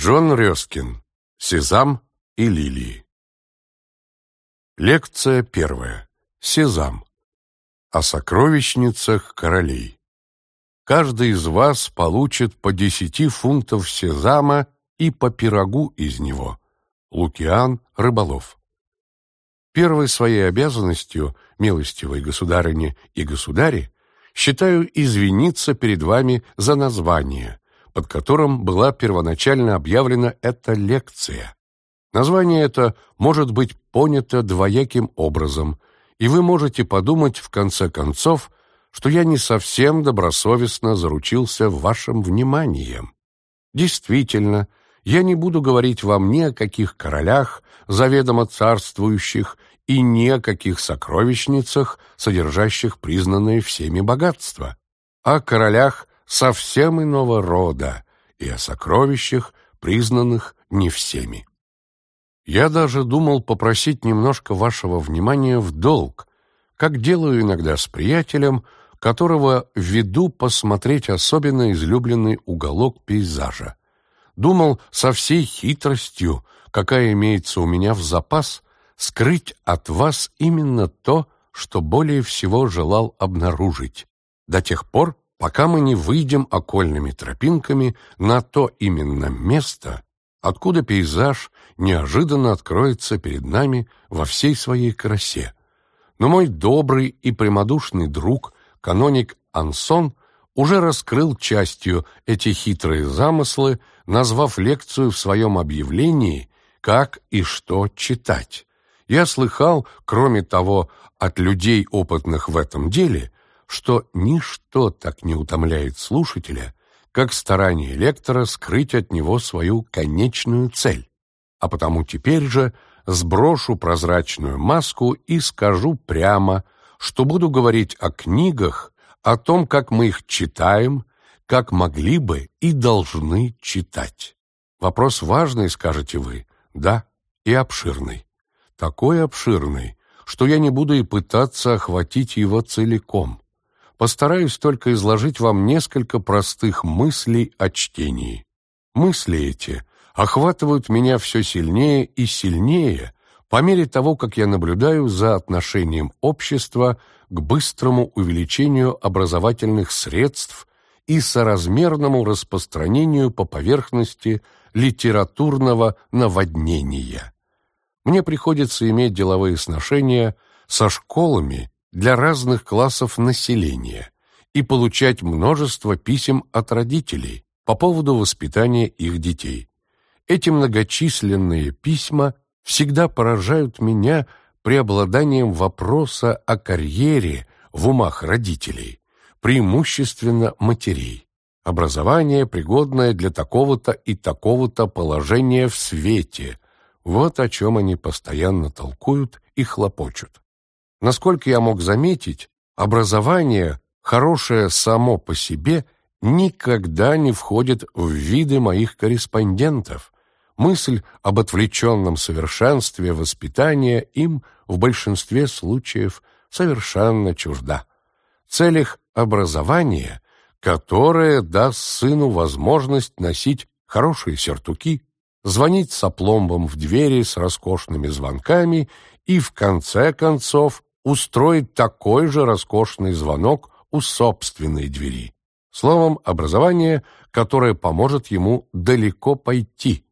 Джон Рёскин. Сезам и лилии. Лекция первая. Сезам. О сокровищницах королей. Каждый из вас получит по десяти фунтов сезама и по пирогу из него. Лукиан Рыболов. Первой своей обязанностью, милостивой государыне и государи, считаю извиниться перед вами за название, под которым была первоначально объявлена эта лекция. Название это может быть понято двояким образом, и вы можете подумать в конце концов, что я не совсем добросовестно заручился вашим вниманием. Действительно, я не буду говорить вам ни о каких королях, заведомо царствующих, и ни о каких сокровищницах, содержащих признанные всеми богатства, о королях совсем иного рода и о сокровищах, признанных не всеми. Я даже думал попросить немножко вашего внимания в долг, как делаю иногда с приятелем, которого веду посмотреть особенно излюбленный уголок пейзажа. Думал со всей хитростью, какая имеется у меня в запас, скрыть от вас именно то, что более всего желал обнаружить, до тех пор, пока мы не выйдем окольными тропинками на то именно место, откуда пейзаж неожиданно откроется перед нами во всей своей красе. Но мой добрый и прямодушный друг, каноник Ансон, уже раскрыл частью эти хитрые замыслы, назвав лекцию в своем объявлении «Как и что читать». Я слыхал, кроме того, от людей, опытных в этом деле, что ничто так не утомляет слушателя, как старание лектора скрыть от него свою конечную цель. А потому теперь же сброшу прозрачную маску и скажу прямо, что буду говорить о книгах, о том, как мы их читаем, как могли бы и должны читать. Вопрос важный, скажете вы, да, и обширный. Такой обширный, что я не буду и пытаться охватить его целиком. Постараюсь только изложить вам несколько простых мыслей о чтении. Мысли эти охватывают меня все сильнее и сильнее по мере того, как я наблюдаю за отношением общества к быстрому увеличению образовательных средств и соразмерному распространению по поверхности литературного наводнения. Мне приходится иметь деловые сношения со школами для разных классов населения и получать множество писем от родителей по поводу воспитания их детей. Эти многочисленные письма всегда поражают меня преобладанием вопроса о карьере в умах родителей, преимущественно матерей. Образование, пригодное для такого-то и такого-то положения в свете. Вот о чем они постоянно толкуют и хлопочут. Насколько я мог заметить, образование, хорошее само по себе, никогда не входит в виды моих корреспондентов. Мысль об отвлеченном совершенстве воспитания им в большинстве случаев совершенно чужда. Цель их образования, которое даст сыну возможность носить хорошие сюртуки, звонить с опломбом в двери с роскошными звонками и, в конце концов, устроить такой же роскошный звонок у собственной двери. Словом, образование, которое поможет ему далеко пойти.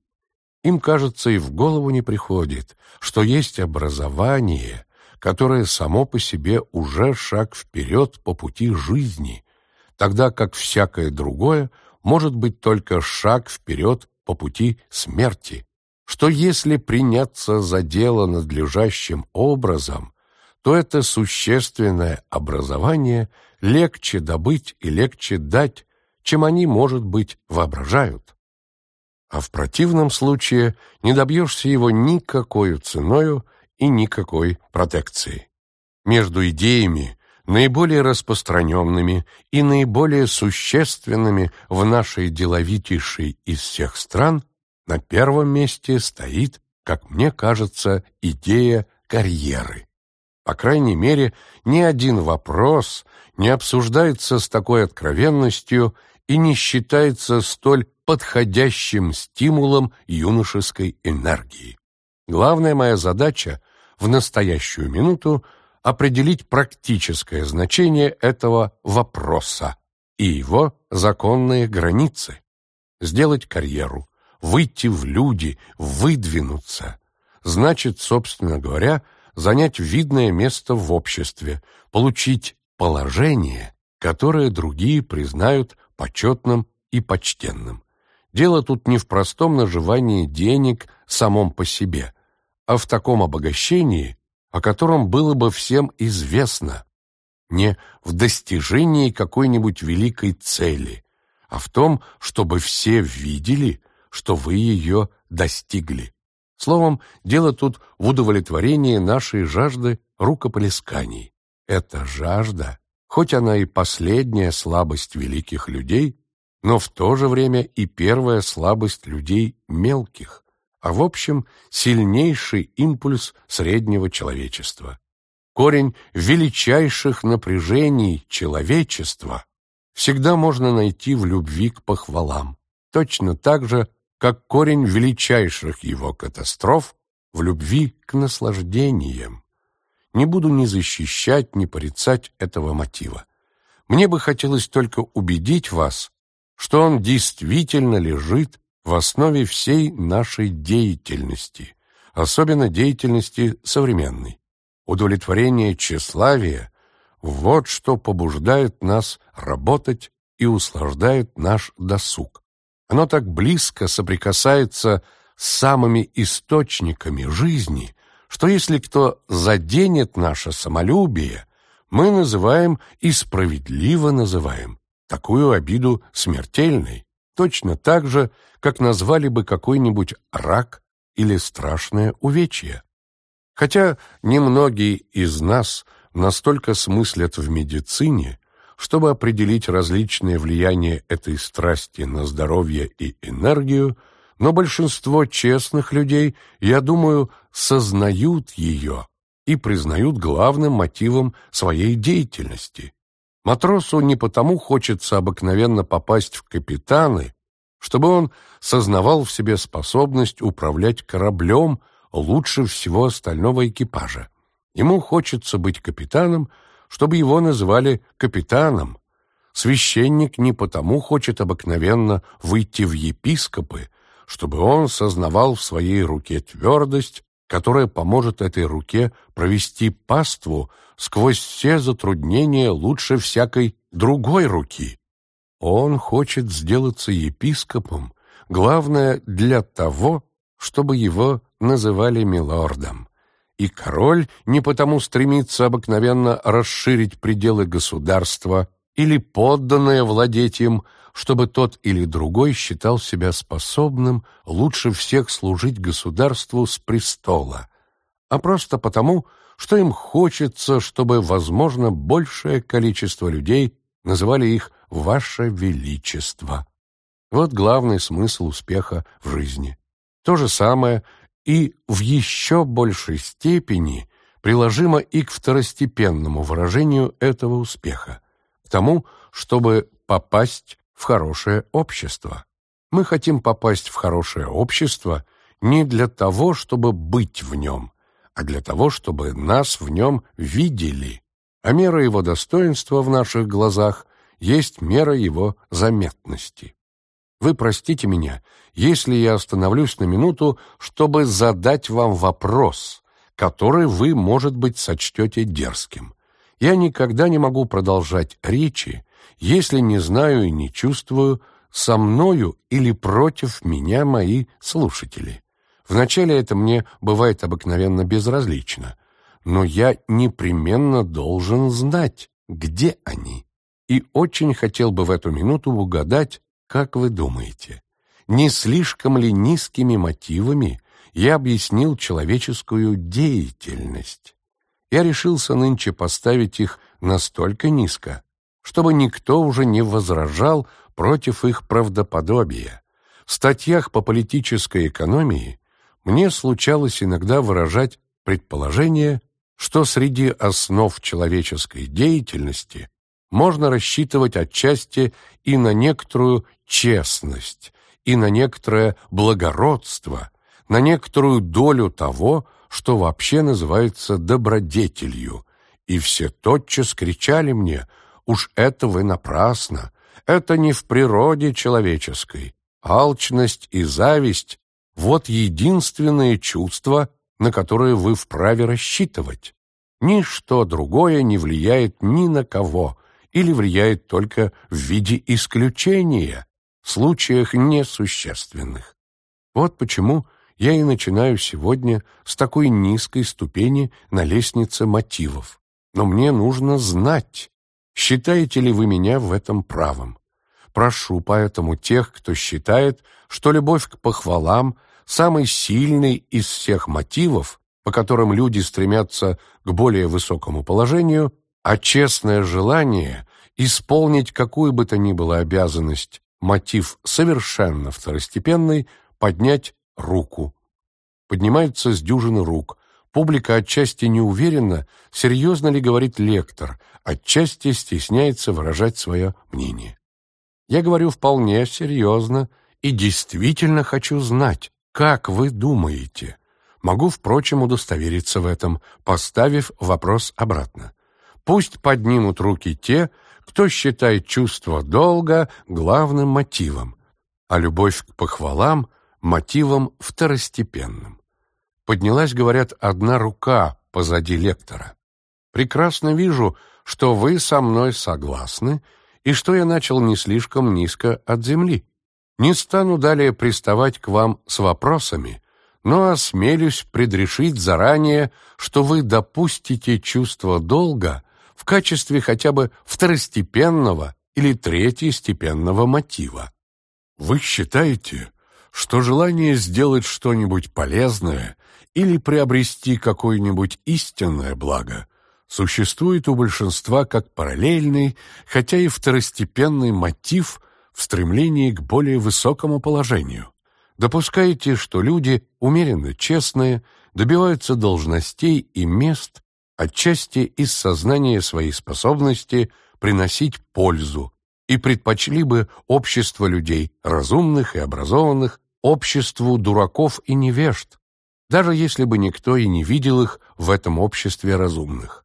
Им, кажется, и в голову не приходит, что есть образование, которое само по себе уже шаг вперед по пути жизни, тогда как всякое другое может быть только шаг вперед по пути смерти, что если приняться за дело надлежащим образом, то это существенное образование легче добыть и легче дать, чем они, может быть, воображают. А в противном случае не добьешься его никакой ценою и никакой протекцией. Между идеями, наиболее распространенными и наиболее существенными в нашей деловитейшей из всех стран, на первом месте стоит, как мне кажется, идея карьеры. По крайней мере, ни один вопрос не обсуждается с такой откровенностью и не считается столь подходящим стимулом юношеской энергии. Главная моя задача в настоящую минуту определить практическое значение этого вопроса и его законные границы, сделать карьеру, выйти в люди, выдвинуться, значит, собственно говоря, занять видное место в обществе, получить положение, которое другие признают почетным и почтенным. Дело тут не в простом наживании денег самом по себе, а в таком обогащении, о котором было бы всем известно, не в достижении какой-нибудь великой цели, а в том, чтобы все видели, что вы ее достигли. Словом, дело тут в удовлетворении нашей жажды рукоплесканий. Эта жажда, хоть она и последняя слабость великих людей, но в то же время и первая слабость людей мелких, а в общем сильнейший импульс среднего человечества. Корень величайших напряжений человечества всегда можно найти в любви к похвалам, точно так же, как корень величайших его катастроф в любви к наслаждениям. Не буду ни защищать, ни порицать этого мотива. Мне бы хотелось только убедить вас, что он действительно лежит в основе всей нашей деятельности, особенно деятельности современной. Удовлетворение тщеславия – вот что побуждает нас работать и услаждает наш досуг. Оно так близко соприкасается с самыми источниками жизни, что если кто заденет наше самолюбие, мы называем и справедливо называем такую обиду смертельной, точно так же, как назвали бы какой-нибудь рак или страшное увечье. Хотя немногие из нас настолько смыслят в медицине, чтобы определить различные влияния этой страсти на здоровье и энергию, но большинство честных людей, я думаю, сознают ее и признают главным мотивом своей деятельности. Матросу не потому хочется обыкновенно попасть в капитаны, чтобы он сознавал в себе способность управлять кораблем лучше всего остального экипажа. Ему хочется быть капитаном – чтобы его называли капитаном. Священник не потому хочет обыкновенно выйти в епископы, чтобы он сознавал в своей руке твердость, которая поможет этой руке провести паству сквозь все затруднения лучше всякой другой руки. Он хочет сделаться епископом, главное для того, чтобы его называли милордом и король не потому стремится обыкновенно расширить пределы государства или подданное владеть им, чтобы тот или другой считал себя способным лучше всех служить государству с престола, а просто потому, что им хочется, чтобы, возможно, большее количество людей называли их «Ваше Величество». Вот главный смысл успеха в жизни. То же самое и в еще большей степени приложимо и к второстепенному выражению этого успеха, к тому, чтобы попасть в хорошее общество. Мы хотим попасть в хорошее общество не для того, чтобы быть в нем, а для того, чтобы нас в нем видели, а мера его достоинства в наших глазах есть мера его заметности. Вы простите меня, если я остановлюсь на минуту, чтобы задать вам вопрос, который вы, может быть, сочтете дерзким. Я никогда не могу продолжать речи, если не знаю и не чувствую, со мною или против меня мои слушатели. Вначале это мне бывает обыкновенно безразлично, но я непременно должен знать, где они. И очень хотел бы в эту минуту угадать, как вы думаете, не слишком ли низкими мотивами я объяснил человеческую деятельность? Я решился нынче поставить их настолько низко, чтобы никто уже не возражал против их правдоподобия. В статьях по политической экономии мне случалось иногда выражать предположение, что среди основ человеческой деятельности можно рассчитывать отчасти и на некоторую честность, и на некоторое благородство, на некоторую долю того, что вообще называется добродетелью, и все тотчас кричали мне «Уж это вы напрасно! Это не в природе человеческой. Алчность и зависть — вот единственные чувства, на которые вы вправе рассчитывать. Ничто другое не влияет ни на кого или влияет только в виде исключения, в случаях несущественных. Вот почему я и начинаю сегодня с такой низкой ступени на лестнице мотивов. Но мне нужно знать, считаете ли вы меня в этом правом. Прошу поэтому тех, кто считает, что любовь к похвалам самый сильный из всех мотивов, по которым люди стремятся к более высокому положению, а честное желание исполнить какую бы то ни было обязанность, мотив совершенно второстепенный, поднять руку. Поднимается с дюжины рук, Публика отчасти не уверена, серьезно ли говорит лектор, отчасти стесняется выражать свое мнение. Я говорю вполне серьезно и действительно хочу знать, как вы думаете. Могу, впрочем, удостовериться в этом, поставив вопрос обратно. Пусть поднимут руки те, кто считает чувство долга главным мотивом, а любовь к похвалам — мотивом второстепенным поднялась, говорят, одна рука позади лектора. Прекрасно вижу, что вы со мной согласны и что я начал не слишком низко от земли. Не стану далее приставать к вам с вопросами, но осмелюсь предрешить заранее, что вы допустите чувство долга в качестве хотя бы второстепенного или третьестепенного мотива. Вы считаете, что желание сделать что-нибудь полезное или приобрести какое-нибудь истинное благо существует у большинства как параллельный, хотя и второстепенный мотив в стремлении к более высокому положению. Допускаете, что люди умеренно честные, добиваются должностей и мест отчасти из сознания своей способности приносить пользу и предпочли бы общество людей разумных и образованных обществу дураков и невежд, даже если бы никто и не видел их в этом обществе разумных.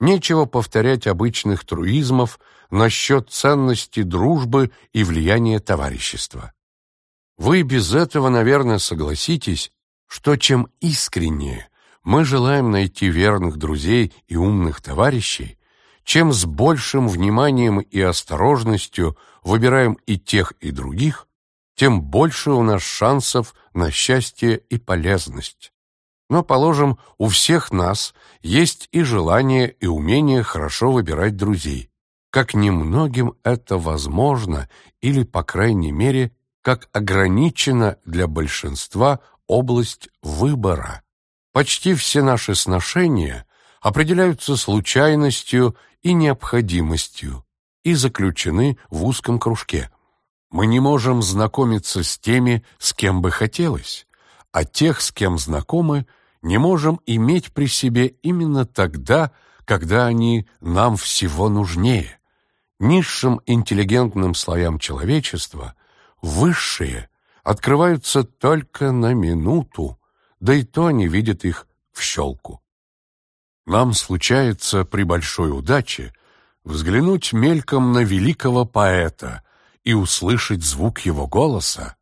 Нечего повторять обычных труизмов насчет ценности дружбы и влияния товарищества. Вы без этого, наверное, согласитесь, что чем искреннее мы желаем найти верных друзей и умных товарищей, чем с большим вниманием и осторожностью выбираем и тех, и других, тем больше у нас шансов на счастье и полезность. Но, положим, у всех нас есть и желание, и умение хорошо выбирать друзей. Как немногим это возможно, или, по крайней мере, как ограничена для большинства область выбора. Почти все наши сношения определяются случайностью и необходимостью и заключены в узком кружке. Мы не можем знакомиться с теми, с кем бы хотелось, а тех, с кем знакомы, не можем иметь при себе именно тогда, когда они нам всего нужнее. Низшим интеллигентным слоям человечества высшие открываются только на минуту, да и то не видят их в щелку. Нам случается при большой удаче взглянуть мельком на великого поэта, и услышать звук его голоса,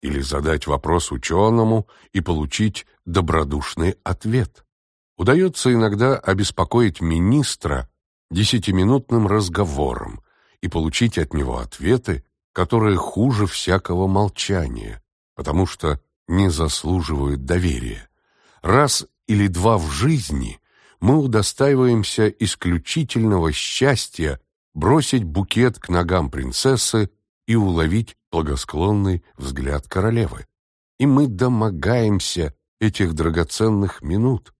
или задать вопрос ученому и получить добродушный ответ. Удается иногда обеспокоить министра десятиминутным разговором и получить от него ответы, которые хуже всякого молчания, потому что не заслуживают доверия. Раз или два в жизни мы удостаиваемся исключительного счастья бросить букет к ногам принцессы и уловить благосклонный взгляд королевы. И мы домогаемся этих драгоценных минут.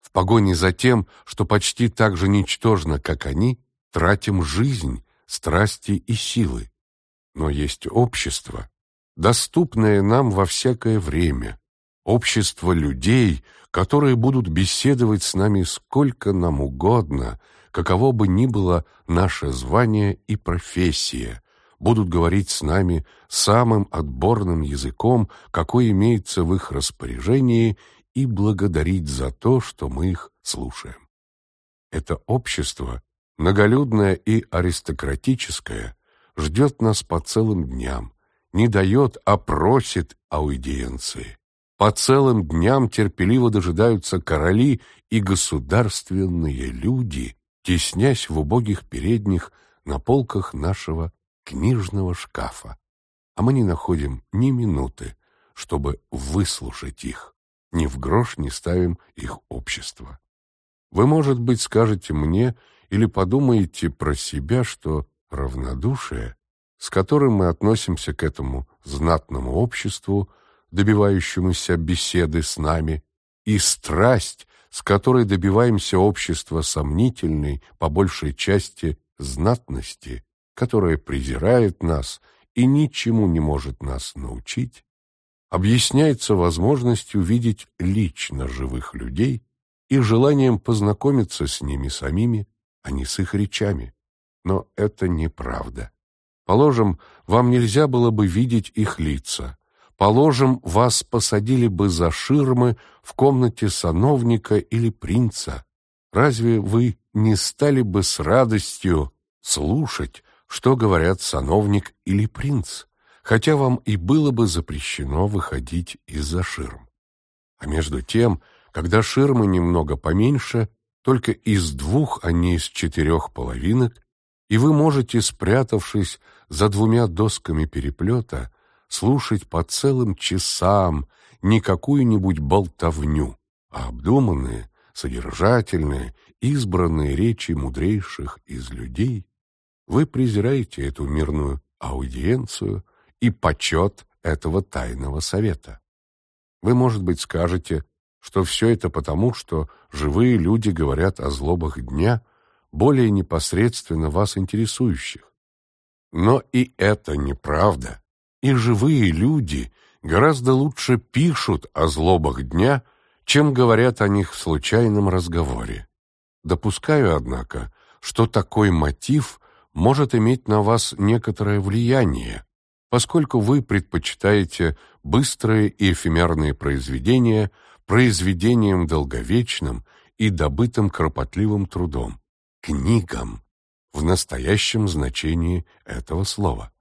В погоне за тем, что почти так же ничтожно, как они, тратим жизнь, страсти и силы. Но есть общество, доступное нам во всякое время, общество людей, которые будут беседовать с нами сколько нам угодно, каково бы ни было наше звание и профессия, будут говорить с нами самым отборным языком, какой имеется в их распоряжении, и благодарить за то, что мы их слушаем. Это общество, многолюдное и аристократическое, ждет нас по целым дням, не дает, а просит аудиенции. По целым дням терпеливо дожидаются короли и государственные люди, теснясь в убогих передних на полках нашего книжного шкафа. А мы не находим ни минуты, чтобы выслушать их, ни в грош не ставим их общество. Вы, может быть, скажете мне или подумаете про себя, что равнодушие, с которым мы относимся к этому знатному обществу, добивающемуся беседы с нами, и страсть, с которой добиваемся общества сомнительной, по большей части, знатности, которая презирает нас и ничему не может нас научить, объясняется возможностью видеть лично живых людей и желанием познакомиться с ними самими, а не с их речами. Но это неправда. Положим, вам нельзя было бы видеть их лица. Положим, вас посадили бы за ширмы в комнате сановника или принца. Разве вы не стали бы с радостью слушать, что говорят сановник или принц, хотя вам и было бы запрещено выходить из-за ширм? А между тем, когда ширмы немного поменьше, только из двух, а не из четырех половинок, и вы можете, спрятавшись за двумя досками переплета, слушать по целым часам не какую-нибудь болтовню, а обдуманные, содержательные, избранные речи мудрейших из людей, вы презираете эту мирную аудиенцию и почет этого тайного совета. Вы, может быть, скажете, что все это потому, что живые люди говорят о злобах дня, более непосредственно вас интересующих. Но и это неправда и живые люди гораздо лучше пишут о злобах дня, чем говорят о них в случайном разговоре. Допускаю, однако, что такой мотив может иметь на вас некоторое влияние, поскольку вы предпочитаете быстрые и эфемерные произведения произведениям долговечным и добытым кропотливым трудом, книгам в настоящем значении этого слова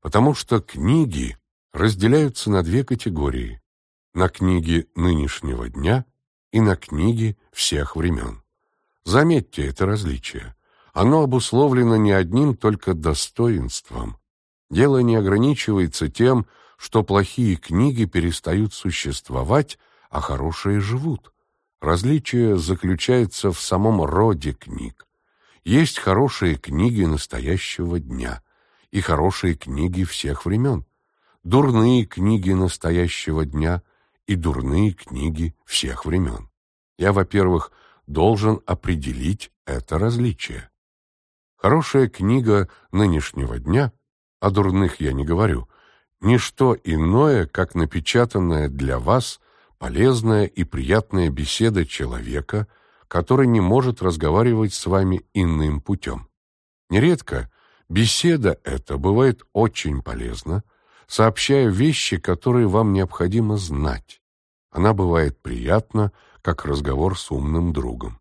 потому что книги разделяются на две категории – на книги нынешнего дня и на книги всех времен. Заметьте это различие. Оно обусловлено не одним только достоинством. Дело не ограничивается тем, что плохие книги перестают существовать, а хорошие живут. Различие заключается в самом роде книг. Есть хорошие книги настоящего дня – и хорошие книги всех времен, дурные книги настоящего дня и дурные книги всех времен. Я, во-первых, должен определить это различие. Хорошая книга нынешнего дня, о дурных я не говорю, не что иное, как напечатанная для вас полезная и приятная беседа человека, который не может разговаривать с вами иным путем. Нередко Беседа эта бывает очень полезна, сообщая вещи, которые вам необходимо знать. Она бывает приятна, как разговор с умным другом.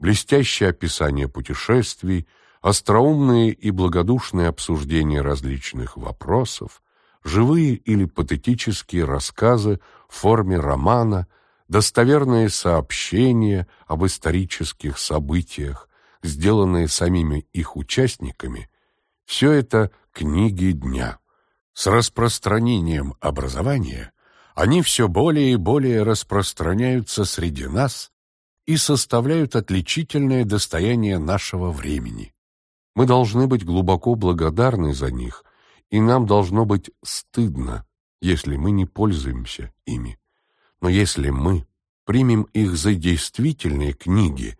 Блестящее описание путешествий, остроумные и благодушные обсуждения различных вопросов, живые или патетические рассказы в форме романа, достоверные сообщения об исторических событиях, сделанные самими их участниками – все это книги дня. С распространением образования они все более и более распространяются среди нас и составляют отличительное достояние нашего времени. Мы должны быть глубоко благодарны за них, и нам должно быть стыдно, если мы не пользуемся ими. Но если мы примем их за действительные книги,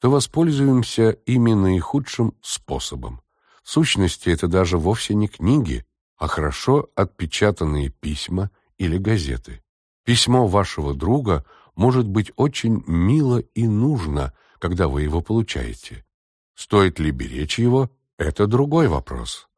то воспользуемся ими наихудшим способом. В сущности, это даже вовсе не книги, а хорошо отпечатанные письма или газеты. Письмо вашего друга может быть очень мило и нужно, когда вы его получаете. Стоит ли беречь его – это другой вопрос.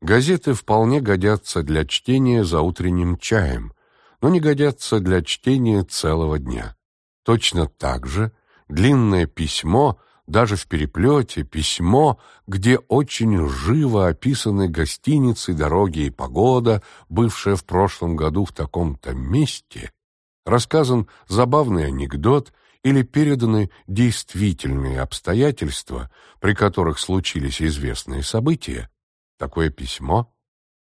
Газеты вполне годятся для чтения за утренним чаем, но не годятся для чтения целого дня. Точно так же длинное письмо, даже в переплете, письмо, где очень живо описаны гостиницы, дороги и погода, бывшая в прошлом году в таком-то месте, рассказан забавный анекдот или переданы действительные обстоятельства, при которых случились известные события, такое письмо,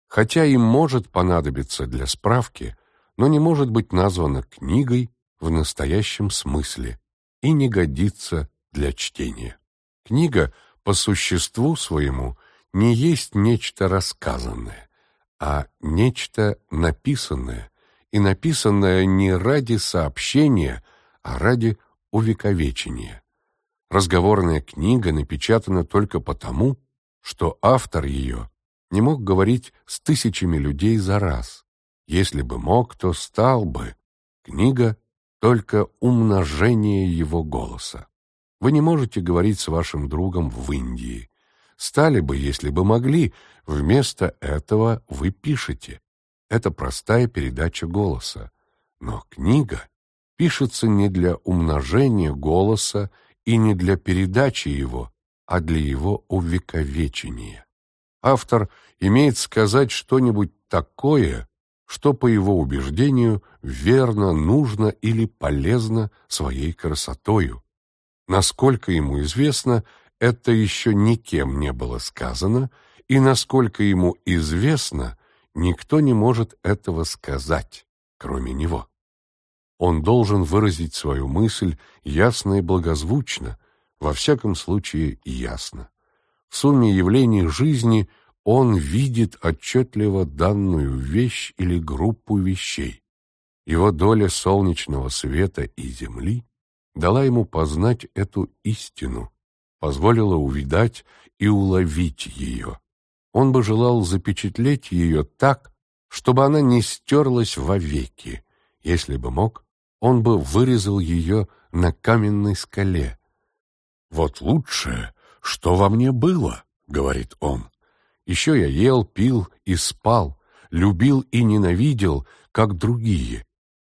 хотя и может понадобиться для справки, но не может быть названо книгой в настоящем смысле и не годится для чтения. Книга по существу своему не есть нечто рассказанное, а нечто написанное, и написанное не ради сообщения, а ради увековечения. Разговорная книга напечатана только потому, что автор ее не мог говорить с тысячами людей за раз. Если бы мог, то стал бы. Книга — только умножение его голоса. Вы не можете говорить с вашим другом в Индии. Стали бы, если бы могли, вместо этого вы пишете. Это простая передача голоса. Но книга пишется не для умножения голоса и не для передачи его, а для его увековечения. Автор имеет сказать что-нибудь такое, что, по его убеждению, верно, нужно или полезно своей красотою. Насколько ему известно, это еще никем не было сказано, и насколько ему известно, никто не может этого сказать, кроме него. Он должен выразить свою мысль ясно и благозвучно, во всяком случае ясно. В сумме явлений жизни он видит отчетливо данную вещь или группу вещей. Его доля солнечного света и земли дала ему познать эту истину, позволила увидать и уловить ее. Он бы желал запечатлеть ее так, чтобы она не стерлась вовеки. Если бы мог, он бы вырезал ее на каменной скале. «Вот лучшее, что во мне было», — говорит он. «Еще я ел, пил и спал, любил и ненавидел, как другие.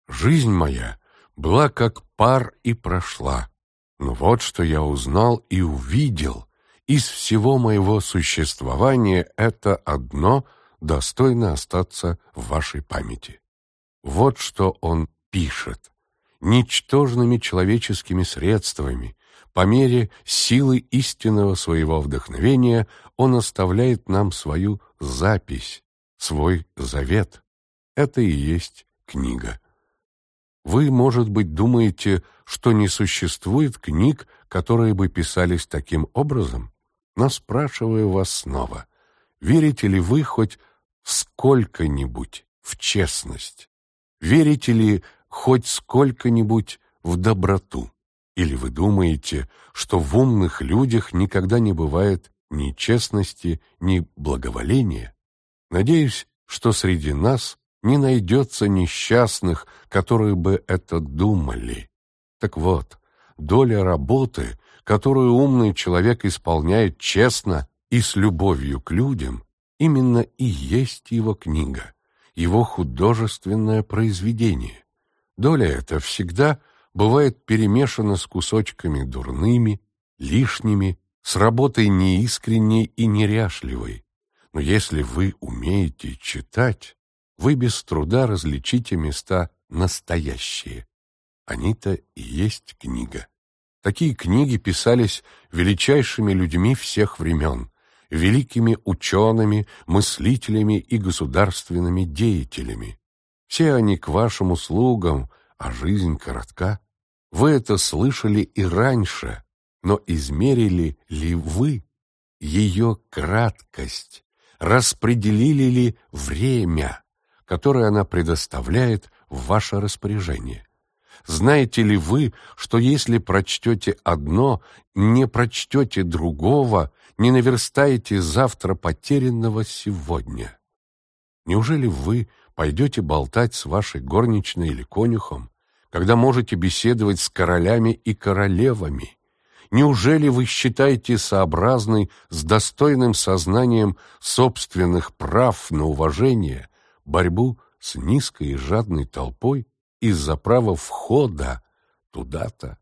Жизнь моя была как пар и прошла. Но вот что я узнал и увидел, из всего моего существования это одно достойно остаться в вашей памяти. Вот что он пишет. Ничтожными человеческими средствами, по мере силы истинного своего вдохновения, он оставляет нам свою запись, свой завет. Это и есть книга. Вы, может быть, думаете, что не существует книг, которые бы писались таким образом? Но спрашиваю вас снова, верите ли вы хоть сколько-нибудь в честность? Верите ли хоть сколько-нибудь в доброту? Или вы думаете, что в умных людях никогда не бывает ни честности, ни благоволения? Надеюсь, что среди нас не найдется несчастных, которые бы это думали. Так вот, доля работы которую умный человек исполняет честно и с любовью к людям, именно и есть его книга, его художественное произведение. Доля эта всегда бывает перемешана с кусочками дурными, лишними, с работой неискренней и неряшливой. Но если вы умеете читать, вы без труда различите места настоящие. Они-то и есть книга. Такие книги писались величайшими людьми всех времен, великими учеными, мыслителями и государственными деятелями. Все они к вашим услугам, а жизнь коротка. Вы это слышали и раньше, но измерили ли вы ее краткость, распределили ли время, которое она предоставляет в ваше распоряжение? Знаете ли вы, что если прочтете одно, не прочтете другого, не наверстаете завтра потерянного сегодня? Неужели вы пойдете болтать с вашей горничной или конюхом, когда можете беседовать с королями и королевами? Неужели вы считаете сообразной с достойным сознанием собственных прав на уважение борьбу с низкой и жадной толпой из-за права входа туда-то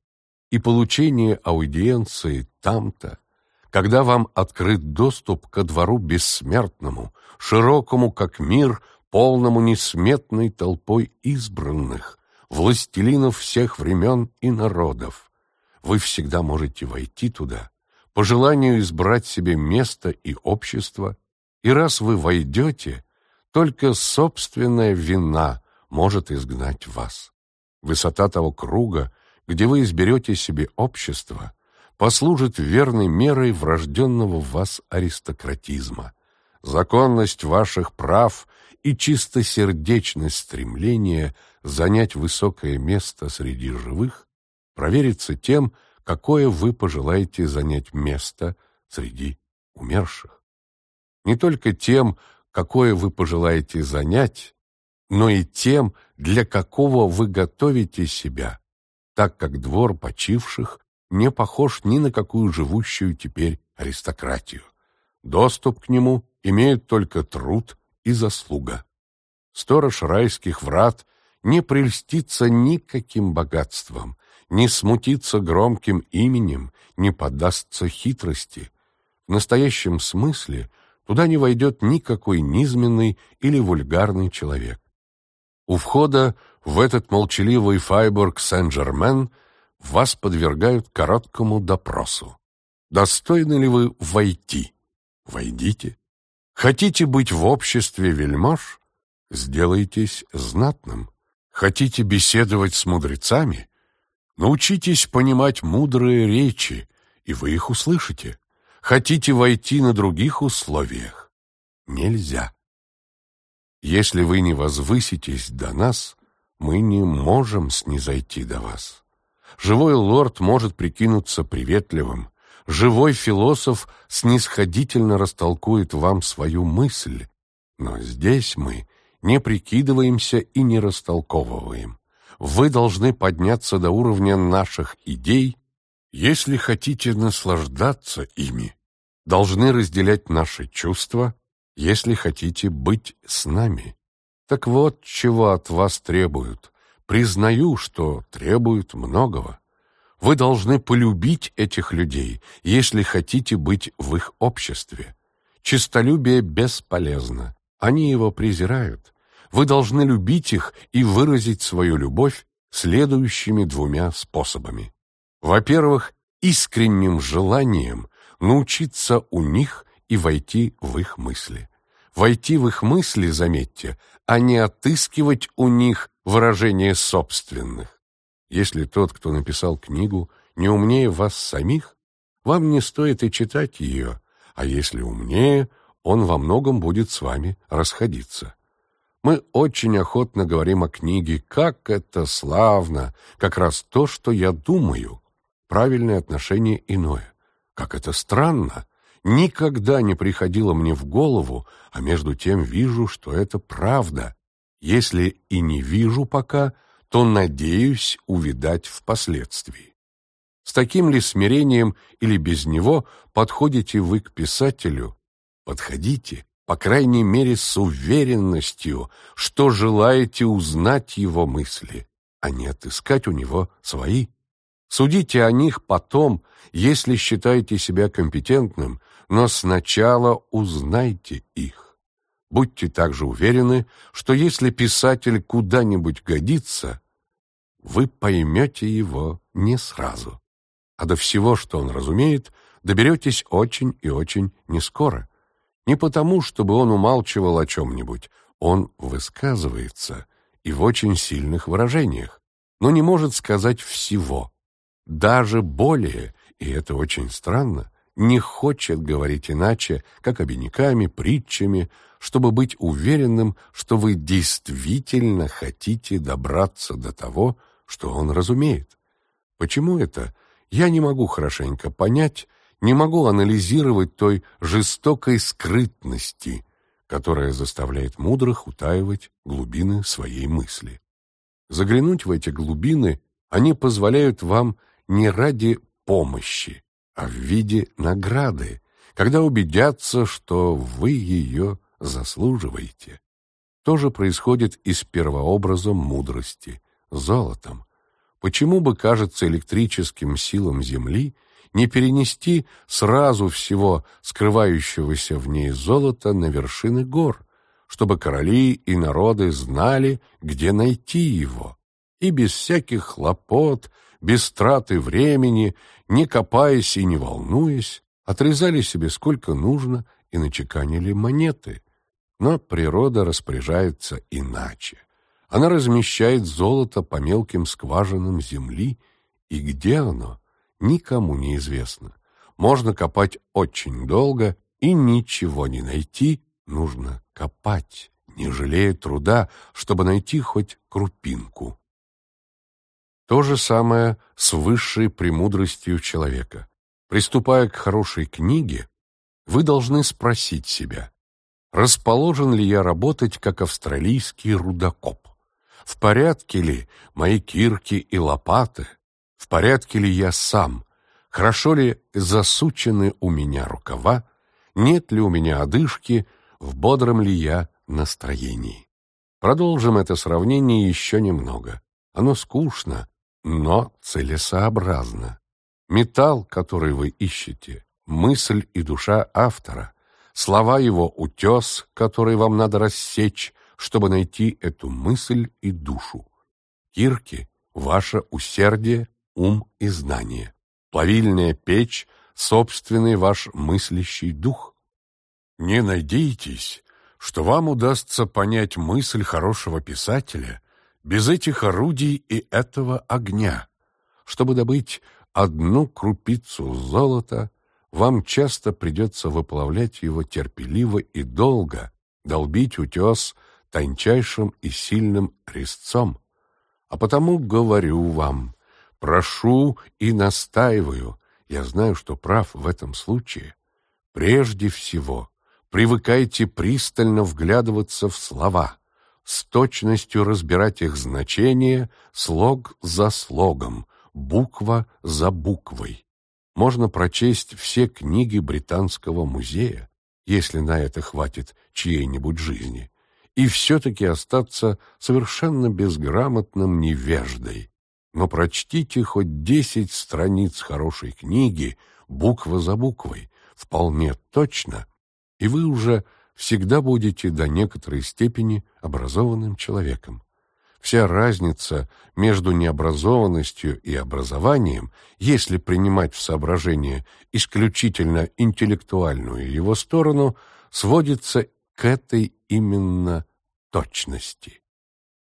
и получения аудиенции там-то, когда вам открыт доступ ко двору бессмертному, широкому, как мир, полному несметной толпой избранных, властелинов всех времен и народов. Вы всегда можете войти туда, по желанию избрать себе место и общество, и раз вы войдете, только собственная вина может изгнать вас. Высота того круга, где вы изберете себе общество, послужит верной мерой врожденного в вас аристократизма. Законность ваших прав и чистосердечность стремления занять высокое место среди живых проверится тем, какое вы пожелаете занять место среди умерших. Не только тем, какое вы пожелаете занять, но и тем, для какого вы готовите себя, так как двор почивших не похож ни на какую живущую теперь аристократию. Доступ к нему имеет только труд и заслуга. Сторож райских врат не прельстится никаким богатством, не смутится громким именем, не поддастся хитрости. В настоящем смысле туда не войдет никакой низменный или вульгарный человек. У входа в этот молчаливый Файбург Сен-Жермен вас подвергают короткому допросу. Достойны ли вы войти? Войдите. Хотите быть в обществе вельмож? Сделайтесь знатным. Хотите беседовать с мудрецами? Научитесь понимать мудрые речи, и вы их услышите. Хотите войти на других условиях? Нельзя. Если вы не возвыситесь до нас, мы не можем снизойти до вас. Живой лорд может прикинуться приветливым, живой философ снисходительно растолкует вам свою мысль, но здесь мы не прикидываемся и не растолковываем. Вы должны подняться до уровня наших идей, если хотите наслаждаться ими. Должны разделять наши чувства, если хотите быть с нами. Так вот, чего от вас требуют. Признаю, что требуют многого. Вы должны полюбить этих людей, если хотите быть в их обществе. Чистолюбие бесполезно. Они его презирают. Вы должны любить их и выразить свою любовь следующими двумя способами. Во-первых, искренним желанием научиться у них и войти в их мысли. Войти в их мысли, заметьте, а не отыскивать у них выражение собственных. Если тот, кто написал книгу, не умнее вас самих, вам не стоит и читать ее, а если умнее, он во многом будет с вами расходиться. Мы очень охотно говорим о книге «Как это славно!» Как раз то, что я думаю. Правильное отношение иное. Как это странно! Никогда не приходило мне в голову, а между тем вижу, что это правда. Если и не вижу пока, то надеюсь увидать впоследствии. С таким ли смирением или без него подходите вы к писателю? Подходите, по крайней мере, с уверенностью, что желаете узнать его мысли, а не отыскать у него свои. Судите о них потом, если считаете себя компетентным, но сначала узнайте их. Будьте также уверены, что если писатель куда-нибудь годится, вы поймете его не сразу. А до всего, что он разумеет, доберетесь очень и очень нескоро. Не потому, чтобы он умалчивал о чем-нибудь, он высказывается и в очень сильных выражениях, но не может сказать всего. Даже более, и это очень странно, не хочет говорить иначе, как обиняками, притчами, чтобы быть уверенным, что вы действительно хотите добраться до того, что он разумеет. Почему это? Я не могу хорошенько понять, не могу анализировать той жестокой скрытности, которая заставляет мудрых утаивать глубины своей мысли. Заглянуть в эти глубины они позволяют вам не ради помощи, а в виде награды, когда убедятся, что вы ее заслуживаете. То же происходит и с первообразом мудрости, золотом. Почему бы, кажется, электрическим силам Земли не перенести сразу всего скрывающегося в ней золота на вершины гор, чтобы короли и народы знали, где найти его, и без всяких хлопот, без траты времени, не копаясь и не волнуясь, отрезали себе сколько нужно и начеканили монеты. Но природа распоряжается иначе. Она размещает золото по мелким скважинам земли, и где оно, никому не известно. Можно копать очень долго и ничего не найти, нужно копать, не жалея труда, чтобы найти хоть крупинку. То же самое с высшей премудростью человека. Приступая к хорошей книге, вы должны спросить себя, расположен ли я работать как австралийский рудокоп? В порядке ли мои кирки и лопаты? В порядке ли я сам? Хорошо ли засучены у меня рукава? Нет ли у меня одышки? В бодром ли я настроении? Продолжим это сравнение еще немного. Оно скучно, но целесообразно. Металл, который вы ищете, мысль и душа автора, слова его утес, который вам надо рассечь, чтобы найти эту мысль и душу. Кирки — ваше усердие, ум и знание. Плавильная печь — собственный ваш мыслящий дух. Не надейтесь, что вам удастся понять мысль хорошего писателя без этих орудий и этого огня. Чтобы добыть одну крупицу золота, вам часто придется выплавлять его терпеливо и долго, долбить утес тончайшим и сильным резцом. А потому говорю вам, прошу и настаиваю, я знаю, что прав в этом случае, прежде всего привыкайте пристально вглядываться в слова — с точностью разбирать их значение слог за слогом, буква за буквой. Можно прочесть все книги Британского музея, если на это хватит чьей-нибудь жизни, и все-таки остаться совершенно безграмотным невеждой. Но прочтите хоть десять страниц хорошей книги, буква за буквой, вполне точно, и вы уже всегда будете до некоторой степени образованным человеком. Вся разница между необразованностью и образованием, если принимать в соображение исключительно интеллектуальную его сторону, сводится к этой именно точности.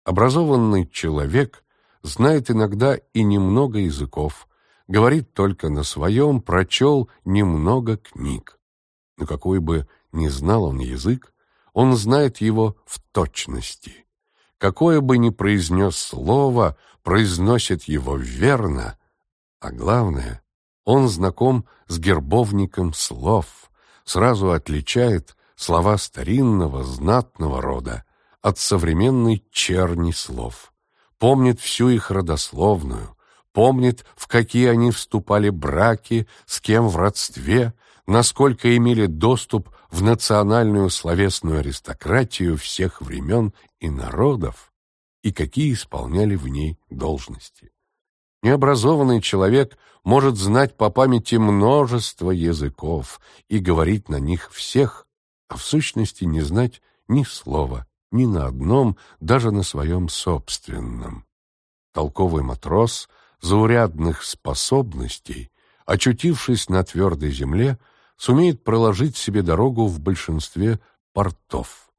Образованный человек знает иногда и немного языков, говорит только на своем, прочел немного книг. Но какой бы не знал он язык, он знает его в точности. Какое бы ни произнес слово, произносит его верно, а главное, он знаком с гербовником слов, сразу отличает слова старинного, знатного рода от современной черни слов, помнит всю их родословную, помнит, в какие они вступали браки, с кем в родстве, насколько имели доступ в национальную словесную аристократию всех времен и народов, и какие исполняли в ней должности. Необразованный человек может знать по памяти множество языков и говорить на них всех, а в сущности не знать ни слова, ни на одном, даже на своем собственном. Толковый матрос заурядных способностей, очутившись на твердой земле, сумеет проложить себе дорогу в большинстве портов.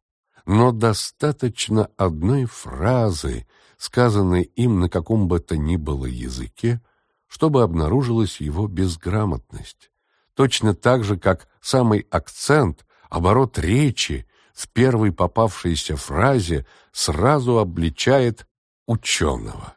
Но достаточно одной фразы, сказанной им на каком бы то ни было языке, чтобы обнаружилась его безграмотность. Точно так же, как самый акцент, оборот речи в первой попавшейся фразе сразу обличает ученого.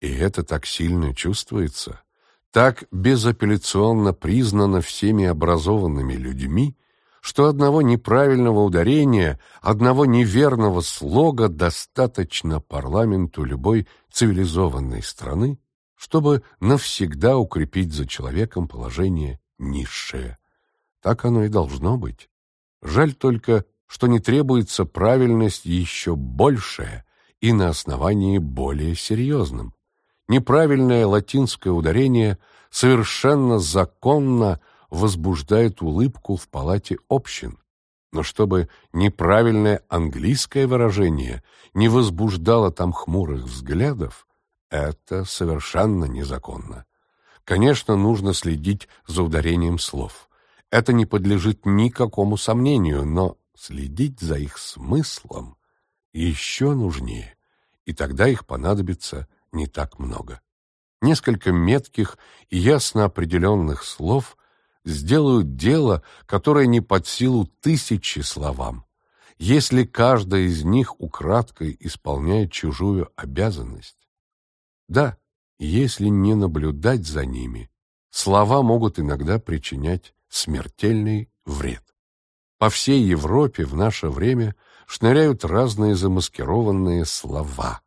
И это так сильно чувствуется, так безапелляционно признано всеми образованными людьми, что одного неправильного ударения, одного неверного слога достаточно парламенту любой цивилизованной страны, чтобы навсегда укрепить за человеком положение низшее. Так оно и должно быть. Жаль только, что не требуется правильность еще большая и на основании более серьезном. Неправильное латинское ударение совершенно законно возбуждает улыбку в палате общин. Но чтобы неправильное английское выражение не возбуждало там хмурых взглядов, это совершенно незаконно. Конечно, нужно следить за ударением слов. Это не подлежит никакому сомнению, но следить за их смыслом еще нужнее, и тогда их понадобится не так много. Несколько метких и ясно определенных слов сделают дело, которое не под силу тысячи словам. Если каждая из них украдкой исполняет чужую обязанность. Да, если не наблюдать за ними, слова могут иногда причинять смертельный вред. По всей Европе в наше время шныряют разные замаскированные слова.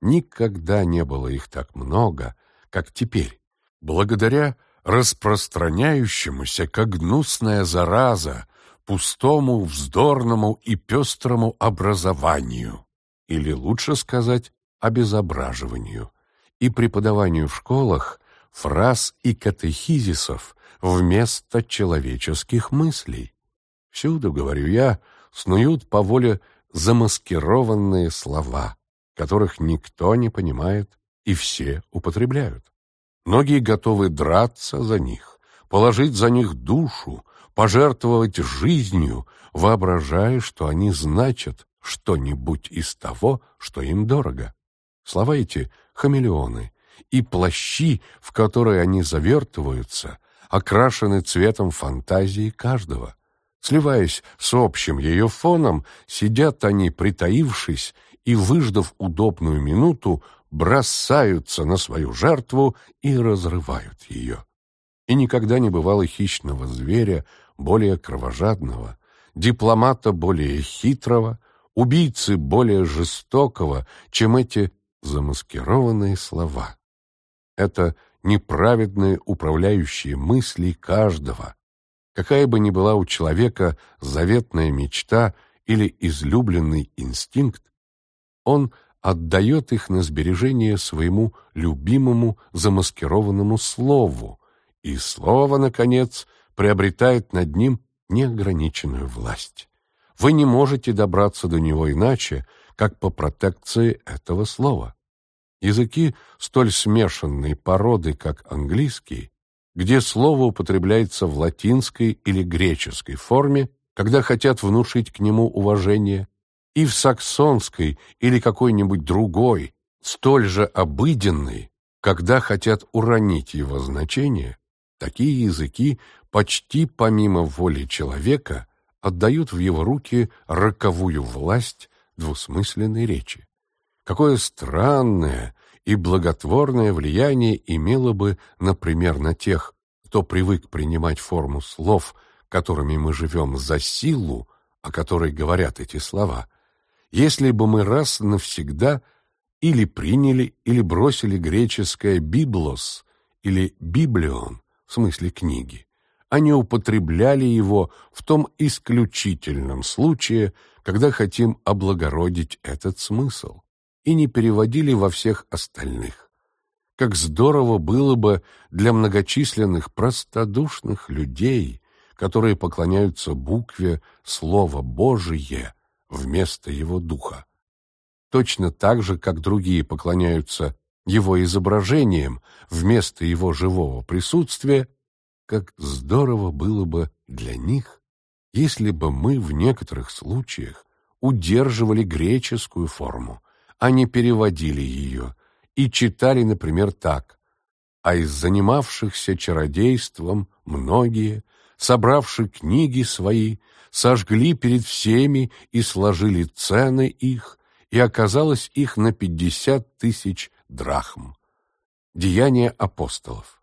Никогда не было их так много, как теперь, благодаря распространяющемуся, как гнусная зараза, пустому, вздорному и пестрому образованию, или, лучше сказать, обезображиванию, и преподаванию в школах фраз и катехизисов вместо человеческих мыслей. Всюду, говорю я, снуют по воле замаскированные слова, которых никто не понимает и все употребляют. Многие готовы драться за них, положить за них душу, пожертвовать жизнью, воображая, что они значат что-нибудь из того, что им дорого. Слова эти — хамелеоны, и плащи, в которые они завертываются, окрашены цветом фантазии каждого. Сливаясь с общим ее фоном, сидят они, притаившись, и, выждав удобную минуту, бросаются на свою жертву и разрывают ее. И никогда не бывало хищного зверя более кровожадного, дипломата более хитрого, убийцы более жестокого, чем эти замаскированные слова. Это неправедные управляющие мысли каждого. Какая бы ни была у человека заветная мечта или излюбленный инстинкт, он отдает их на сбережение своему любимому замаскированному слову, и слово, наконец, приобретает над ним неограниченную власть. Вы не можете добраться до него иначе, как по протекции этого слова. Языки столь смешанной породы, как английский, где слово употребляется в латинской или греческой форме, когда хотят внушить к нему уважение, и в саксонской или какой-нибудь другой, столь же обыденной, когда хотят уронить его значение, такие языки почти помимо воли человека отдают в его руки роковую власть двусмысленной речи. Какое странное и благотворное влияние имело бы, например, на тех, кто привык принимать форму слов, которыми мы живем за силу, о которой говорят эти слова, если бы мы раз навсегда или приняли, или бросили греческое «библос» или «библион» в смысле книги, а не употребляли его в том исключительном случае, когда хотим облагородить этот смысл, и не переводили во всех остальных. Как здорово было бы для многочисленных простодушных людей, которые поклоняются букве «Слово Божие», вместо его духа. Точно так же, как другие поклоняются его изображениям вместо его живого присутствия, как здорово было бы для них, если бы мы в некоторых случаях удерживали греческую форму, не переводили ее, и читали, например, так «А из занимавшихся чародейством многие, собравши книги свои, сожгли перед всеми и сложили цены их, и оказалось их на пятьдесят тысяч драхм. Деяния апостолов.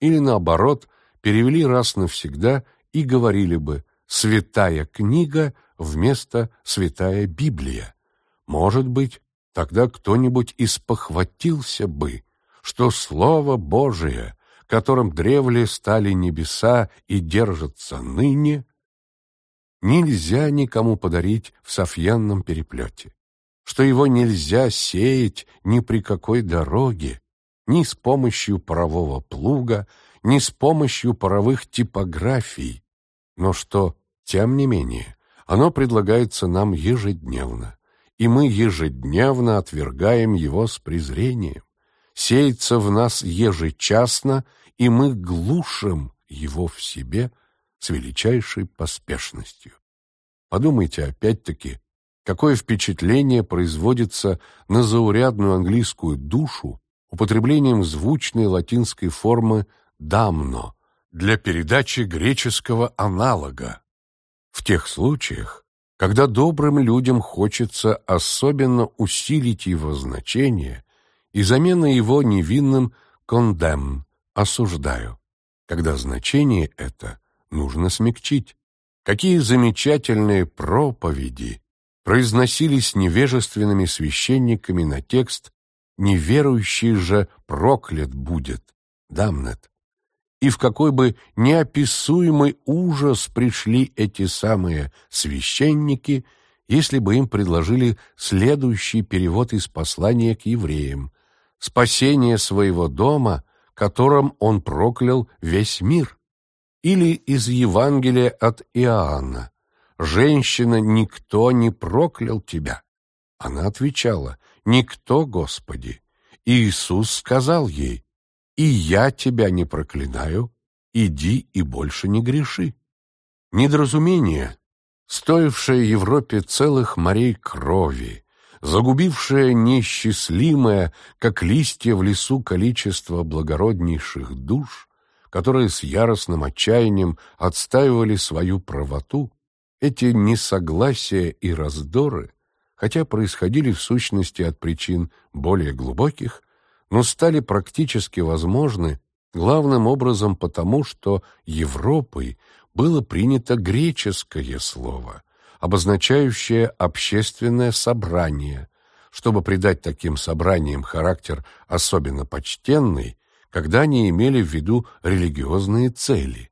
Или наоборот, перевели раз навсегда и говорили бы «святая книга» вместо «святая Библия». Может быть, тогда кто-нибудь испохватился бы, что Слово Божие, которым древле стали небеса и держатся ныне, нельзя никому подарить в Софьянном переплете, что его нельзя сеять ни при какой дороге, ни с помощью парового плуга, ни с помощью паровых типографий, но что, тем не менее, оно предлагается нам ежедневно, и мы ежедневно отвергаем его с презрением. Сеется в нас ежечасно, и мы глушим его в себе с величайшей поспешностью. Подумайте опять-таки, какое впечатление производится на заурядную английскую душу употреблением звучной латинской формы «дамно» для передачи греческого аналога. В тех случаях, когда добрым людям хочется особенно усилить его значение и замена его невинным «condemn» — «осуждаю», когда значение это нужно смягчить. Какие замечательные проповеди произносились невежественными священниками на текст «Неверующий же проклят будет» «Дамнет». И в какой бы неописуемый ужас пришли эти самые священники, если бы им предложили следующий перевод из послания к евреям «Спасение своего дома, которым он проклял весь мир». Или из Евангелия от Иоанна «Женщина, никто не проклял тебя». Она отвечала «Никто, Господи». И Иисус сказал ей «И я тебя не проклинаю, иди и больше не греши». Недоразумение, стоившее Европе целых морей крови, загубившее несчастливое, как листья в лесу, количество благороднейших душ, которые с яростным отчаянием отстаивали свою правоту, эти несогласия и раздоры, хотя происходили в сущности от причин более глубоких, но стали практически возможны главным образом потому, что Европой было принято греческое слово, обозначающее общественное собрание, чтобы придать таким собраниям характер особенно почтенный, когда они имели в виду религиозные цели.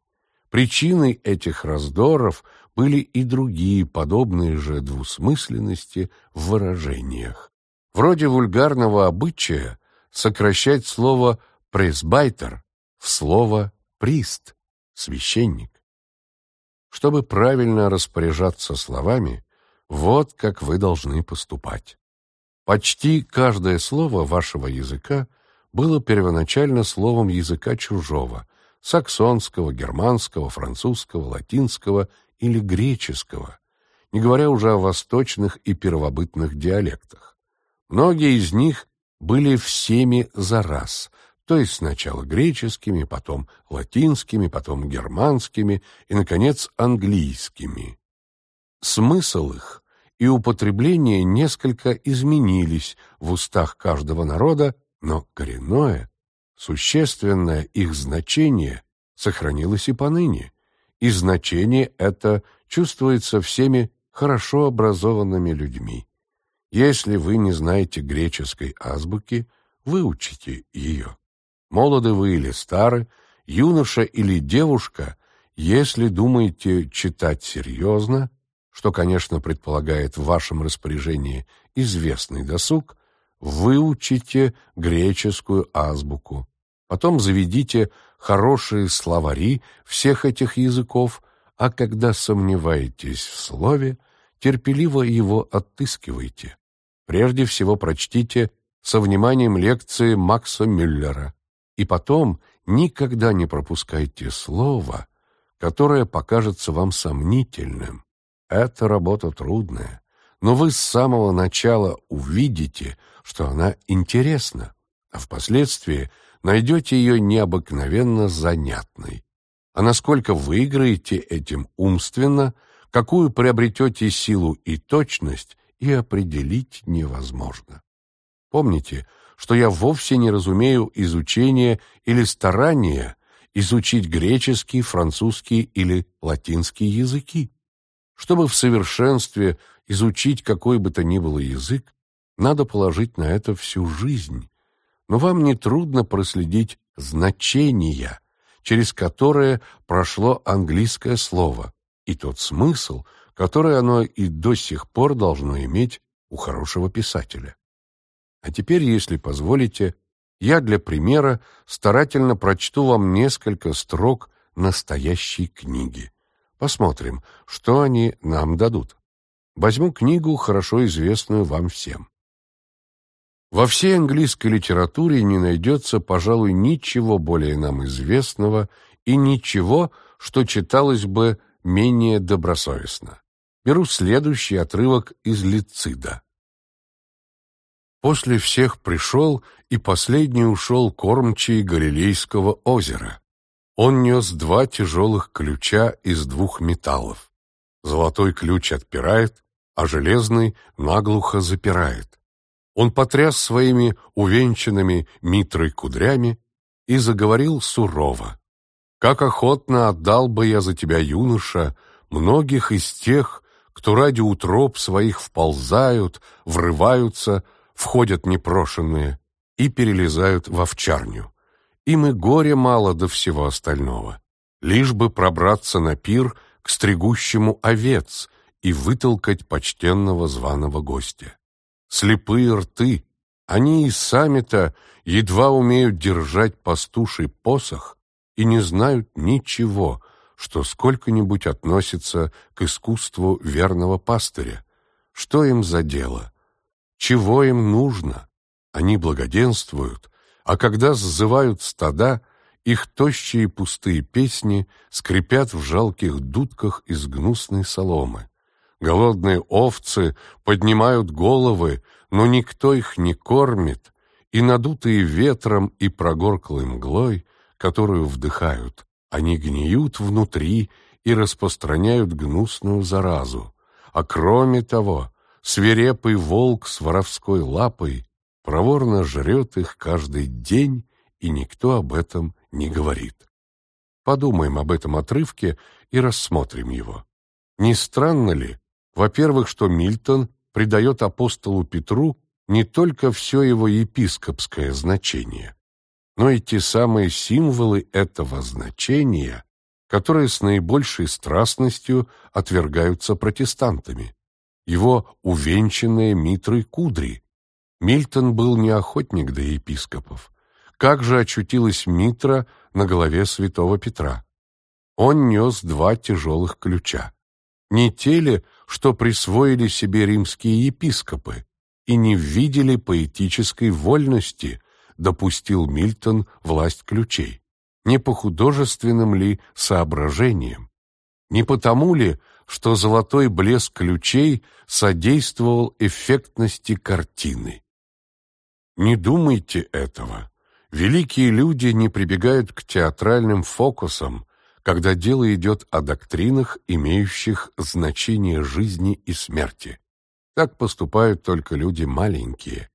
Причиной этих раздоров были и другие подобные же двусмысленности в выражениях. Вроде вульгарного обычая сокращать слово «пресбайтер» в слово «прист» — «священник». Чтобы правильно распоряжаться словами, вот как вы должны поступать. Почти каждое слово вашего языка было первоначально словом языка чужого, саксонского, германского, французского, латинского или греческого, не говоря уже о восточных и первобытных диалектах. Многие из них были всеми за раз, то есть сначала греческими, потом латинскими, потом германскими и, наконец, английскими. Смысл их и употребление несколько изменились в устах каждого народа но коренное, существенное их значение сохранилось и поныне, и значение это чувствуется всеми хорошо образованными людьми. Если вы не знаете греческой азбуки, выучите ее. Молоды вы или стары, юноша или девушка, если думаете читать серьезно, что, конечно, предполагает в вашем распоряжении известный досуг, выучите греческую азбуку. Потом заведите хорошие словари всех этих языков, а когда сомневаетесь в слове, терпеливо его отыскивайте. Прежде всего прочтите со вниманием лекции Макса Мюллера, и потом никогда не пропускайте слово, которое покажется вам сомнительным. Это работа трудная, но вы с самого начала увидите, что она интересна, а впоследствии найдете ее необыкновенно занятной. А насколько выиграете этим умственно, какую приобретете силу и точность, и определить невозможно. Помните, что я вовсе не разумею изучения или старания изучить греческий, французский или латинский языки. Чтобы в совершенстве изучить какой бы то ни было язык, надо положить на это всю жизнь. но вам не трудно проследить значения, через которое прошло английское слово, и тот смысл, который оно и до сих пор должно иметь у хорошего писателя. А теперь, если позволите, я для примера старательно прочту вам несколько строк настоящей книги. Посмотрим, что они нам дадут. Возьму книгу, хорошо известную вам всем. Во всей английской литературе не найдется, пожалуй, ничего более нам известного и ничего, что читалось бы менее добросовестно. Беру следующий отрывок из Лицида. После всех пришел, и последний ушел кормчий Галилейского озера. Он нес два тяжелых ключа из двух металлов. Золотой ключ отпирает, а железный наглухо запирает. Он потряс своими увенчанными митрой кудрями и заговорил сурово. «Как охотно отдал бы я за тебя, юноша, многих из тех, кто ради утроб своих вползают, врываются, входят непрошенные и перелезают в овчарню. Им и горе мало до всего остального. Лишь бы пробраться на пир к стригущему овец и вытолкать почтенного званого гостя. Слепые рты, они и сами-то едва умеют держать пастуший посох и не знают ничего, что сколько-нибудь относится к искусству верного пастыря. Что им за дело? Чего им нужно? Они благоденствуют, а когда сзывают стада, их тощие пустые песни скрипят в жалких дудках из гнусной соломы. Голодные овцы поднимают головы, но никто их не кормит, и надутые ветром и прогорклой мглой, которую вдыхают, они гниют внутри и распространяют гнусную заразу. А кроме того, свирепый волк с воровской лапой проворно жрет их каждый день, и никто об этом не говорит. Подумаем об этом отрывке и рассмотрим его. Не странно ли, во-первых, что Мильтон придает апостолу Петру не только все его епископское значение, но и те самые символы этого значения, которые с наибольшей страстностью отвергаются протестантами. Его увенчанные митрой кудри. Мильтон был не охотник до епископов. Как же очутилась митра на голове святого Петра? Он нес два тяжелых ключа. Не те ли, что присвоили себе римские епископы, и не видели поэтической вольности, допустил Мильтон власть ключей? Не по художественным ли соображениям? Не потому ли, что золотой блеск ключей содействовал эффектности картины? Не думайте этого. Великие люди не прибегают к театральным фокусам, когда дело идет о доктринах, имеющих значение жизни и смерти. Так поступают только люди маленькие,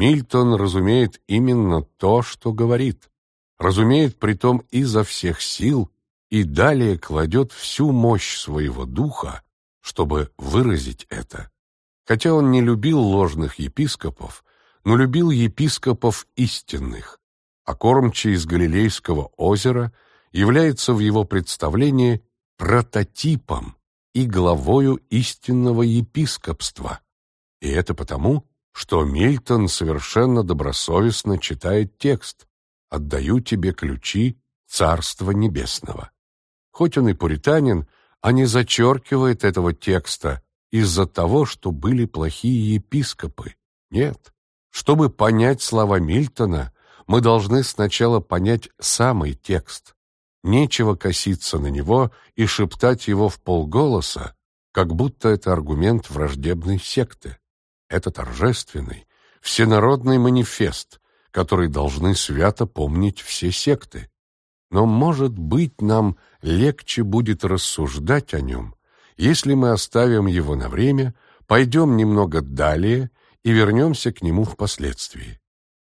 Мильтон разумеет именно то, что говорит, разумеет притом изо всех сил и далее кладет всю мощь своего духа, чтобы выразить это. Хотя он не любил ложных епископов, но любил епископов истинных, а кормчий из Галилейского озера является в его представлении прототипом и главою истинного епископства. И это потому, что Мильтон совершенно добросовестно читает текст «Отдаю тебе ключи Царства Небесного». Хоть он и пуританин, а не зачеркивает этого текста из-за того, что были плохие епископы. Нет. Чтобы понять слова Мильтона, мы должны сначала понять самый текст. Нечего коситься на него и шептать его в полголоса, как будто это аргумент враждебной секты. Это торжественный, всенародный манифест, который должны свято помнить все секты. Но, может быть, нам легче будет рассуждать о нем, если мы оставим его на время, пойдем немного далее и вернемся к нему впоследствии.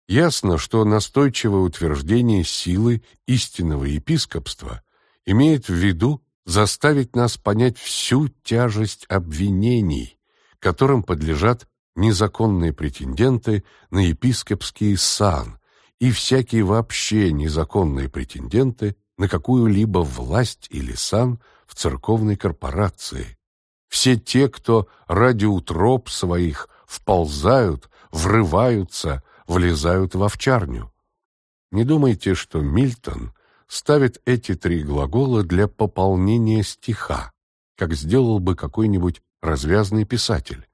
Ясно, что настойчивое утверждение силы истинного епископства имеет в виду заставить нас понять всю тяжесть обвинений, которым подлежат незаконные претенденты на епископский сан и всякие вообще незаконные претенденты на какую-либо власть или сан в церковной корпорации. Все те, кто ради утроб своих вползают, врываются, влезают в овчарню. Не думайте, что Мильтон ставит эти три глагола для пополнения стиха, как сделал бы какой-нибудь развязный писатель.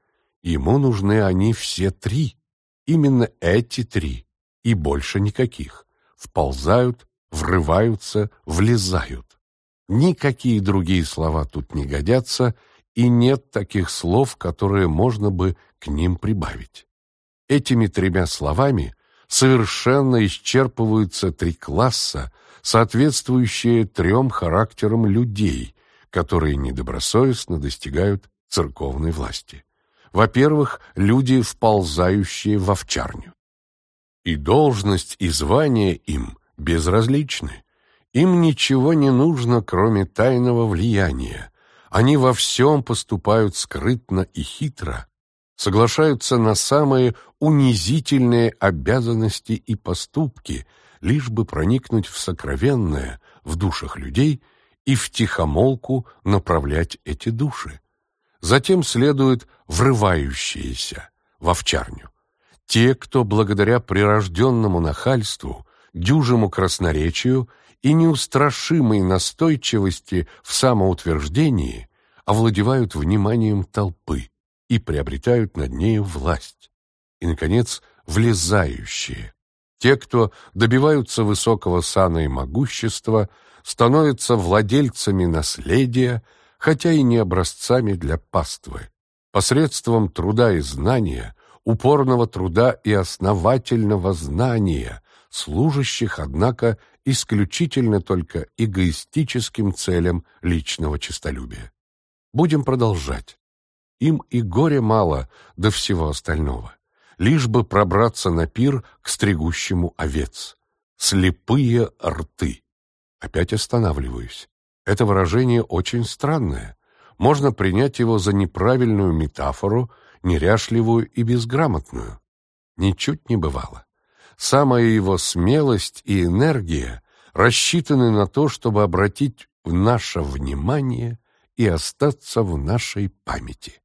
Ему нужны они все три, именно эти три, и больше никаких. Вползают, врываются, влезают. Никакие другие слова тут не годятся, и нет таких слов, которые можно бы к ним прибавить. Этими тремя словами совершенно исчерпываются три класса, соответствующие трем характерам людей, которые недобросовестно достигают церковной власти. Во-первых, люди, вползающие в овчарню. И должность, и звание им безразличны. Им ничего не нужно, кроме тайного влияния. Они во всем поступают скрытно и хитро, соглашаются на самые унизительные обязанности и поступки, лишь бы проникнуть в сокровенное в душах людей и втихомолку направлять эти души. Затем следуют врывающиеся в овчарню. Те, кто благодаря прирожденному нахальству, дюжему красноречию и неустрашимой настойчивости в самоутверждении овладевают вниманием толпы, и приобретают над нею власть. И, наконец, влезающие. Те, кто добиваются высокого сана и могущества, становятся владельцами наследия, хотя и не образцами для паствы. Посредством труда и знания, упорного труда и основательного знания, служащих, однако, исключительно только эгоистическим целям личного честолюбия. Будем продолжать. Им и горе мало до всего остального. Лишь бы пробраться на пир к стригущему овец. Слепые рты. Опять останавливаюсь. Это выражение очень странное. Можно принять его за неправильную метафору, неряшливую и безграмотную. Ничуть не бывало. Самая его смелость и энергия рассчитаны на то, чтобы обратить в наше внимание и остаться в нашей памяти.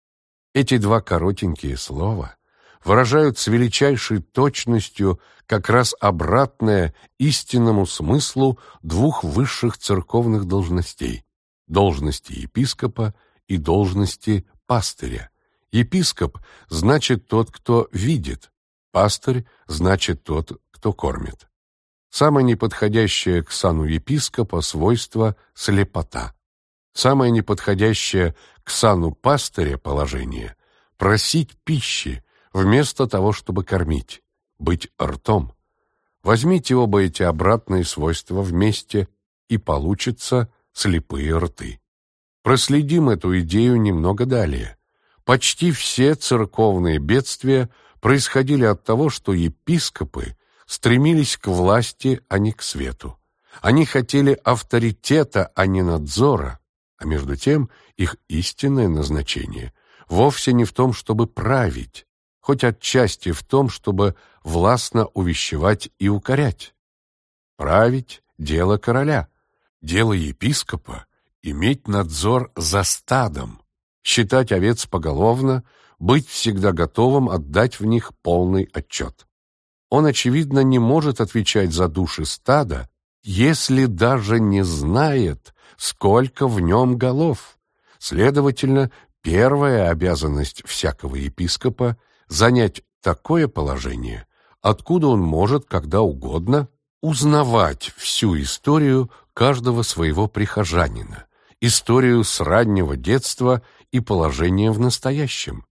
Эти два коротенькие слова выражают с величайшей точностью как раз обратное истинному смыслу двух высших церковных должностей – должности епископа и должности пастыря. Епископ значит тот, кто видит, пастырь значит тот, кто кормит. Самое неподходящее к сану епископа свойство – слепота. Самое неподходящее к сану пастыря положение – просить пищи, вместо того, чтобы кормить, быть ртом. Возьмите оба эти обратные свойства вместе, и получится слепые рты. Проследим эту идею немного далее. Почти все церковные бедствия происходили от того, что епископы стремились к власти, а не к свету. Они хотели авторитета, а не надзора, а между тем их истинное назначение вовсе не в том, чтобы править, хоть отчасти в том, чтобы властно увещевать и укорять. Править — дело короля, дело епископа — иметь надзор за стадом, считать овец поголовно, быть всегда готовым отдать в них полный отчет. Он, очевидно, не может отвечать за души стада, если даже не знает, сколько в нем голов. Следовательно, первая обязанность всякого епископа — занять такое положение, откуда он может когда угодно узнавать всю историю каждого своего прихожанина, историю с раннего детства и положение в настоящем.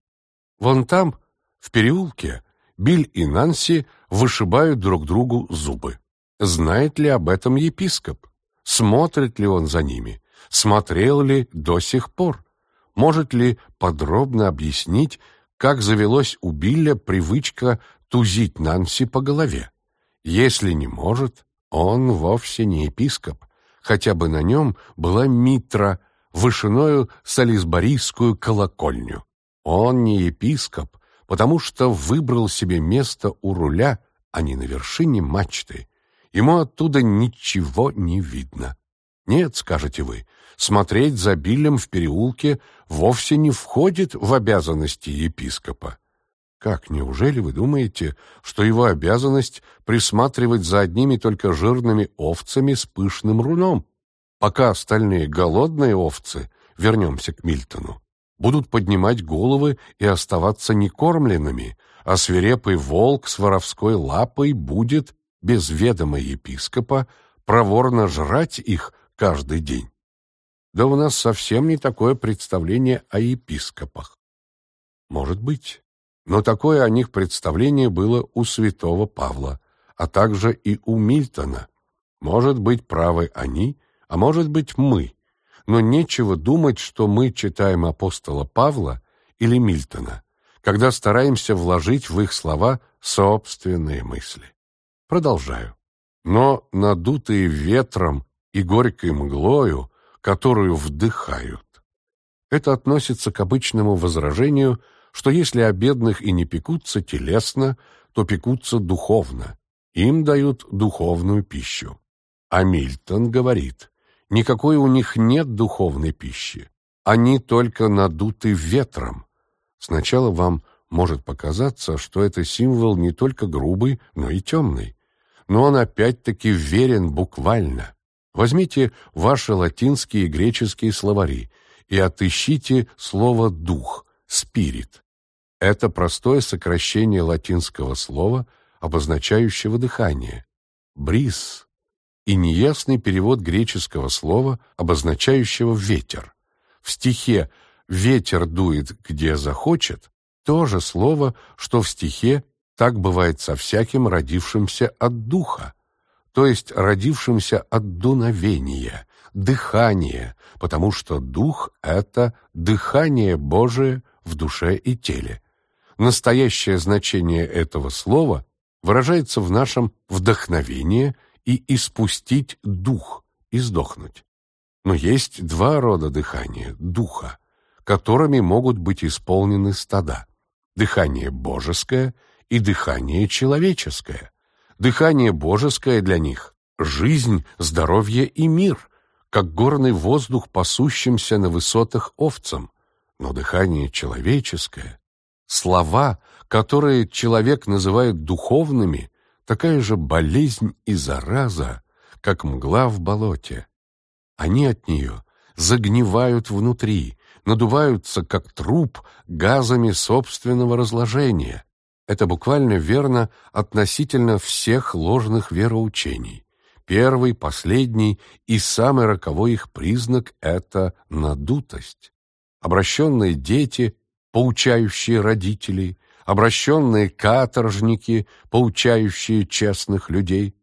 Вон там, в переулке, Биль и Нанси вышибают друг другу зубы. Знает ли об этом епископ? Смотрит ли он за ними? Смотрел ли до сих пор? Может ли подробно объяснить, как завелась у Билля привычка тузить Нанси по голове? Если не может, он вовсе не епископ, хотя бы на нем была митра, вышиною солисборийскую колокольню. Он не епископ, потому что выбрал себе место у руля, Они на вершине мачты. Ему оттуда ничего не видно. Нет, скажете вы, смотреть за Биллем в переулке вовсе не входит в обязанности епископа. Как, неужели вы думаете, что его обязанность присматривать за одними только жирными овцами с пышным руном, пока остальные голодные овцы, вернемся к Мильтону, будут поднимать головы и оставаться некормленными, а свирепый волк с воровской лапой будет, без ведома епископа, проворно жрать их каждый день? Да у нас совсем не такое представление о епископах. Может быть, но такое о них представление было у святого Павла, а также и у Мильтона. Может быть, правы они, а может быть, мы. Но нечего думать, что мы читаем апостола Павла или Мильтона, когда стараемся вложить в их слова собственные мысли. Продолжаю. Но надутые ветром и горькой мглою, которую вдыхают, это относится к обычному возражению – что если о бедных и не пекутся телесно, то пекутся духовно. Им дают духовную пищу. А Мильтон говорит, никакой у них нет духовной пищи. Они только надуты ветром. Сначала вам может показаться, что это символ не только грубый, но и темный. Но он опять-таки верен буквально. Возьмите ваши латинские и греческие словари и отыщите слово «дух», спирит. Это простое сокращение латинского слова, обозначающего дыхание. Бриз и неясный перевод греческого слова, обозначающего ветер. В стихе «ветер дует, где захочет» то же слово, что в стихе «так бывает со всяким родившимся от духа», то есть родившимся от дуновения, дыхания, потому что дух — это дыхание Божие в душе и теле. Настоящее значение этого слова выражается в нашем вдохновении и испустить дух, издохнуть. Но есть два рода дыхания, духа, которыми могут быть исполнены стада. Дыхание божеское и дыхание человеческое. Дыхание божеское для них – жизнь, здоровье и мир, как горный воздух, пасущимся на высотах овцам. Но дыхание человеческое Слова, которые человек называет духовными, такая же болезнь и зараза, как мгла в болоте. Они от нее загнивают внутри, надуваются, как труп, газами собственного разложения. Это буквально верно относительно всех ложных вероучений. Первый, последний и самый роковой их признак — это надутость. Обращенные дети поучающие родителей, обращенные каторжники, поучающие честных людей,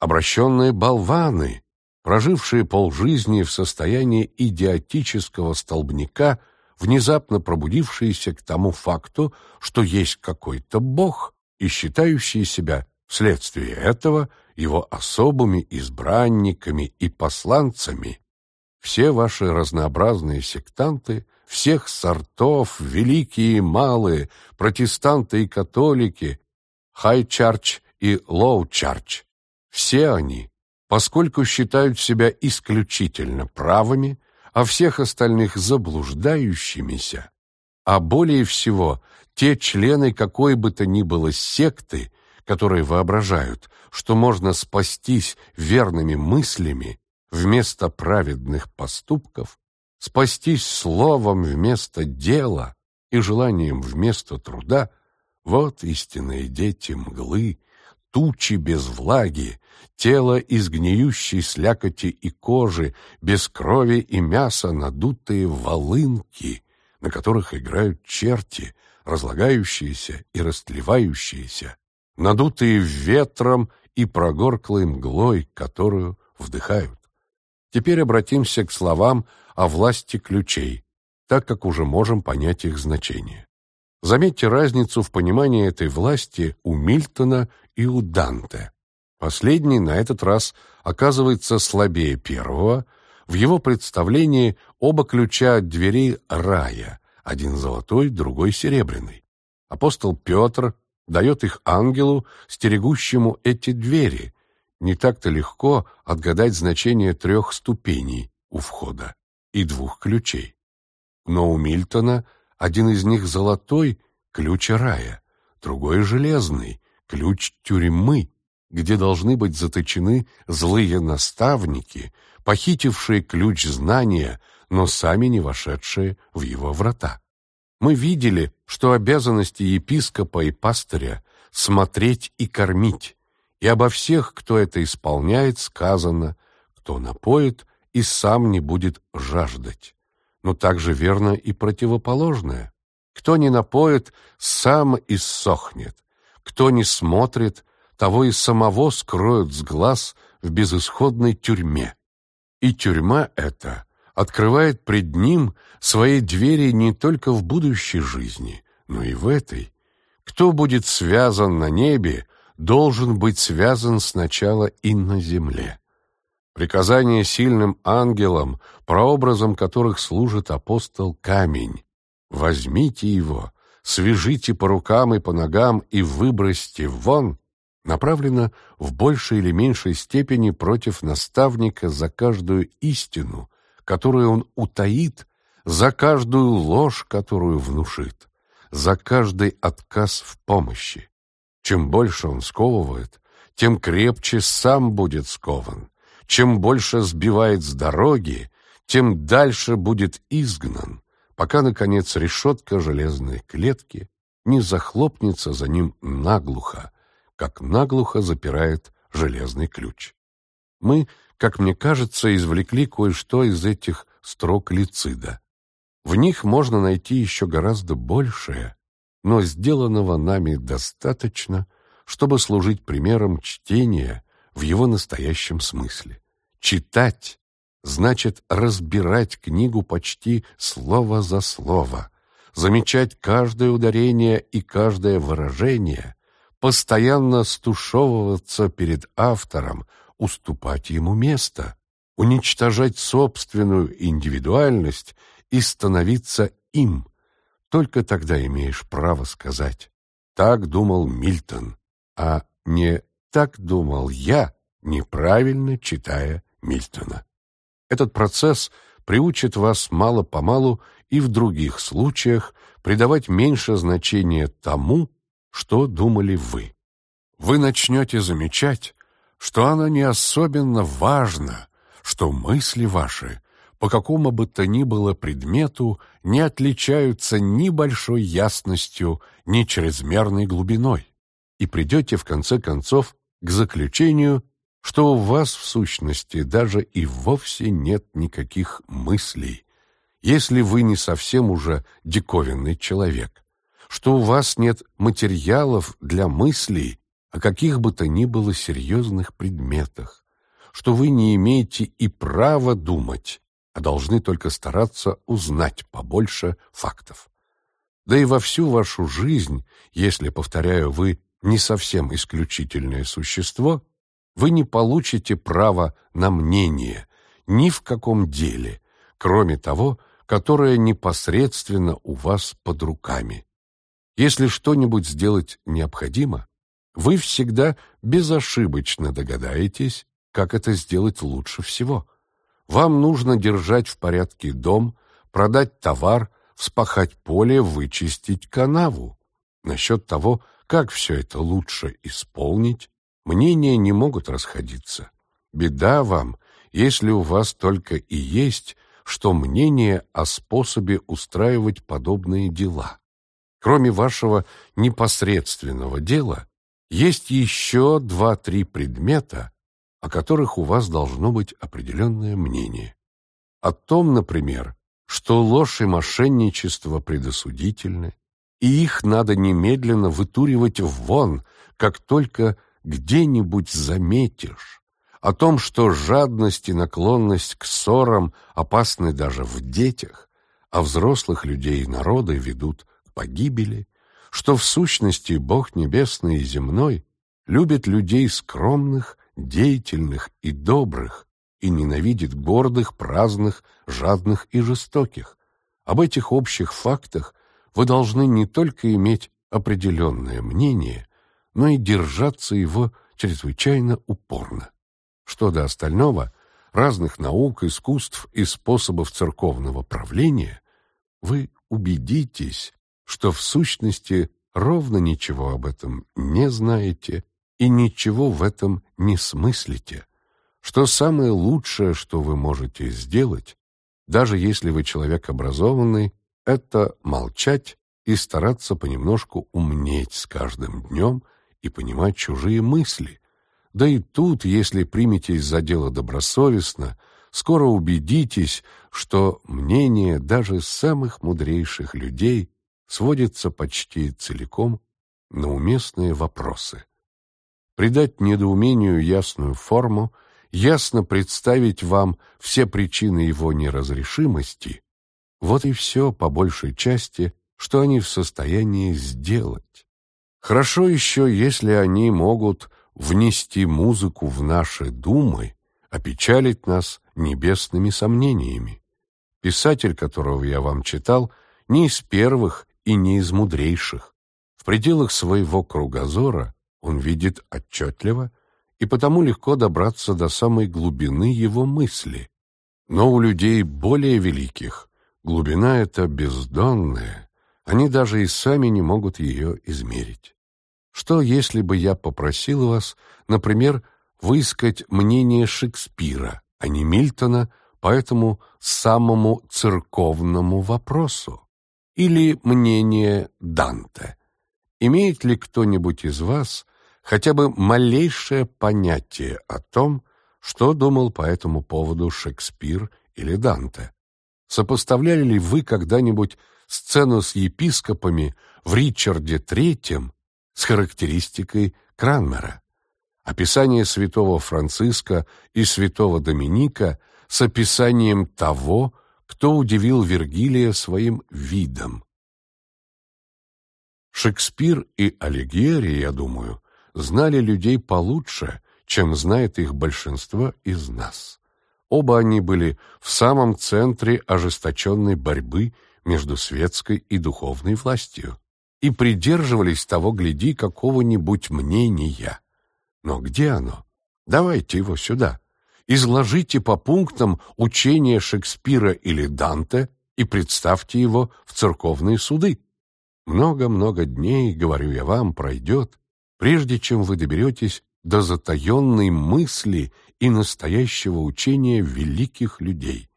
обращенные болваны, прожившие полжизни в состоянии идиотического столбняка, внезапно пробудившиеся к тому факту, что есть какой-то Бог, и считающие себя вследствие этого его особыми избранниками и посланцами. Все ваши разнообразные сектанты – всех сортов, великие и малые, протестанты и католики, High Church и Low Church. Все они, поскольку считают себя исключительно правыми, а всех остальных заблуждающимися, а более всего те члены какой бы то ни было секты, которые воображают, что можно спастись верными мыслями вместо праведных поступков, спастись словом вместо дела и желанием вместо труда, вот истинные дети мглы, тучи без влаги, тело из гниющей слякоти и кожи, без крови и мяса надутые волынки, на которых играют черти, разлагающиеся и растлевающиеся, надутые ветром и прогорклой мглой, которую вдыхают. Теперь обратимся к словам о власти ключей, так как уже можем понять их значение. Заметьте разницу в понимании этой власти у Мильтона и у Данте. Последний на этот раз оказывается слабее первого, в его представлении оба ключа от двери рая, один золотой, другой серебряный. Апостол Петр дает их ангелу, стерегущему эти двери. Не так-то легко отгадать значение трех ступеней у входа и двух ключей. Но у Мильтона один из них золотой, ключ рая, другой железный, ключ тюрьмы, где должны быть заточены злые наставники, похитившие ключ знания, но сами не вошедшие в его врата. Мы видели, что обязанности епископа и пастыря — смотреть и кормить, и обо всех, кто это исполняет, сказано, кто напоит и сам не будет жаждать. Но также верно и противоположное. Кто не напоит, сам иссохнет. Кто не смотрит, того и самого скроют с глаз в безысходной тюрьме. И тюрьма эта открывает пред ним свои двери не только в будущей жизни, но и в этой. Кто будет связан на небе, должен быть связан сначала и на земле. Приказание сильным ангелам, прообразом которых служит апостол Камень. Возьмите его, свяжите по рукам и по ногам и выбросьте вон, направлено в большей или меньшей степени против наставника за каждую истину, которую он утаит, за каждую ложь, которую внушит, за каждый отказ в помощи. Чем больше он сковывает, тем крепче сам будет скован. Чем больше сбивает с дороги, тем дальше будет изгнан, пока, наконец, решетка железной клетки не захлопнется за ним наглухо, как наглухо запирает железный ключ. Мы, как мне кажется, извлекли кое-что из этих строк лицида. В них можно найти еще гораздо большее, но сделанного нами достаточно, чтобы служить примером чтения в его настоящем смысле. Читать значит разбирать книгу почти слово за слово, замечать каждое ударение и каждое выражение, постоянно стушевываться перед автором, уступать ему место, уничтожать собственную индивидуальность и становиться им. Только тогда имеешь право сказать «так думал Мильтон», а не «так думал я», неправильно читая Мильтона. Этот процесс приучит вас мало-помалу и в других случаях придавать меньше значения тому, что думали вы. Вы начнете замечать, что оно не особенно важно, что мысли ваши по какому бы то ни было предмету не отличаются ни большой ясностью, ни чрезмерной глубиной, и придете в конце концов к заключению, что у вас в сущности даже и вовсе нет никаких мыслей, если вы не совсем уже диковинный человек, что у вас нет материалов для мыслей о каких бы то ни было серьезных предметах, что вы не имеете и права думать, а должны только стараться узнать побольше фактов. Да и во всю вашу жизнь, если, повторяю, вы не совсем исключительное существо, вы не получите права на мнение ни в каком деле, кроме того, которое непосредственно у вас под руками. Если что-нибудь сделать необходимо, вы всегда безошибочно догадаетесь, как это сделать лучше всего. Вам нужно держать в порядке дом, продать товар, вспахать поле, вычистить канаву. Насчет того, как все это лучше исполнить, мнения не могут расходиться. Беда вам, если у вас только и есть, что мнение о способе устраивать подобные дела. Кроме вашего непосредственного дела, есть еще два-три предмета, о которых у вас должно быть определенное мнение. О том, например, что ложь и мошенничество предосудительны, и их надо немедленно вытуривать вон, как только где-нибудь заметишь. О том, что жадность и наклонность к ссорам опасны даже в детях, а взрослых людей и народы ведут к погибели, что в сущности Бог Небесный и Земной любит людей скромных деятельных и добрых, и ненавидит гордых, праздных, жадных и жестоких. Об этих общих фактах вы должны не только иметь определенное мнение, но и держаться его чрезвычайно упорно. Что до остального, разных наук, искусств и способов церковного правления, вы убедитесь, что в сущности ровно ничего об этом не знаете и ничего в этом не смыслите, что самое лучшее, что вы можете сделать, даже если вы человек образованный, это молчать и стараться понемножку умнеть с каждым днем и понимать чужие мысли. Да и тут, если приметесь за дело добросовестно, скоро убедитесь, что мнение даже самых мудрейших людей сводится почти целиком на уместные вопросы. Придать недоумению ясную форму, ясно представить вам все причины его неразрешимости — вот и все, по большей части, что они в состоянии сделать. Хорошо еще, если они могут внести музыку в наши думы, опечалить нас небесными сомнениями. Писатель, которого я вам читал, не из первых и не из мудрейших. В пределах своего кругозора он видит отчетливо и потому легко добраться до самой глубины его мысли. Но у людей более великих глубина эта бездонная, они даже и сами не могут ее измерить. Что, если бы я попросил вас, например, выискать мнение Шекспира, а не Мильтона по этому самому церковному вопросу? Или мнение Данте? Имеет ли кто-нибудь из вас хотя бы малейшее понятие о том, что думал по этому поводу Шекспир или Данте? Сопоставляли ли вы когда-нибудь сцену с епископами в Ричарде III с характеристикой Кранмера? Описание святого Франциска и святого Доминика с описанием того, кто удивил Вергилия своим видом. Шекспир и Алигьери, я думаю, знали людей получше, чем знает их большинство из нас. Оба они были в самом центре ожесточенной борьбы между светской и духовной властью и придерживались того, гляди, какого-нибудь мнения. Но где оно? Давайте его сюда. Изложите по пунктам учение Шекспира или Данте и представьте его в церковные суды. Много-много дней, говорю я вам, пройдет, прежде чем вы доберетесь до затаенной мысли и настоящего учения великих людей.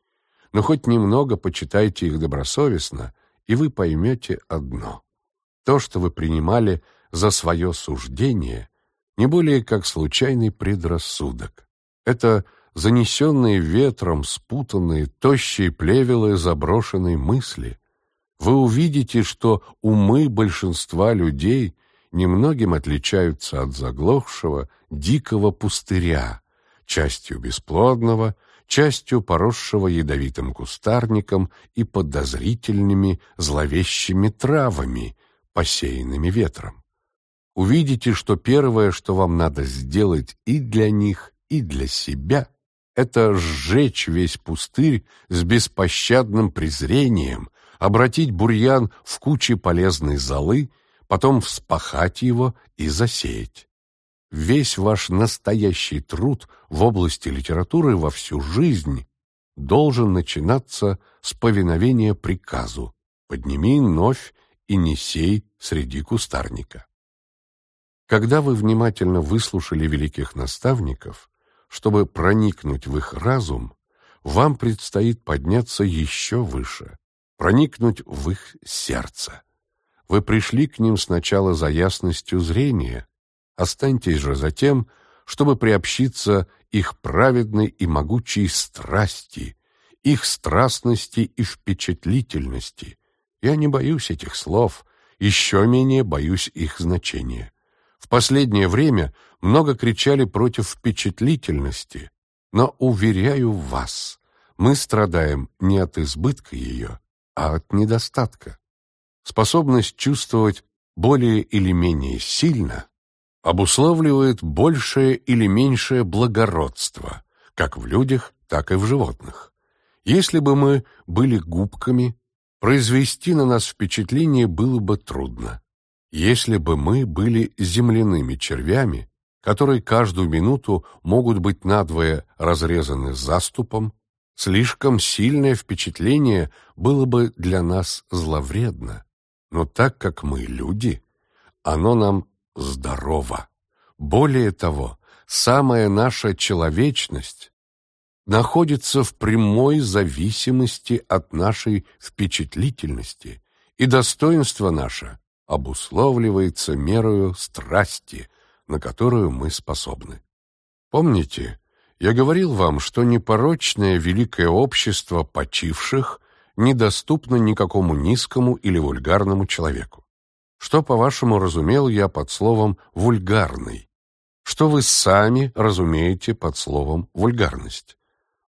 Но хоть немного почитайте их добросовестно, и вы поймете одно. То, что вы принимали за свое суждение, не более как случайный предрассудок. Это занесенные ветром, спутанные, тощие плевелы заброшенной мысли. Вы увидите, что умы большинства людей немногим отличаются от заглохшего, дикого пустыря, частью бесплодного, частью поросшего ядовитым кустарником и подозрительными зловещими травами, посеянными ветром. Увидите, что первое, что вам надо сделать и для них, и для себя, это сжечь весь пустырь с беспощадным презрением, обратить бурьян в кучи полезной золы потом вспахать его и засеять. Весь ваш настоящий труд в области литературы во всю жизнь должен начинаться с повиновения приказу «Подними новь и не сей среди кустарника». Когда вы внимательно выслушали великих наставников, чтобы проникнуть в их разум, вам предстоит подняться еще выше, проникнуть в их сердце. Вы пришли к ним сначала за ясностью зрения, останьтесь же за тем, чтобы приобщиться их праведной и могучей страсти, их страстности и впечатлительности. Я не боюсь этих слов, еще менее боюсь их значения. В последнее время много кричали против впечатлительности, но, уверяю вас, мы страдаем не от избытка ее, а от недостатка способность чувствовать более или менее сильно обуславливает большее или меньшее благородство, как в людях, так и в животных. Если бы мы были губками, произвести на нас впечатление было бы трудно. Если бы мы были земляными червями, которые каждую минуту могут быть надвое разрезаны заступом, слишком сильное впечатление было бы для нас зловредно. Но так как мы люди, оно нам здорово. Более того, самая наша человечность находится в прямой зависимости от нашей впечатлительности, и достоинство наше обусловливается мерою страсти, на которую мы способны. Помните, я говорил вам, что непорочное великое общество почивших недоступно никакому низкому или вульгарному человеку. Что, по-вашему, разумел я под словом «вульгарный»? Что вы сами разумеете под словом «вульгарность»?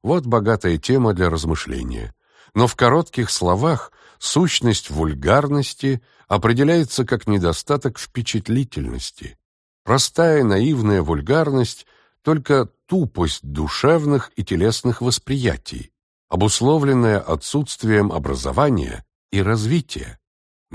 Вот богатая тема для размышления. Но в коротких словах сущность вульгарности определяется как недостаток впечатлительности. Простая наивная вульгарность – только тупость душевных и телесных восприятий, обусловленная отсутствием образования и развития.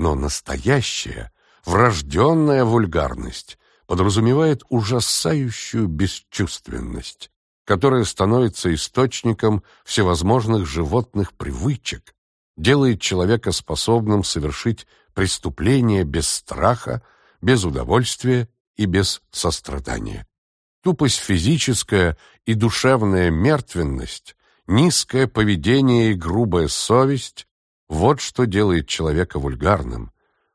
Но настоящая, врожденная вульгарность подразумевает ужасающую бесчувственность, которая становится источником всевозможных животных привычек, делает человека способным совершить преступление без страха, без удовольствия и без сострадания. Тупость физическая и душевная мертвенность, низкое поведение и грубая совесть – вот что делает человека вульгарным.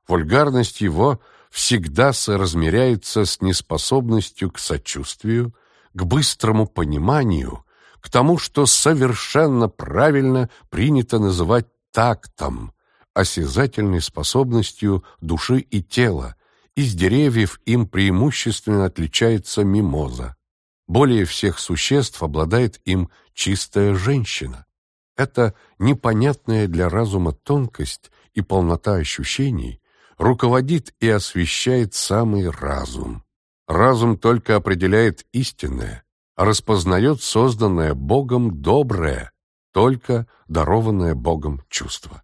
Вульгарность его всегда соразмеряется с неспособностью к сочувствию, к быстрому пониманию, к тому, что совершенно правильно принято называть тактом, осязательной способностью души и тела. Из деревьев им преимущественно отличается мимоза. Более всех существ обладает им чистая женщина. Эта непонятная для разума тонкость и полнота ощущений руководит и освещает самый разум. Разум только определяет истинное, а распознает созданное Богом доброе, только дарованное Богом чувство.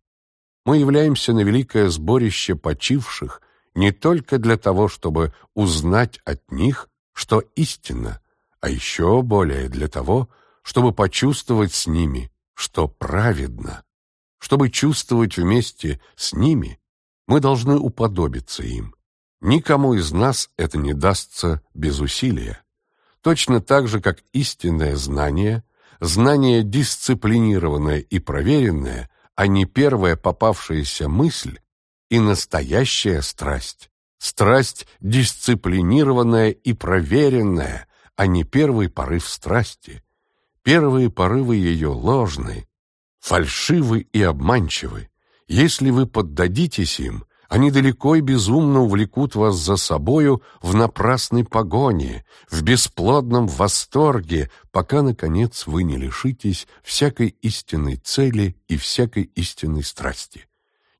Мы являемся на великое сборище почивших не только для того, чтобы узнать от них, что истинно, а еще более для того, чтобы почувствовать с ними, что праведно. Чтобы чувствовать вместе с ними, мы должны уподобиться им. Никому из нас это не дастся без усилия. Точно так же, как истинное знание знание дисциплинированное и проверенное, а не первая попавшаяся мысль и настоящая страсть. Страсть дисциплинированная и проверенная, а не первый порыв страсти. Первые порывы ее ложны, фальшивы и обманчивы. Если вы поддадитесь им, они далеко и безумно увлекут вас за собою в напрасной погоне, в бесплодном восторге, пока, наконец, вы не лишитесь всякой истинной цели и всякой истинной страсти.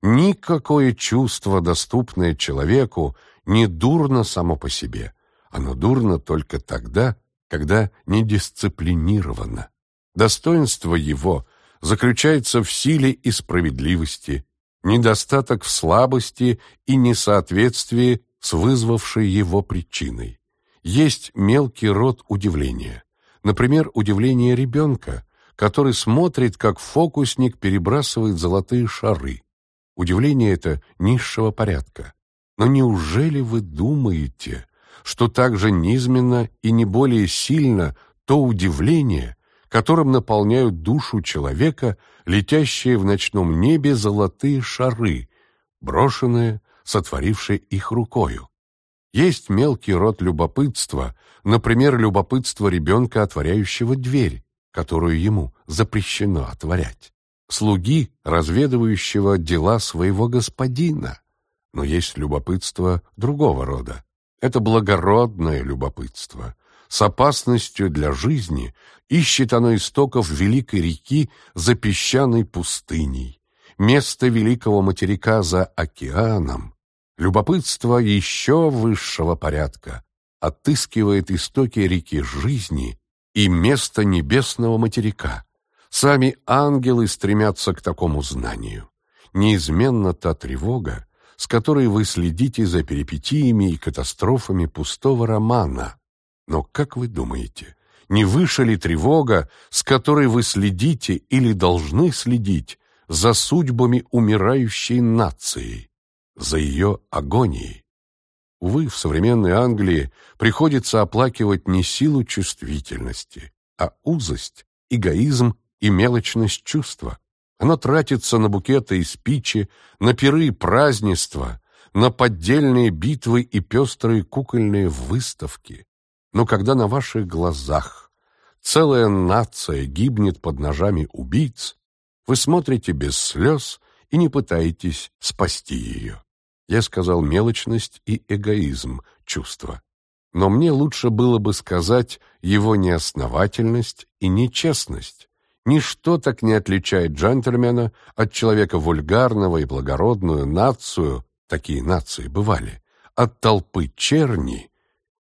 Никакое чувство, доступное человеку, не дурно само по себе. Оно дурно только тогда, когда не дисциплинировано. Достоинство его заключается в силе и справедливости, недостаток в слабости и несоответствии с вызвавшей его причиной. Есть мелкий род удивления. Например, удивление ребенка, который смотрит, как фокусник перебрасывает золотые шары. Удивление это низшего порядка. Но неужели вы думаете, что так же низменно и не более сильно то удивление, которым наполняют душу человека летящие в ночном небе золотые шары, брошенные, сотворившие их рукою. Есть мелкий род любопытства, например, любопытство ребенка, отворяющего дверь, которую ему запрещено отворять, слуги, разведывающего дела своего господина. Но есть любопытство другого рода. Это благородное любопытство, с опасностью для жизни ищет оно истоков великой реки за песчаной пустыней, место великого материка за океаном. Любопытство еще высшего порядка отыскивает истоки реки жизни и место небесного материка. Сами ангелы стремятся к такому знанию. Неизменно та тревога, с которой вы следите за перипетиями и катастрофами пустого романа. Но как вы думаете, не выше ли тревога, с которой вы следите или должны следить за судьбами умирающей нации, за ее агонией? Увы, в современной Англии приходится оплакивать не силу чувствительности, а узость, эгоизм и мелочность чувства. Оно тратится на букеты и спичи, на пиры и празднества, на поддельные битвы и пестрые кукольные выставки. Но когда на ваших глазах целая нация гибнет под ножами убийц, вы смотрите без слез и не пытаетесь спасти ее. Я сказал мелочность и эгоизм чувства. Но мне лучше было бы сказать его неосновательность и нечестность. Ничто так не отличает джентльмена от человека вульгарного и благородную нацию, такие нации бывали, от толпы черни,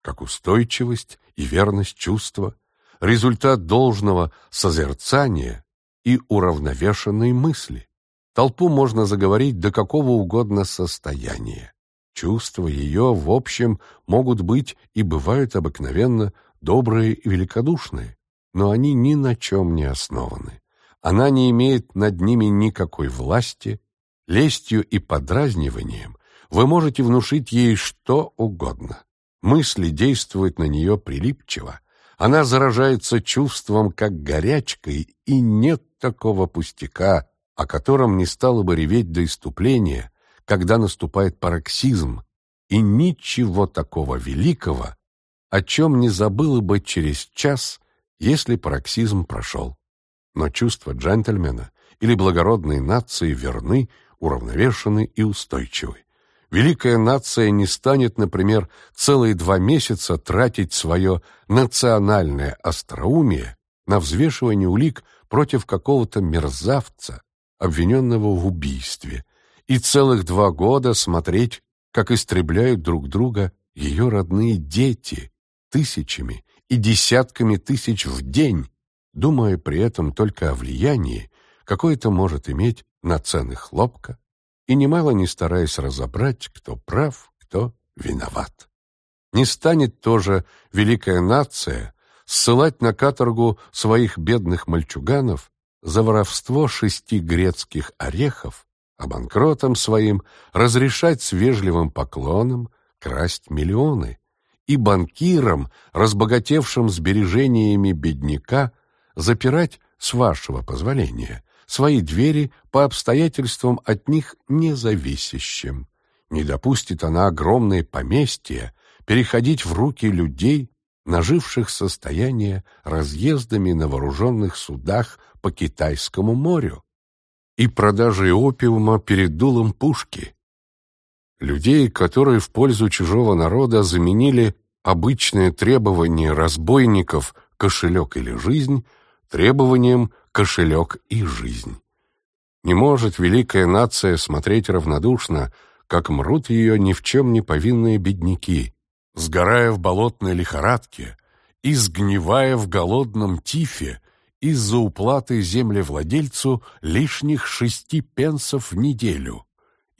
как устойчивость и верность чувства, результат должного созерцания и уравновешенной мысли. Толпу можно заговорить до какого угодно состояния. Чувства ее, в общем, могут быть и бывают обыкновенно добрые и великодушные, но они ни на чем не основаны. Она не имеет над ними никакой власти, лестью и подразниванием вы можете внушить ей что угодно. Мысли действуют на нее прилипчиво, она заражается чувством, как горячкой, и нет такого пустяка, о котором не стало бы реветь до иступления, когда наступает пароксизм, и ничего такого великого, о чем не забыла бы через час если пароксизм прошел. Но чувства джентльмена или благородной нации верны, уравновешены и устойчивы. Великая нация не станет, например, целые два месяца тратить свое национальное остроумие на взвешивание улик против какого-то мерзавца, обвиненного в убийстве, и целых два года смотреть, как истребляют друг друга ее родные дети, тысячами и десятками тысяч в день, думая при этом только о влиянии, какое это может иметь на цены хлопка, и немало не стараясь разобрать, кто прав, кто виноват. Не станет тоже великая нация ссылать на каторгу своих бедных мальчуганов за воровство шести грецких орехов, а банкротам своим разрешать с вежливым поклоном красть миллионы, и банкирам, разбогатевшим сбережениями бедняка, запирать, с вашего позволения, свои двери по обстоятельствам от них независящим. Не допустит она огромные поместья переходить в руки людей, наживших состояние разъездами на вооруженных судах по Китайскому морю и продажей опиума перед дулом пушки. Людей, которые в пользу чужого народа заменили обычное требование разбойников «кошелек или жизнь» требованием «кошелек и жизнь». Не может великая нация смотреть равнодушно, как мрут ее ни в чем не повинные бедняки, сгорая в болотной лихорадке и сгнивая в голодном тифе из-за уплаты землевладельцу лишних шести пенсов в неделю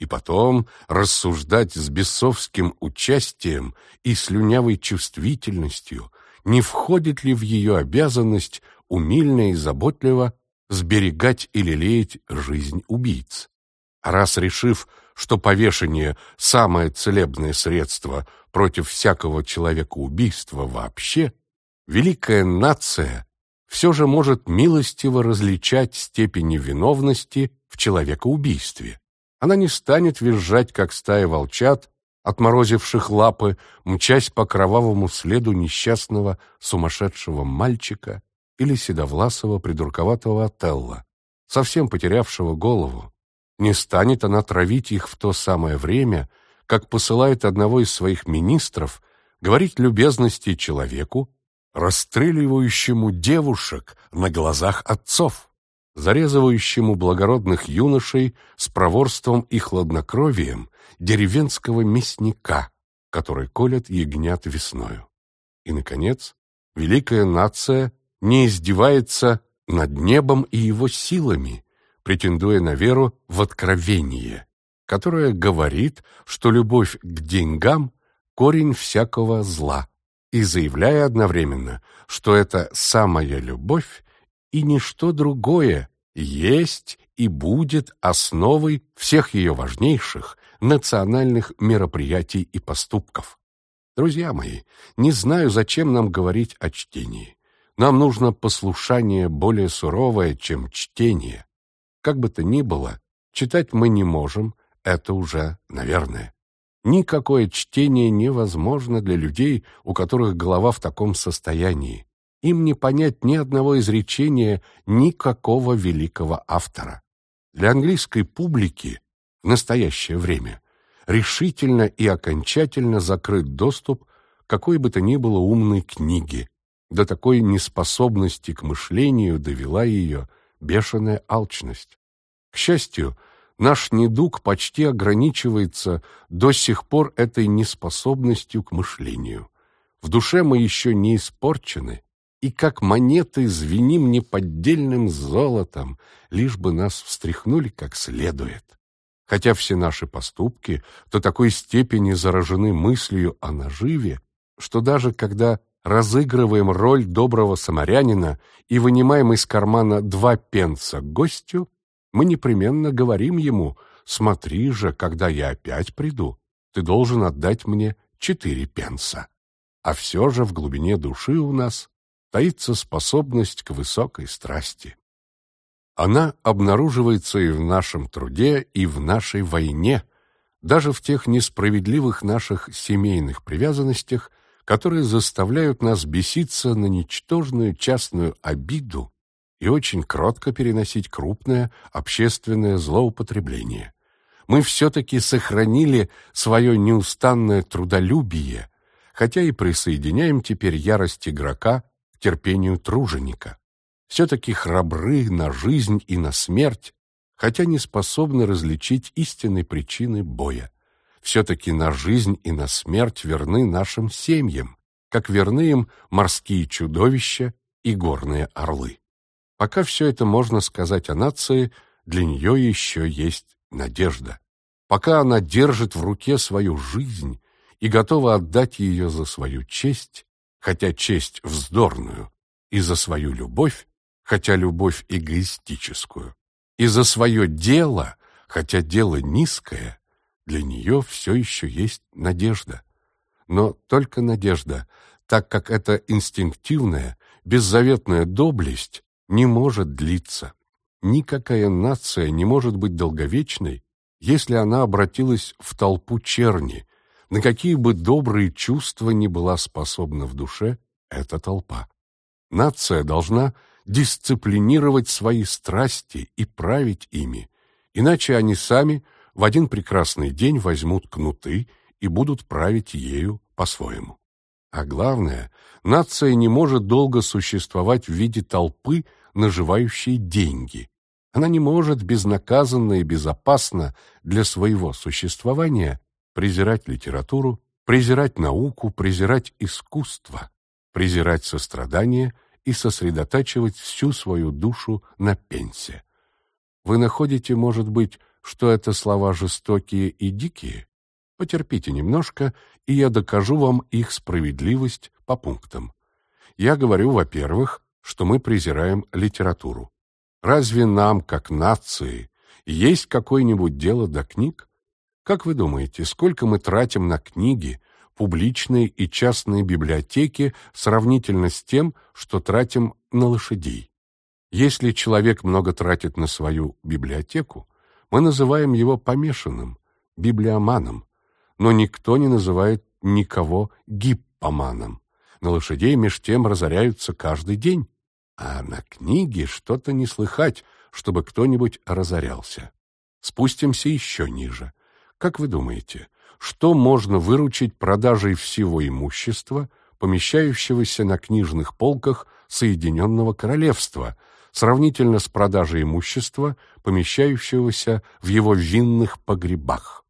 и потом рассуждать с бесовским участием и слюнявой чувствительностью, не входит ли в ее обязанность умильно и заботливо сберегать и лелеять жизнь убийц. А раз решив, что повешение – самое целебное средство против всякого человекоубийства вообще, великая нация все же может милостиво различать степени виновности в человекоубийстве. Она не станет визжать, как стая волчат, отморозивших лапы, мчась по кровавому следу несчастного сумасшедшего мальчика или седовласого придурковатого Отелла, совсем потерявшего голову. Не станет она травить их в то самое время, как посылает одного из своих министров говорить любезности человеку, расстреливающему девушек на глазах отцов зарезывающему благородных юношей с проворством и хладнокровием деревенского мясника, который колет ягнят весною. И, наконец, великая нация не издевается над небом и его силами, претендуя на веру в откровение, которая говорит, что любовь к деньгам – корень всякого зла, и заявляя одновременно, что это самая любовь и ничто другое есть и будет основой всех ее важнейших национальных мероприятий и поступков. Друзья мои, не знаю, зачем нам говорить о чтении. Нам нужно послушание более суровое, чем чтение. Как бы то ни было, читать мы не можем, это уже наверное. Никакое чтение невозможно для людей, у которых голова в таком состоянии. Им не понять ни одного изречения никакого великого автора. Для английской публики в настоящее время решительно и окончательно закрыт доступ какой бы то ни было умной книге. До такой неспособности к мышлению довела ее бешеная алчность. К счастью, наш недуг почти ограничивается до сих пор этой неспособностью к мышлению. В душе мы еще не испорчены, и как монеты звеним неподдельным золотом, лишь бы нас встряхнули как следует. Хотя все наши поступки до такой степени заражены мыслью о наживе, что даже когда разыгрываем роль доброго самарянина и вынимаем из кармана два пенса гостю, мы непременно говорим ему «Смотри же, когда я опять приду, ты должен отдать мне четыре пенса». А все же в глубине души у нас таится способность к высокой страсти. Она обнаруживается и в нашем труде, и в нашей войне, даже в тех несправедливых наших семейных привязанностях, которые заставляют нас беситься на ничтожную частную обиду и очень кротко переносить крупное общественное злоупотребление. Мы все-таки сохранили свое неустанное трудолюбие, хотя и присоединяем теперь ярость игрока терпению труженика. Все-таки храбры на жизнь и на смерть, хотя не способны различить истинной причины боя. Все-таки на жизнь и на смерть верны нашим семьям, как верны им морские чудовища и горные орлы. Пока все это можно сказать о нации, для нее еще есть надежда. Пока она держит в руке свою жизнь и готова отдать ее за свою честь, хотя честь вздорную, и за свою любовь, хотя любовь эгоистическую, и за свое дело, хотя дело низкое, для нее все еще есть надежда. Но только надежда, так как эта инстинктивная, беззаветная доблесть не может длиться. Никакая нация не может быть долговечной, если она обратилась в толпу черни, на какие бы добрые чувства ни была способна в душе эта толпа. Нация должна дисциплинировать свои страсти и править ими, иначе они сами в один прекрасный день возьмут кнуты и будут править ею по-своему. А главное, нация не может долго существовать в виде толпы, наживающей деньги. Она не может безнаказанно и безопасно для своего существования презирать литературу, презирать науку, презирать искусство, презирать сострадание и сосредотачивать всю свою душу на пенсе. Вы находите, может быть, что это слова жестокие и дикие? Потерпите немножко, и я докажу вам их справедливость по пунктам. Я говорю, во-первых, что мы презираем литературу. Разве нам, как нации, есть какое-нибудь дело до книг? Как вы думаете, сколько мы тратим на книги, публичные и частные библиотеки сравнительно с тем, что тратим на лошадей? Если человек много тратит на свою библиотеку, мы называем его помешанным, библиоманом, но никто не называет никого гиппоманом. На лошадей меж тем разоряются каждый день, а на книге что-то не слыхать, чтобы кто-нибудь разорялся. Спустимся еще ниже. Как вы думаете, что можно выручить продажей всего имущества, помещающегося на книжных полках Соединенного Королевства – сравнительно с продажей имущества, помещающегося в его винных погребах.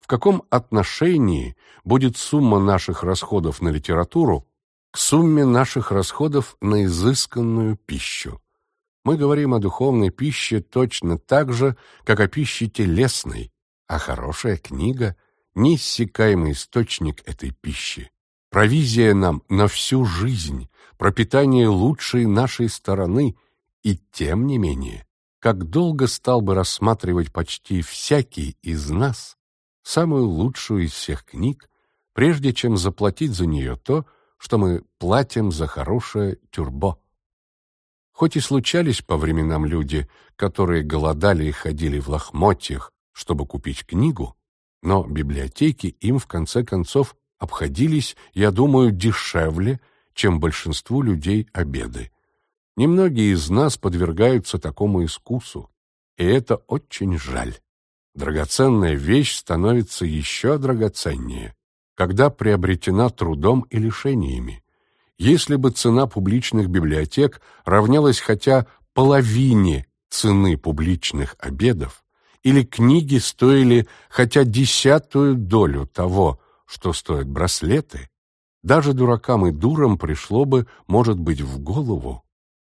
В каком отношении будет сумма наших расходов на литературу к сумме наших расходов на изысканную пищу? Мы говорим о духовной пище точно так же, как о пище телесной, А хорошая книга — неиссякаемый источник этой пищи. Провизия нам на всю жизнь, пропитание лучшей нашей стороны, и тем не менее, как долго стал бы рассматривать почти всякий из нас самую лучшую из всех книг, прежде чем заплатить за нее то, что мы платим за хорошее тюрбо. Хоть и случались по временам люди, которые голодали и ходили в лохмотьях, чтобы купить книгу, но библиотеки им в конце концов обходились, я думаю, дешевле, чем большинству людей обеды. Немногие из нас подвергаются такому искусу, и это очень жаль. Драгоценная вещь становится еще драгоценнее, когда приобретена трудом и лишениями. Если бы цена публичных библиотек равнялась хотя половине цены публичных обедов, или книги стоили хотя десятую долю того, что стоят браслеты, даже дуракам и дурам пришло бы, может быть, в голову,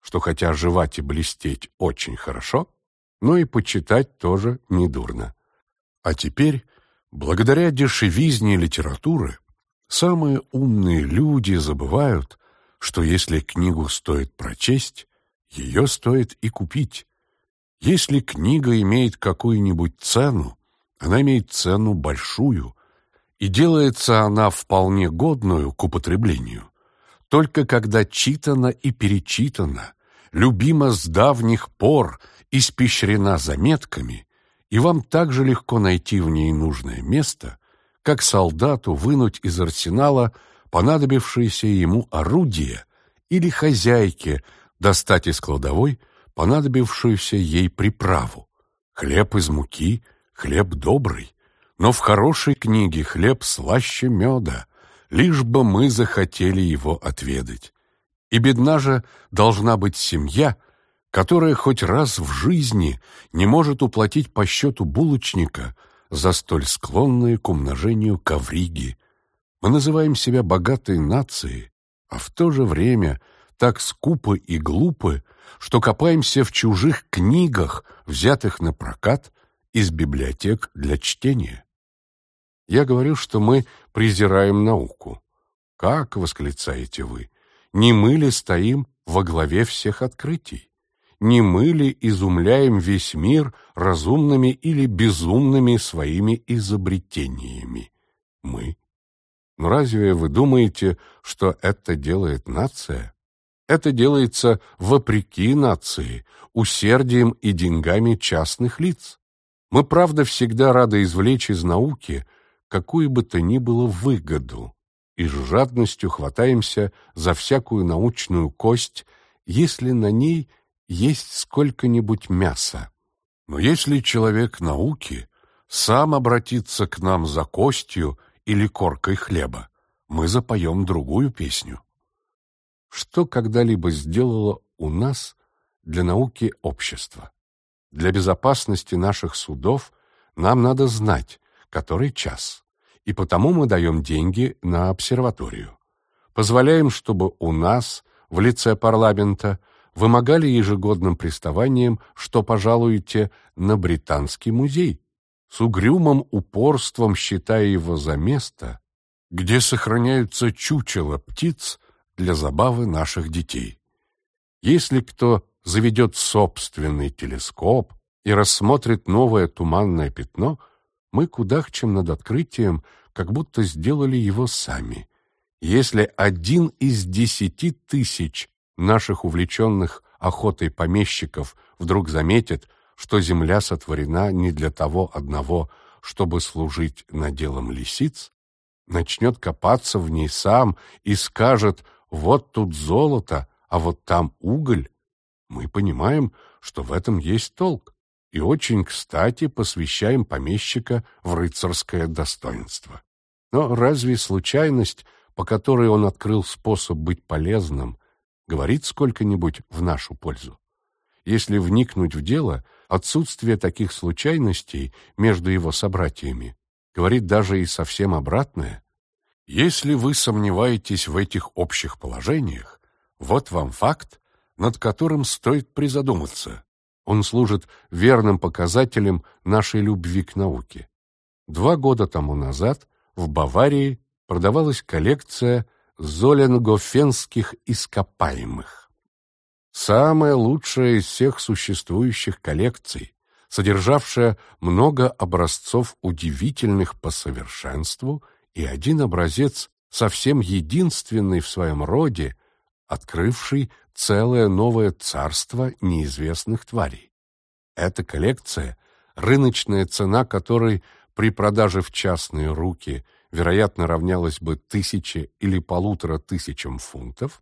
что хотя жевать и блестеть очень хорошо, но и почитать тоже недурно. А теперь, благодаря дешевизне литературы, самые умные люди забывают, что если книгу стоит прочесть, ее стоит и купить. Если книга имеет какую-нибудь цену, она имеет цену большую, и делается она вполне годную к употреблению, только когда читана и перечитана, любима с давних пор, испещрена заметками, и вам так же легко найти в ней нужное место, как солдату вынуть из арсенала понадобившееся ему орудие или хозяйке достать из кладовой понадобившуюся ей приправу. Хлеб из муки, хлеб добрый, но в хорошей книге хлеб слаще меда, лишь бы мы захотели его отведать. И бедна же должна быть семья, которая хоть раз в жизни не может уплатить по счету булочника за столь склонные к умножению ковриги. Мы называем себя богатой нацией, а в то же время так скупы и глупы, что копаемся в чужих книгах, взятых на прокат из библиотек для чтения. Я говорю, что мы презираем науку. Как, восклицаете вы, не мы ли стоим во главе всех открытий? Не мы ли изумляем весь мир разумными или безумными своими изобретениями? Мы. Но разве вы думаете, что это делает нация? Это делается вопреки нации, усердием и деньгами частных лиц. Мы, правда, всегда рады извлечь из науки – какую бы то ни было выгоду, и с жадностью хватаемся за всякую научную кость, если на ней есть сколько-нибудь мяса. Но если человек науки сам обратится к нам за костью или коркой хлеба, мы запоем другую песню. Что когда-либо сделало у нас для науки общество? Для безопасности наших судов нам надо знать, который час. И потому мы даем деньги на обсерваторию. Позволяем, чтобы у нас, в лице парламента, вымогали ежегодным приставанием, что пожалуете на Британский музей, с угрюмым упорством считая его за место, где сохраняются чучела птиц для забавы наших детей. Если кто заведет собственный телескоп и рассмотрит новое туманное пятно, мы кудахчем над открытием, как будто сделали его сами. Если один из десяти тысяч наших увлеченных охотой помещиков вдруг заметит, что земля сотворена не для того одного, чтобы служить наделом лисиц, начнет копаться в ней сам и скажет «вот тут золото, а вот там уголь», мы понимаем, что в этом есть толк и очень кстати посвящаем помещика в рыцарское достоинство. Но разве случайность, по которой он открыл способ быть полезным, говорит сколько-нибудь в нашу пользу? Если вникнуть в дело, отсутствие таких случайностей между его собратьями говорит даже и совсем обратное. Если вы сомневаетесь в этих общих положениях, вот вам факт, над которым стоит призадуматься. Он служит верным показателем нашей любви к науке. Два года тому назад в Баварии продавалась коллекция золенгофенских ископаемых. Самая лучшая из всех существующих коллекций, содержавшая много образцов удивительных по совершенству и один образец совсем единственный в своем роде, открывший целое новое царство неизвестных тварей. Эта коллекция, рыночная цена которой при продаже в частные руки вероятно равнялась бы тысяче или полутора тысячам фунтов,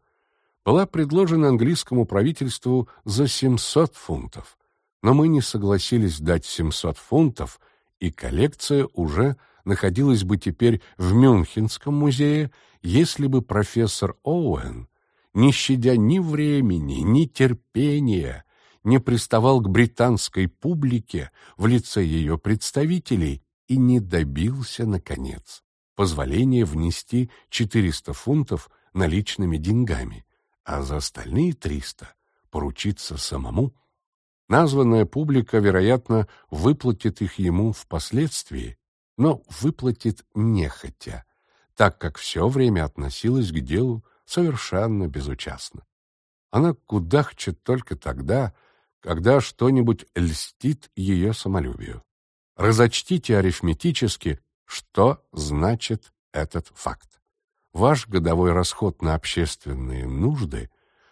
была предложена английскому правительству за 700 фунтов, но мы не согласились дать 700 фунтов, и коллекция уже находилась бы теперь в Мюнхенском музее, если бы профессор Оуэн, не щадя ни времени, ни терпения, не приставал к британской публике в лице ее представителей и не добился, наконец, позволения внести 400 фунтов наличными деньгами, а за остальные 300 поручиться самому. Названная публика, вероятно, выплатит их ему впоследствии, но выплатит нехотя, так как все время относилась к делу совершенно безучастно. Она кудахчет только тогда, когда что-нибудь льстит ее самолюбию. Разочтите арифметически, что значит этот факт. Ваш годовой расход на общественные нужды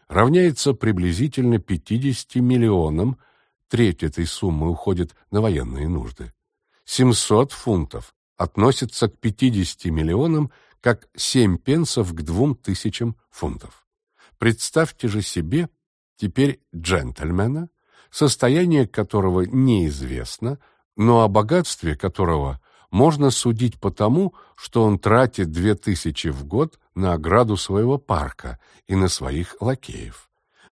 равняется приблизительно 50 миллионам, треть этой суммы уходит на военные нужды. 700 фунтов относится к 50 миллионам, как 7 пенсов к 2000 фунтов. Представьте же себе теперь джентльмена, состояние которого неизвестно, но о богатстве которого можно судить по тому, что он тратит 2000 в год на ограду своего парка и на своих лакеев.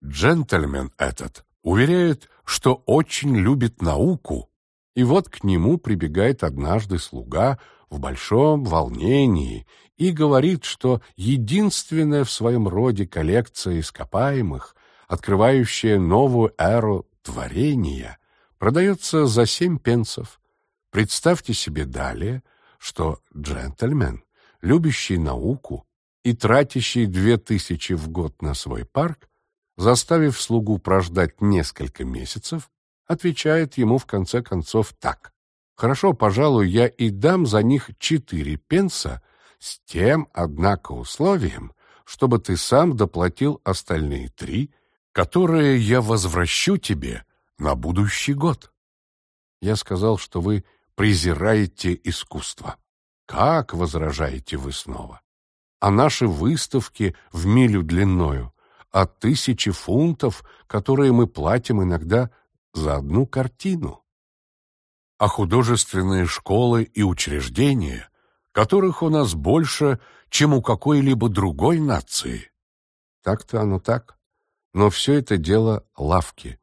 Джентльмен этот уверяет, что очень любит науку и вот к нему прибегает однажды слуга в большом волнении и говорит, что единственная в своем роде коллекция ископаемых, открывающая новую эру творения, продается за семь пенсов. Представьте себе далее, что джентльмен, любящий науку и тратящий две тысячи в год на свой парк, заставив слугу прождать несколько месяцев, отвечает ему в конце концов так. «Хорошо, пожалуй, я и дам за них четыре пенса, с тем, однако, условием, чтобы ты сам доплатил остальные три, которые я возвращу тебе на будущий год». Я сказал, что вы презираете искусство. Как, возражаете вы снова? А наши выставки в милю длиною, а тысячи фунтов, которые мы платим иногда за одну картину. А художественные школы и учреждения, которых у нас больше, чем у какой-либо другой нации. Так-то оно так. Но все это дело лавки.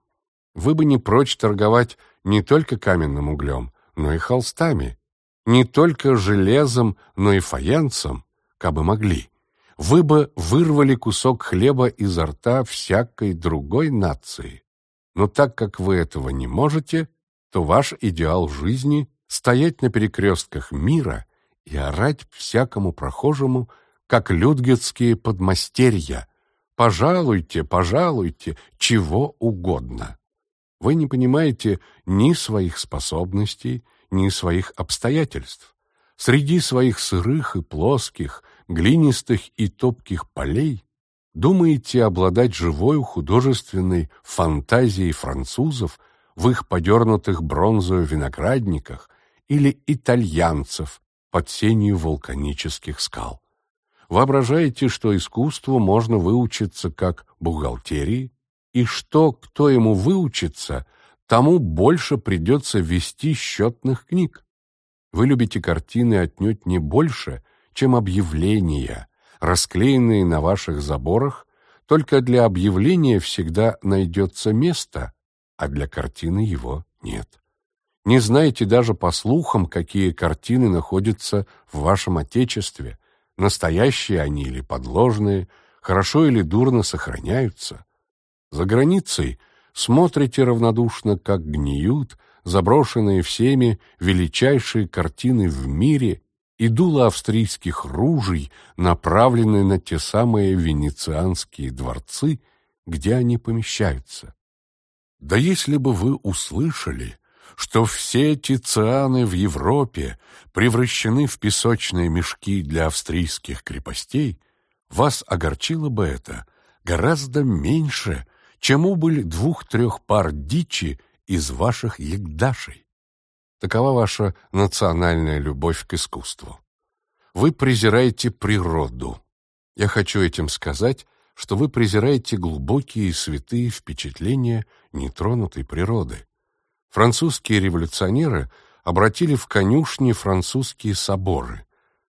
Вы бы не прочь торговать не только каменным углем, но и холстами. Не только железом, но и фаянсом, кабы могли. Вы бы вырвали кусок хлеба изо рта всякой другой нации. Но так как вы этого не можете, то ваш идеал жизни — стоять на перекрестках мира и орать всякому прохожему, как людгетские подмастерья. «Пожалуйте, пожалуйте, чего угодно». Вы не понимаете ни своих способностей, ни своих обстоятельств. Среди своих сырых и плоских, глинистых и топких полей Думаете обладать живой художественной фантазией французов в их подернутых бронзою виноградниках или итальянцев под сенью вулканических скал? Воображаете, что искусству можно выучиться как бухгалтерии, и что, кто ему выучится, тому больше придется вести счетных книг? Вы любите картины отнюдь не больше, чем объявления – расклеенные на ваших заборах, только для объявления всегда найдется место, а для картины его нет. Не знаете даже по слухам, какие картины находятся в вашем Отечестве, настоящие они или подложные, хорошо или дурно сохраняются. За границей смотрите равнодушно, как гниют заброшенные всеми величайшие картины в мире и дуло австрийских ружей, направленные на те самые венецианские дворцы, где они помещаются. Да если бы вы услышали, что все эти цианы в Европе превращены в песочные мешки для австрийских крепостей, вас огорчило бы это гораздо меньше, чем убыль двух-трех пар дичи из ваших ягдашей. Такова ваша национальная любовь к искусству. Вы презираете природу. Я хочу этим сказать, что вы презираете глубокие и святые впечатления нетронутой природы. Французские революционеры обратили в конюшни французские соборы,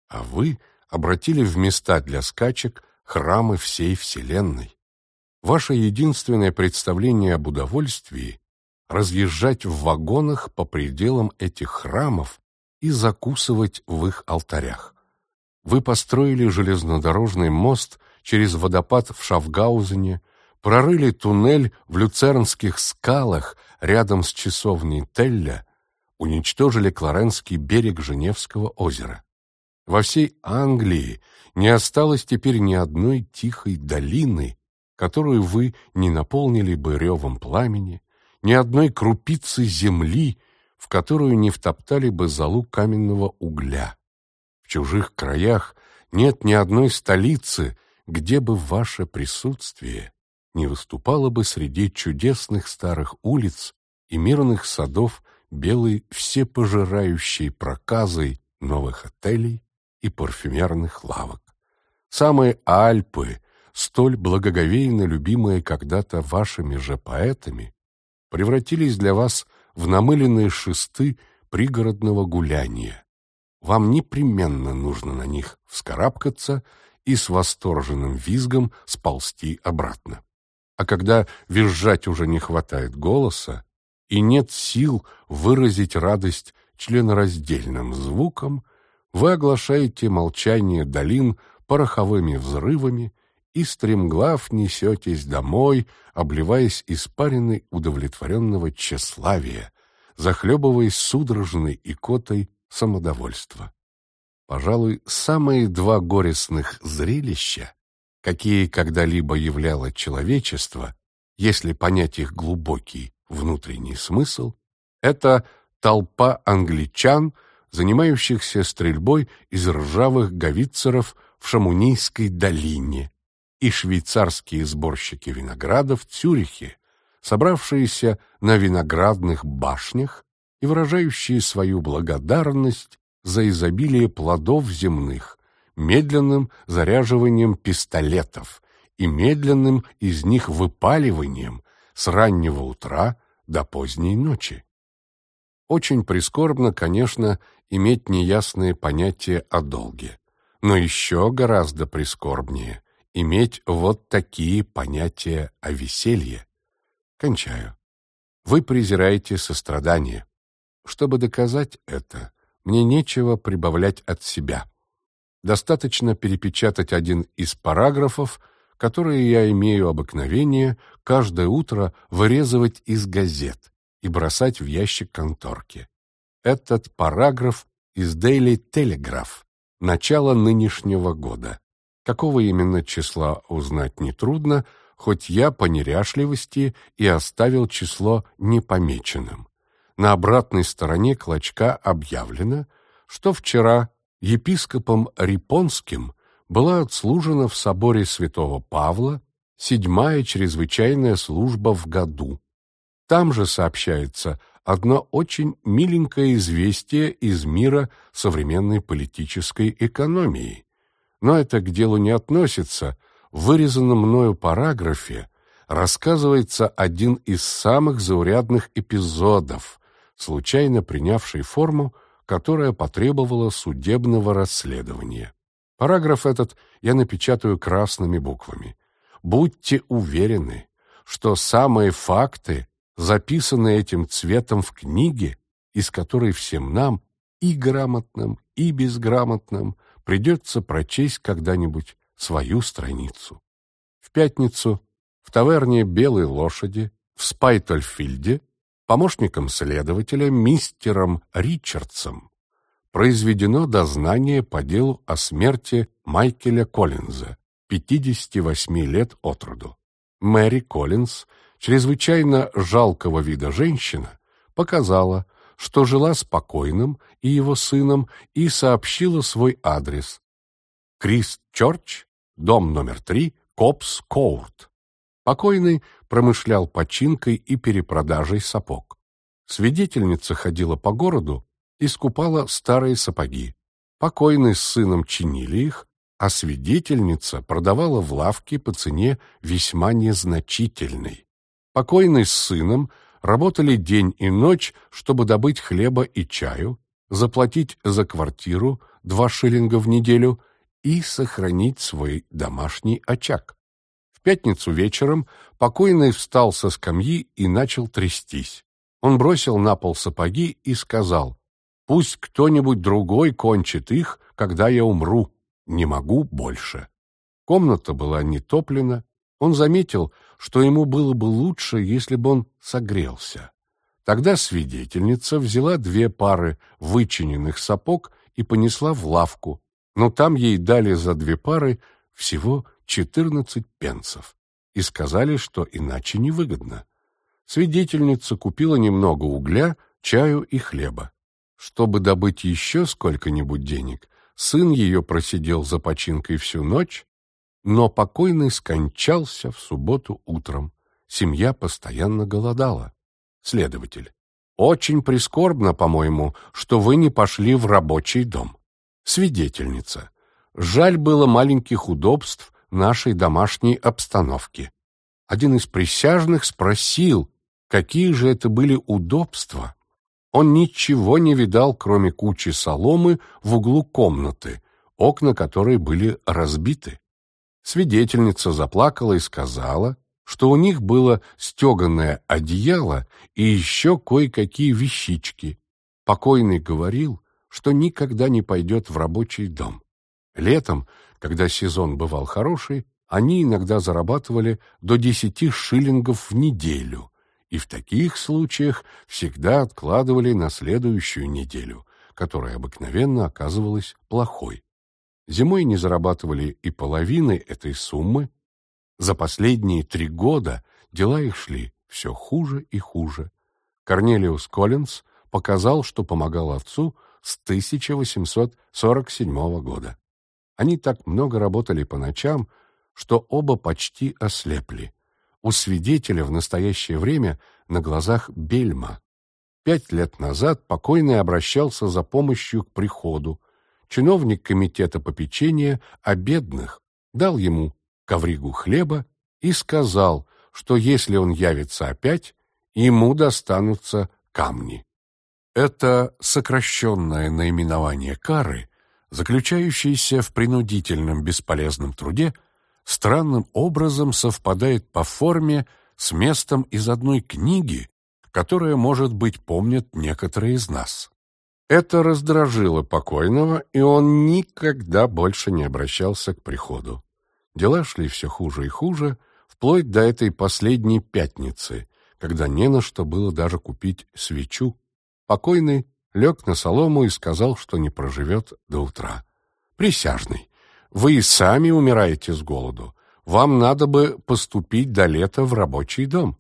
а вы обратили в места для скачек храмы всей Вселенной. Ваше единственное представление об удовольствии — разъезжать в вагонах по пределам этих храмов и закусывать в их алтарях. Вы построили железнодорожный мост через водопад в Шафгаузене, прорыли туннель в люцернских скалах рядом с часовней Телля, уничтожили Клоренский берег Женевского озера. Во всей Англии не осталось теперь ни одной тихой долины, которую вы не наполнили бы ревом пламени, ни одной крупицы земли, в которую не втоптали бы залу каменного угля. В чужих краях нет ни одной столицы, где бы ваше присутствие не выступало бы среди чудесных старых улиц и мирных садов белой всепожирающей проказой новых отелей и парфюмерных лавок. Самые Альпы, столь благоговейно любимые когда-то вашими же поэтами, превратились для вас в намыленные шесты пригородного гуляния. Вам непременно нужно на них вскарабкаться и с восторженным визгом сползти обратно. А когда визжать уже не хватает голоса и нет сил выразить радость членораздельным звуком, вы оглашаете молчание долин пороховыми взрывами и стремглав несетесь домой, обливаясь испаренной удовлетворенного тщеславия, захлебываясь судорожной икотой самодовольства. Пожалуй, самые два горестных зрелища, какие когда-либо являло человечество, если понять их глубокий внутренний смысл, это толпа англичан, занимающихся стрельбой из ржавых говицеров в Шамунийской долине, и швейцарские сборщики винограда в Цюрихе, собравшиеся на виноградных башнях и выражающие свою благодарность за изобилие плодов земных, медленным заряживанием пистолетов и медленным из них выпаливанием с раннего утра до поздней ночи. Очень прискорбно, конечно, иметь неясные понятия о долге, но еще гораздо прискорбнее иметь вот такие понятия о веселье. Кончаю. Вы презираете сострадание. Чтобы доказать это, мне нечего прибавлять от себя. Достаточно перепечатать один из параграфов, которые я имею обыкновение каждое утро вырезывать из газет и бросать в ящик конторки. Этот параграф из Daily Telegraph, начала нынешнего года. Какого именно числа узнать нетрудно, хоть я по неряшливости и оставил число непомеченным на обратной стороне клочка объявлено, что вчера епископом Рипонским была отслужена в соборе святого Павла седьмая чрезвычайная служба в году. Там же сообщается одно очень миленькое известие из мира современной политической экономии. Но это к делу не относится. В вырезанном мною параграфе рассказывается один из самых заурядных эпизодов, случайно принявший форму, которая потребовала судебного расследования. Параграф этот я напечатаю красными буквами. Будьте уверены, что самые факты записаны этим цветом в книге, из которой всем нам, и грамотным, и безграмотным, придется прочесть когда-нибудь свою страницу. В пятницу в таверне «Белой лошади» В Спайтольфильде помощником следователя мистером Ричардсом произведено дознание по делу о смерти Майкеля Коллинза, 58 лет от роду. Мэри Коллинз, чрезвычайно жалкого вида женщина, показала, что жила с покойным и его сыном и сообщила свой адрес. Крист Чорч, дом номер 3, Копс Коурт. Покойный промышлял починкой и перепродажей сапог. Свидетельница ходила по городу и скупала старые сапоги. Покойный с сыном чинили их, а свидетельница продавала в лавке по цене весьма незначительной. Покойный с сыном работали день и ночь, чтобы добыть хлеба и чаю, заплатить за квартиру два шиллинга в неделю и сохранить свой домашний очаг. В пятницу вечером покойный встал со скамьи и начал трястись. Он бросил на пол сапоги и сказал, «Пусть кто-нибудь другой кончит их, когда я умру. Не могу больше». Комната была не топлена, он заметил, что ему было бы лучше, если бы он согрелся. Тогда свидетельница взяла две пары вычиненных сапог и понесла в лавку, но там ей дали за две пары всего четырнадцать пенсов и сказали, что иначе невыгодно. Свидетельница купила немного угля, чаю и хлеба. Чтобы добыть еще сколько-нибудь денег, сын ее просидел за починкой всю ночь, но покойный скончался в субботу утром. Семья постоянно голодала. Следователь. Очень прискорбно, по-моему, что вы не пошли в рабочий дом. Свидетельница. Жаль было маленьких удобств нашей домашней обстановки. Один из присяжных спросил, какие же это были удобства. Он ничего не видал, кроме кучи соломы в углу комнаты, окна которой были разбиты. Свидетельница заплакала и сказала, что у них было стеганое одеяло и еще кое-какие вещички. Покойный говорил, что никогда не пойдет в рабочий дом. Летом, когда сезон бывал хороший, они иногда зарабатывали до десяти шиллингов в неделю, и в таких случаях всегда откладывали на следующую неделю, которая обыкновенно оказывалась плохой. Зимой не зарабатывали и половины этой суммы. За последние три года дела их шли все хуже и хуже. Корнелиус Коллинз показал, что помогал отцу с 1847 года. Они так много работали по ночам, что оба почти ослепли. У свидетеля в настоящее время на глазах бельма. Пять лет назад покойный обращался за помощью к приходу, чиновник комитета попечения о бедных дал ему ковригу хлеба и сказал, что если он явится опять, ему достанутся камни. Это сокращенное наименование кары, заключающееся в принудительном бесполезном труде, странным образом совпадает по форме с местом из одной книги, которая, может быть, помнят некоторые из нас. Это раздражило покойного, и он никогда больше не обращался к приходу. Дела шли все хуже и хуже, вплоть до этой последней пятницы, когда не на что было даже купить свечу. Покойный лег на солому и сказал, что не проживет до утра. «Присяжный, вы и сами умираете с голоду. Вам надо бы поступить до лета в рабочий дом.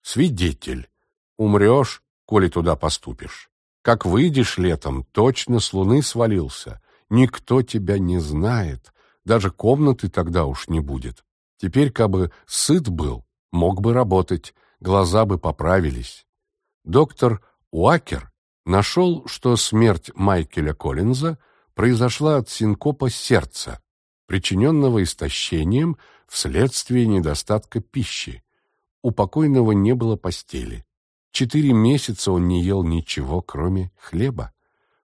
Свидетель. Умрешь, коли туда поступишь. Как выйдешь летом, точно с луны свалился. Никто тебя не знает. Даже комнаты тогда уж не будет. Теперь, как бы сыт был, мог бы работать, глаза бы поправились. Доктор Уакер нашел, что смерть Майкеля Коллинза произошла от синкопа сердца, причиненного истощением вследствие недостатка пищи. У покойного не было постели. Четыре месяца он не ел ничего, кроме хлеба.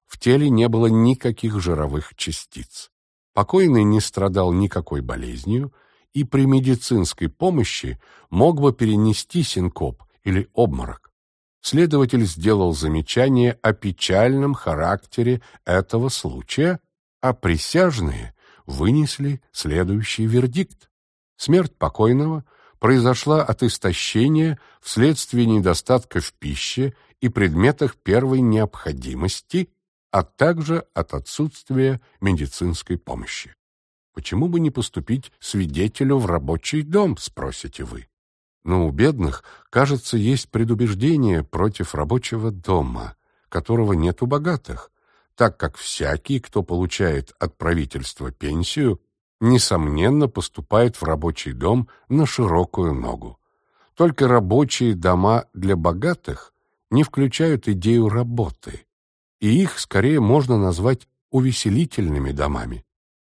В теле не было никаких жировых частиц. Покойный не страдал никакой болезнью и при медицинской помощи мог бы перенести синкоп или обморок. Следователь сделал замечание о печальном характере этого случая, а присяжные вынесли следующий вердикт. Смерть покойного произошла от истощения вследствие недостатка в пище и предметах первой необходимости, а также от отсутствия медицинской помощи. Почему бы не поступить свидетелю в рабочий дом, спросите вы? Но у бедных, кажется, есть предубеждение против рабочего дома, которого нет у богатых, так как всякий, кто получает от правительства пенсию, несомненно поступает в рабочий дом на широкую ногу. Только рабочие дома для богатых не включают идею работы, и их скорее можно назвать увеселительными домами.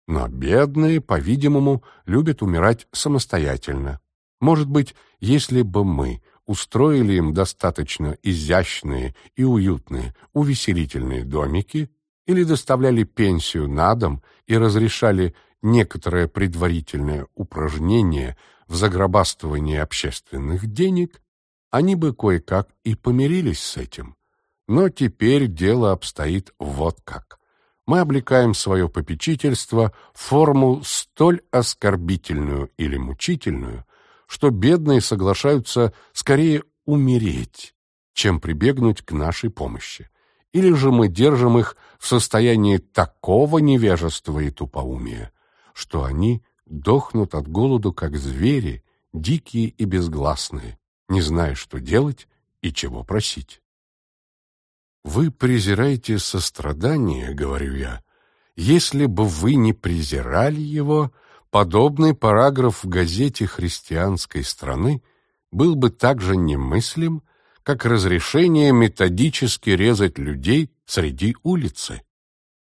Но бедные, по-видимому, любят умирать самостоятельно. Может быть, если бы мы устроили им достаточно изящные и уютные увеселительные домики или доставляли пенсию на дом и разрешали некоторое предварительное упражнение в загробастывании общественных денег, они бы кое-как и помирились с этим. Но теперь дело обстоит вот как. Мы облекаем свое попечительство в форму столь оскорбительную или мучительную, что бедные соглашаются скорее умереть, чем прибегнуть к нашей помощи. Или же мы держим их в состоянии такого невежества и тупоумия, что они дохнут от голоду, как звери, дикие и безгласные, не зная, что делать и чего просить. «Вы презираете сострадание, — говорю я, — если бы вы не презирали его, подобный параграф в газете христианской страны был бы также немыслим, как разрешение методически резать людей среди улицы.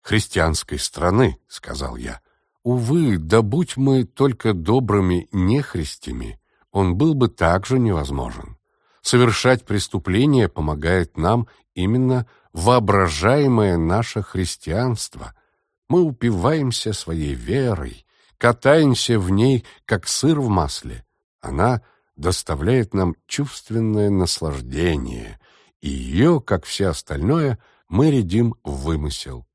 «Христианской страны», — сказал я, Увы, да будь мы только добрыми нехристями, он был бы также невозможен. Совершать преступление помогает нам именно воображаемое наше христианство. Мы упиваемся своей верой, катаемся в ней, как сыр в масле. Она доставляет нам чувственное наслаждение, и ее, как все остальное, мы рядим в вымысел.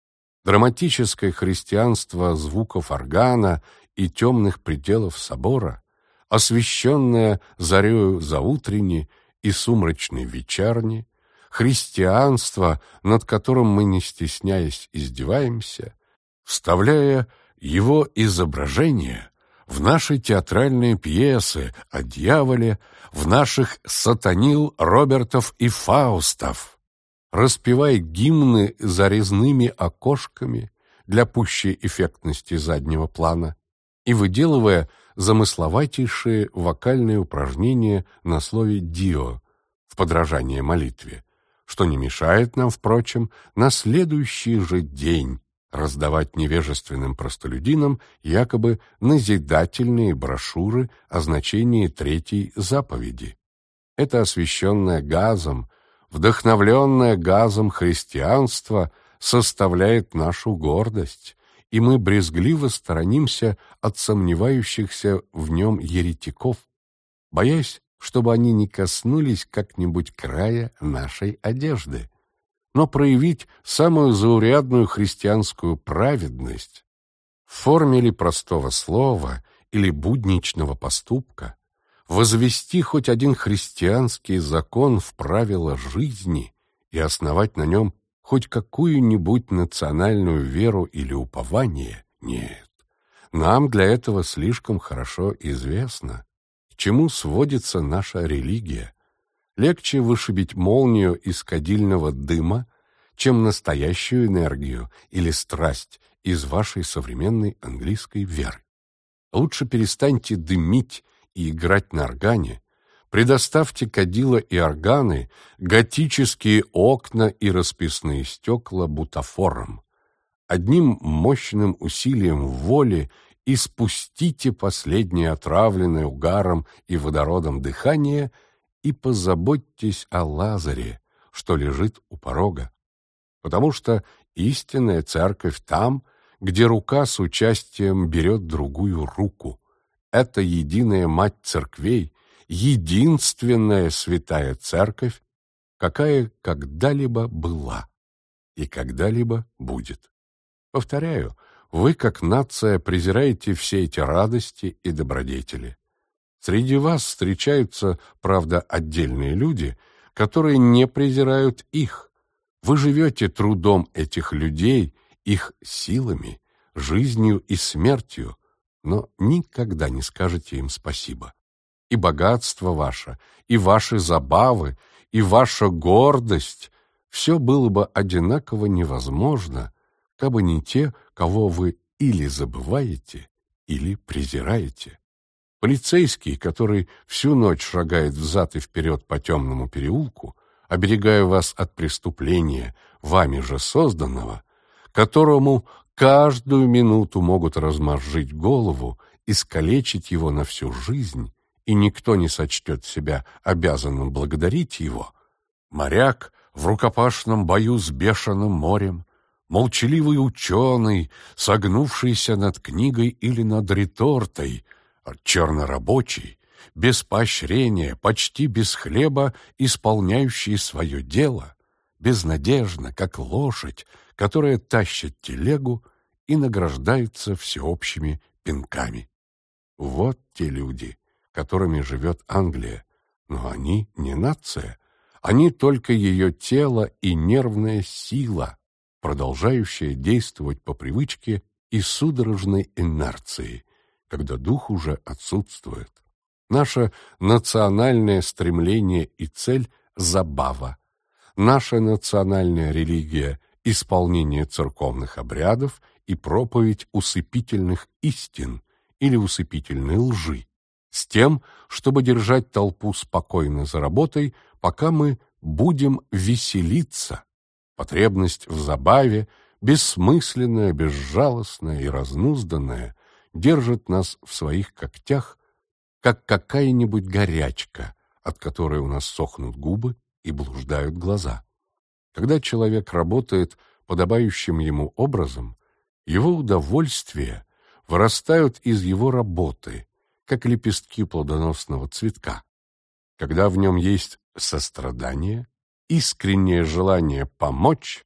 Драматическое христианство звуков органа и темных пределов собора, освещенное зарею заутренни и сумрачной вечерни, христианство, над которым мы, не стесняясь, издеваемся, вставляя его изображение в наши театральные пьесы о дьяволе, в наших сатанил Робертов и Фаустов, распевая гимны за резными окошками для пущей эффектности заднего плана и выделывая замысловатейшие вокальные упражнения на слове «дио» в подражание молитве, что не мешает нам, впрочем, на следующий же день раздавать невежественным простолюдинам якобы назидательные брошюры о значении третьей заповеди. Это освещенное газом, вдохновленное газом христианство составляет нашу гордость, и мы брезгливо сторонимся от сомневающихся в нем еретиков, боясь, чтобы они не коснулись как-нибудь края нашей одежды. Но проявить самую заурядную христианскую праведность в форме ли простого слова или будничного поступка возвести хоть один христианский закон в правила жизни и основать на нем хоть какую-нибудь национальную веру или упование, нет. Нам для этого слишком хорошо известно, к чему сводится наша религия. Легче вышибить молнию из кадильного дыма, чем настоящую энергию или страсть из вашей современной английской веры. Лучше перестаньте дымить и играть на органе, предоставьте кадила и органы, готические окна и расписные стекла бутафорам. Одним мощным усилием воли испустите последнее отравленное угаром и водородом дыхание и позаботьтесь о Лазаре, что лежит у порога. Потому что истинная церковь там, где рука с участием берет другую руку это единая мать церквей, единственная святая церковь, какая когда-либо была и когда-либо будет. Повторяю, вы, как нация, презираете все эти радости и добродетели. Среди вас встречаются, правда, отдельные люди, которые не презирают их. Вы живете трудом этих людей, их силами, жизнью и смертью, но никогда не скажете им спасибо. И богатство ваше, и ваши забавы, и ваша гордость — все было бы одинаково невозможно, кабы не те, кого вы или забываете, или презираете. Полицейский, который всю ночь шагает взад и вперед по темному переулку, оберегая вас от преступления, вами же созданного, которому каждую минуту могут разморжить голову, искалечить его на всю жизнь, и никто не сочтет себя обязанным благодарить его, моряк в рукопашном бою с бешеным морем, молчаливый ученый, согнувшийся над книгой или над ретортой, чернорабочий, без поощрения, почти без хлеба, исполняющий свое дело, безнадежно, как лошадь, которая тащит телегу и награждается всеобщими пинками. Вот те люди, которыми живет Англия, но они не нация, они только ее тело и нервная сила, продолжающая действовать по привычке и судорожной инерции, когда дух уже отсутствует. Наше национальное стремление и цель – забава. Наша национальная религия – исполнение церковных обрядов и проповедь усыпительных истин или усыпительной лжи, с тем, чтобы держать толпу спокойно за работой, пока мы будем веселиться. Потребность в забаве, бессмысленная, безжалостная и разнузданная, держит нас в своих когтях, как какая-нибудь горячка, от которой у нас сохнут губы и блуждают глаза. Когда человек работает подобающим ему образом, его удовольствия вырастают из его работы, как лепестки плодоносного цветка. Когда в нем есть сострадание, искреннее желание помочь,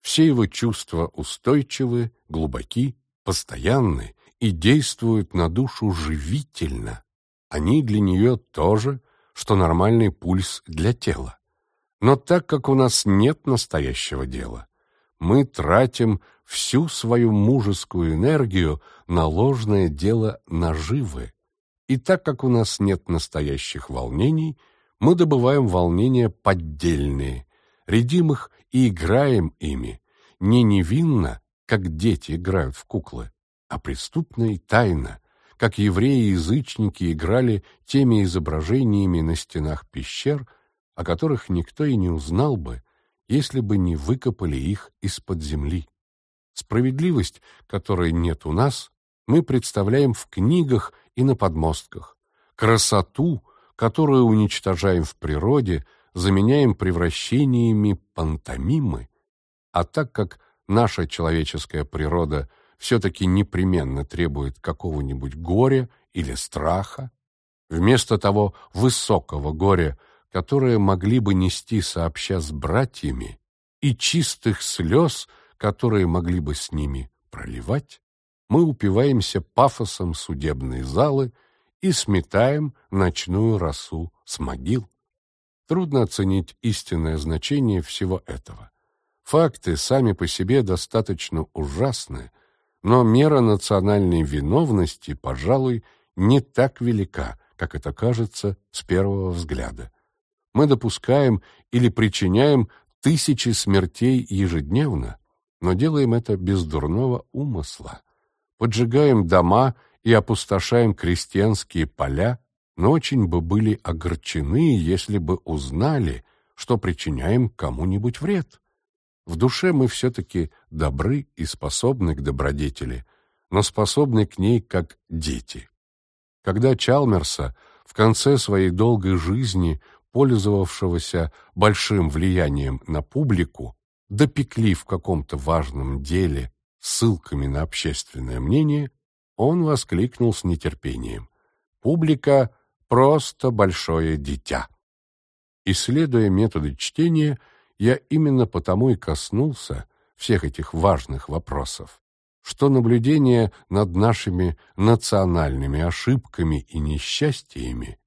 все его чувства устойчивы, глубоки, постоянны и действуют на душу живительно. Они для нее тоже, что нормальный пульс для тела. Но так как у нас нет настоящего дела, мы тратим всю свою мужескую энергию на ложное дело наживы. И так как у нас нет настоящих волнений, мы добываем волнения поддельные, рядим их и играем ими, не невинно, как дети играют в куклы, а преступно и тайно, как евреи-язычники играли теми изображениями на стенах пещер, о которых никто и не узнал бы, если бы не выкопали их из-под земли. Справедливость, которой нет у нас, мы представляем в книгах и на подмостках. Красоту, которую уничтожаем в природе, заменяем превращениями пантомимы. А так как наша человеческая природа все-таки непременно требует какого-нибудь горя или страха, вместо того высокого горя, которое могли бы нести сообща с братьями, и чистых слез, которые могли бы с ними проливать, мы упиваемся пафосом судебной залы и сметаем ночную росу с могил. Трудно оценить истинное значение всего этого. Факты сами по себе достаточно ужасны, но мера национальной виновности, пожалуй, не так велика, как это кажется с первого взгляда. Мы допускаем или причиняем тысячи смертей ежедневно, но делаем это без дурного умысла. Поджигаем дома и опустошаем крестьянские поля, но очень бы были огорчены, если бы узнали, что причиняем кому-нибудь вред. В душе мы все-таки добры и способны к добродетели, но способны к ней как дети. Когда Чалмерса в конце своей долгой жизни, пользовавшегося большим влиянием на публику, допекли в каком-то важном деле ссылками на общественное мнение, он воскликнул с нетерпением. «Публика — просто большое дитя». Исследуя методы чтения, я именно потому и коснулся всех этих важных вопросов, что наблюдения над нашими национальными ошибками и несчастьями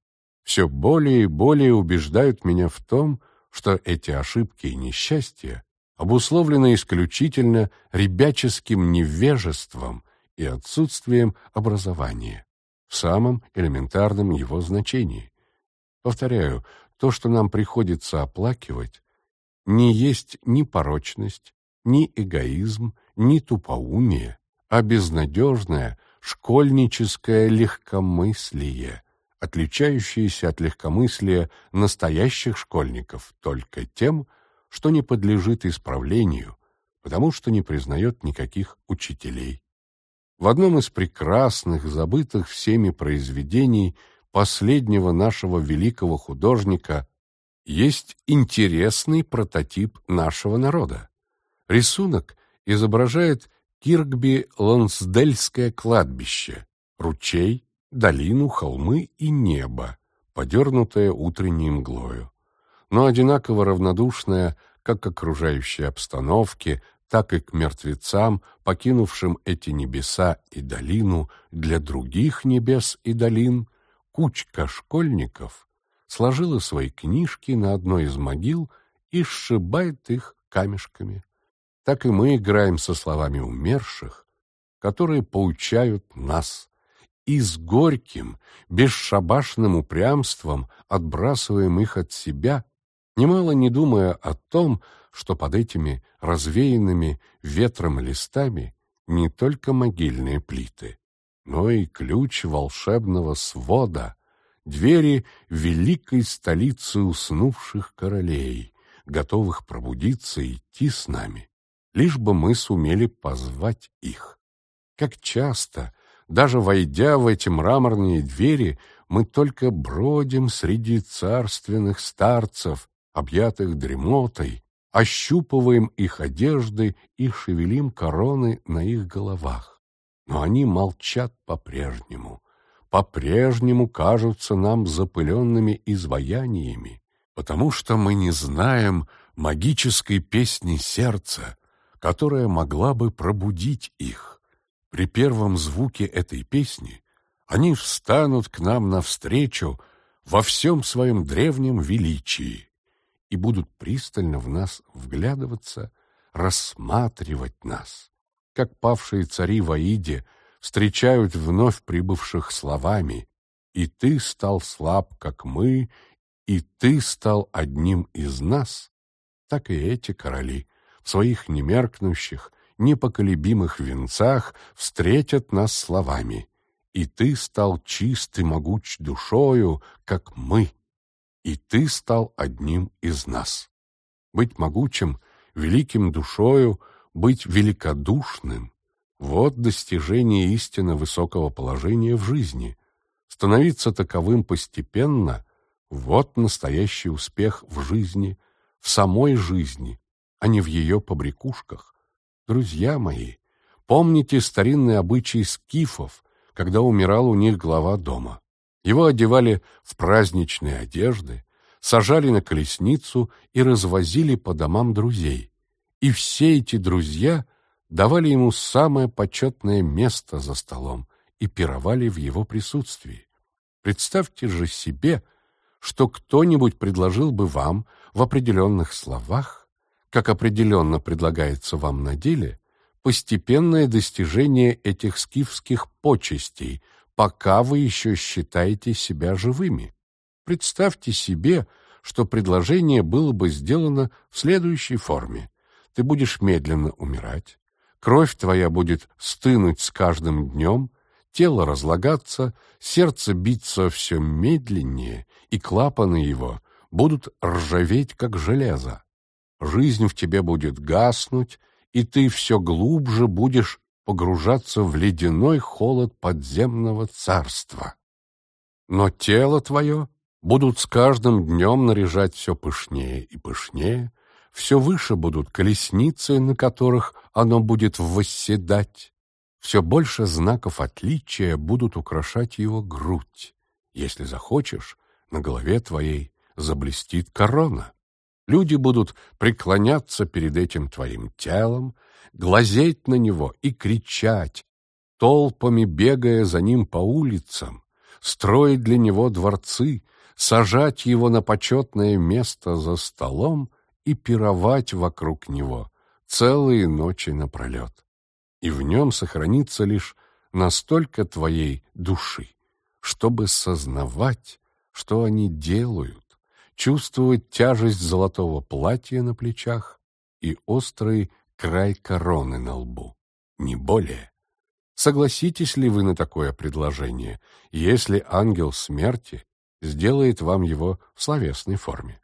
все более и более убеждают меня в том, что эти ошибки и несчастья обусловлены исключительно ребяческим невежеством и отсутствием образования в самом элементарном его значении. Повторяю, то, что нам приходится оплакивать, не есть ни порочность, ни эгоизм, ни тупоумие, а безнадежное школьническое легкомыслие, отличающееся от легкомыслия настоящих школьников только тем, что не подлежит исправлению, потому что не признает никаких учителей. В одном из прекрасных, забытых всеми произведений последнего нашего великого художника есть интересный прототип нашего народа. Рисунок изображает Киркби-Лансдельское кладбище, ручей, долину, холмы и небо, подернутое утренней мглою. Но одинаково равнодушное как к окружающей обстановке, так и к мертвецам, покинувшим эти небеса и долину для других небес и долин, кучка школьников сложила свои книжки на одной из могил и сшибает их камешками. Так и мы играем со словами умерших, которые поучают нас, и с горьким, бесшабашным упрямством отбрасываем их от себя, немало не думая о том, что под этими развеянными ветром листами не только могильные плиты, но и ключ волшебного свода, двери великой столицы уснувших королей, готовых пробудиться и идти с нами, лишь бы мы сумели позвать их. Как часто, даже войдя в эти мраморные двери, мы только бродим среди царственных старцев, объятых дремотой, ощупываем их одежды и шевелим короны на их головах. Но они молчат по-прежнему, по-прежнему кажутся нам запыленными изваяниями, потому что мы не знаем магической песни сердца, которая могла бы пробудить их. При первом звуке этой песни они встанут к нам навстречу во всем своем древнем величии и будут пристально в нас вглядываться, рассматривать нас, как павшие цари в Аиде встречают вновь прибывших словами «И ты стал слаб, как мы, и ты стал одним из нас», так и эти короли в своих немеркнущих, непоколебимых венцах встретят нас словами «И ты стал чист и могуч душою, как мы» и ты стал одним из нас. Быть могучим, великим душою, быть великодушным — вот достижение истинно высокого положения в жизни. Становиться таковым постепенно — вот настоящий успех в жизни, в самой жизни, а не в ее побрякушках. Друзья мои, помните старинный обычай скифов, когда умирал у них глава дома. Его одевали в праздничные одежды, сажали на колесницу и развозили по домам друзей. И все эти друзья давали ему самое почетное место за столом и пировали в его присутствии. Представьте же себе, что кто-нибудь предложил бы вам в определенных словах, как определенно предлагается вам на деле, постепенное достижение этих скифских почестей – пока вы еще считаете себя живыми. Представьте себе, что предложение было бы сделано в следующей форме. Ты будешь медленно умирать, кровь твоя будет стынуть с каждым днем, тело разлагаться, сердце биться все медленнее, и клапаны его будут ржаветь, как железо. Жизнь в тебе будет гаснуть, и ты все глубже будешь погружаться в ледяной холод подземного царства. Но тело твое будут с каждым днем наряжать все пышнее и пышнее, все выше будут колесницы, на которых оно будет восседать, все больше знаков отличия будут украшать его грудь. Если захочешь, на голове твоей заблестит корона. Люди будут преклоняться перед этим твоим телом, глазеть на него и кричать, толпами бегая за ним по улицам, строить для него дворцы, сажать его на почетное место за столом и пировать вокруг него целые ночи напролет. И в нем сохранится лишь настолько твоей души, чтобы сознавать, что они делают, чувствовать тяжесть золотого платья на плечах и острый край короны на лбу. Не более. Согласитесь ли вы на такое предложение, если ангел смерти сделает вам его в словесной форме?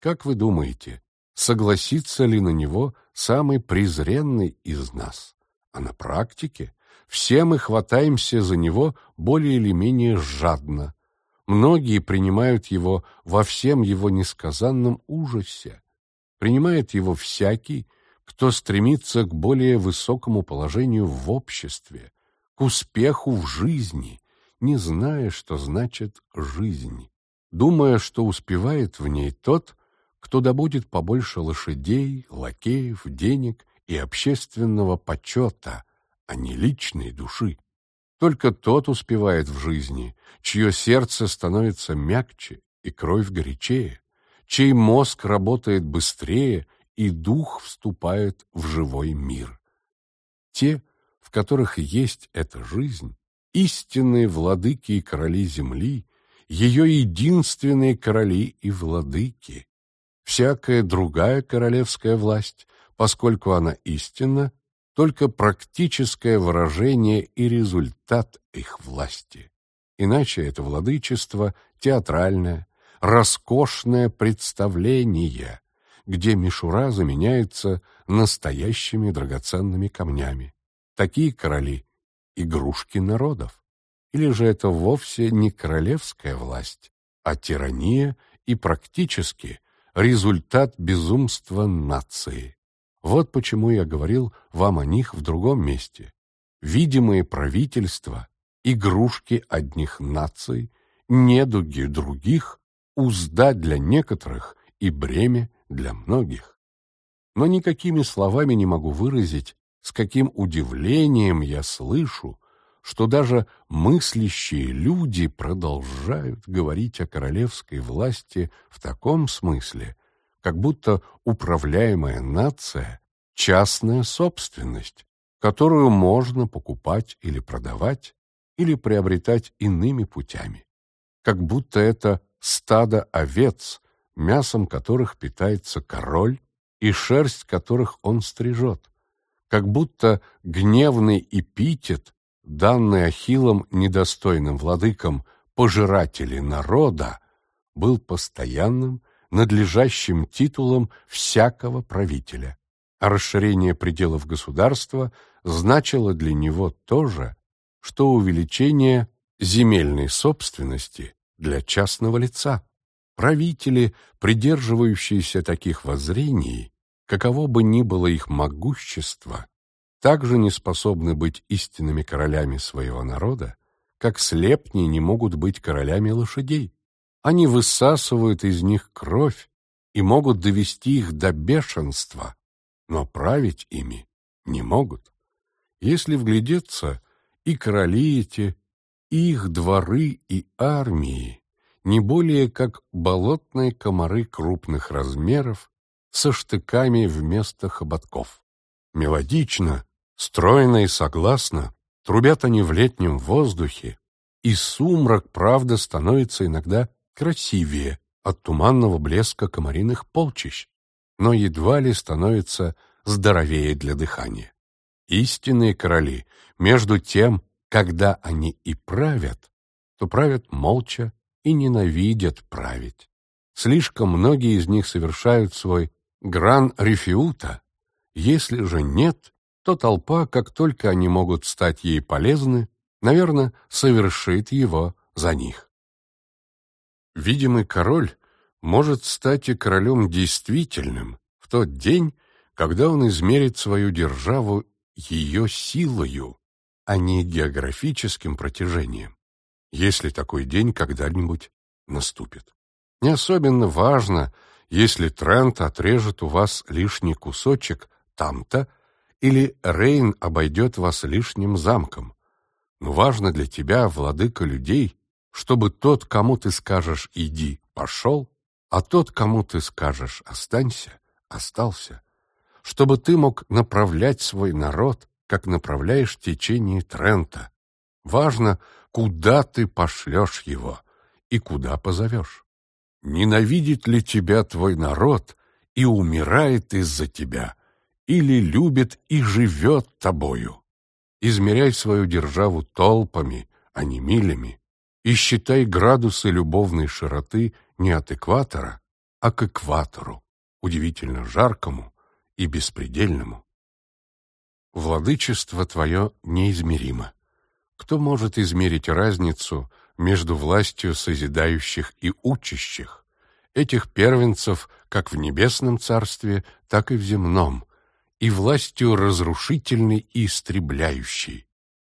Как вы думаете, согласится ли на него самый презренный из нас? А на практике все мы хватаемся за него более или менее жадно, Многие принимают его во всем его несказанном ужасе. Принимает его всякий, кто стремится к более высокому положению в обществе, к успеху в жизни, не зная, что значит «жизнь», думая, что успевает в ней тот, кто добудет побольше лошадей, лакеев, денег и общественного почета, а не личной души. Только тот успевает в жизни, чье сердце становится мягче и кровь горячее, чей мозг работает быстрее и дух вступает в живой мир. Те, в которых есть эта жизнь, истинные владыки и короли земли, ее единственные короли и владыки. Всякая другая королевская власть, поскольку она истинна, только практическое выражение и результат их власти. Иначе это владычество театральное, роскошное представление, где мишура заменяется настоящими драгоценными камнями. Такие короли — игрушки народов. Или же это вовсе не королевская власть, а тирания и практически результат безумства нации. Вот почему я говорил вам о них в другом месте. Видимые правительства, игрушки одних наций, недуги других, узда для некоторых и бремя для многих. Но никакими словами не могу выразить, с каким удивлением я слышу, что даже мыслящие люди продолжают говорить о королевской власти в таком смысле, как будто управляемая нация — частная собственность, которую можно покупать или продавать, или приобретать иными путями. Как будто это стадо овец, мясом которых питается король и шерсть которых он стрижет. Как будто гневный эпитет, данный Ахиллом недостойным владыкам пожиратели народа, был постоянным надлежащим титулом всякого правителя, а расширение пределов государства значило для него то же, что увеличение земельной собственности для частного лица. Правители, придерживающиеся таких воззрений, каково бы ни было их могущество, также не способны быть истинными королями своего народа, как слепни не могут быть королями лошадей. Они высасывают из них кровь и могут довести их до бешенства, но править ими не могут. Если вглядеться, и короли эти, и их дворы и армии не более как болотные комары крупных размеров со штыками вместо хоботков. Мелодично, стройно и согласно трубят они в летнем воздухе, и сумрак, правда, становится иногда красивее от туманного блеска комариных полчищ, но едва ли становится здоровее для дыхания. Истинные короли, между тем, когда они и правят, то правят молча и ненавидят править. Слишком многие из них совершают свой гран-рефиута. Если же нет, то толпа, как только они могут стать ей полезны, наверное, совершит его за них. Видимый король может стать и королем действительным в тот день, когда он измерит свою державу ее силою, а не географическим протяжением, если такой день когда-нибудь наступит. Не особенно важно, если Трент отрежет у вас лишний кусочек там-то, или Рейн обойдет вас лишним замком. Но важно для тебя, владыка людей, чтобы тот, кому ты скажешь «иди», пошел, а тот, кому ты скажешь «останься», остался. Чтобы ты мог направлять свой народ, как направляешь течение Трента. Важно, куда ты пошлешь его и куда позовешь. Ненавидит ли тебя твой народ и умирает из-за тебя, или любит и живет тобою? Измеряй свою державу толпами, а не милями, и считай градусы любовной широты не от экватора, а к экватору, удивительно жаркому и беспредельному. Владычество твое неизмеримо. Кто может измерить разницу между властью созидающих и учащих, этих первенцев как в небесном царстве, так и в земном, и властью разрушительной и истребляющей,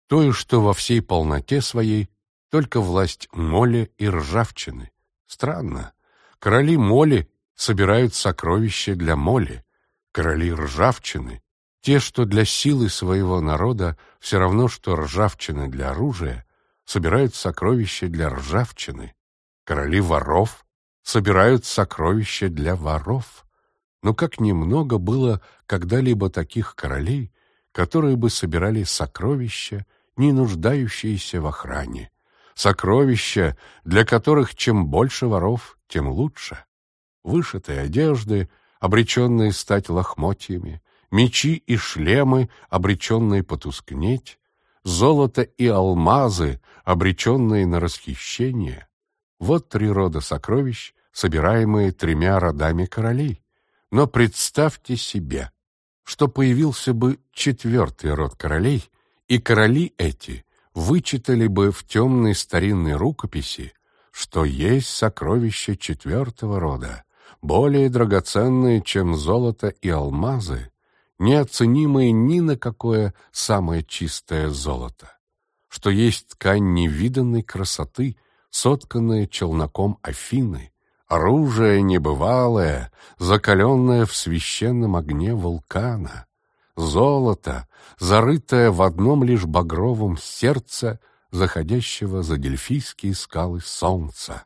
той, что во всей полноте своей только власть моли и ржавчины. Странно. Короли моли собирают сокровища для моли, короли ржавчины — те, что для силы своего народа все равно, что ржавчина для оружия, собирают сокровища для ржавчины. Короли воров собирают сокровища для воров. Но как немного было когда-либо таких королей, которые бы собирали сокровища, не нуждающиеся в охране, сокровища, для которых чем больше воров, тем лучше. Вышитые одежды, обреченные стать лохмотьями, мечи и шлемы, обреченные потускнеть, золото и алмазы, обреченные на расхищение. Вот три рода сокровищ, собираемые тремя родами королей. Но представьте себе, что появился бы четвертый род королей, и короли эти вычитали бы в темной старинной рукописи, что есть сокровища четвертого рода, более драгоценные, чем золото и алмазы, неоценимые ни на какое самое чистое золото, что есть ткань невиданной красоты, сотканная челноком Афины, оружие небывалое, закаленное в священном огне вулкана, золото, зарытое в одном лишь багровом сердце заходящего за дельфийские скалы солнца,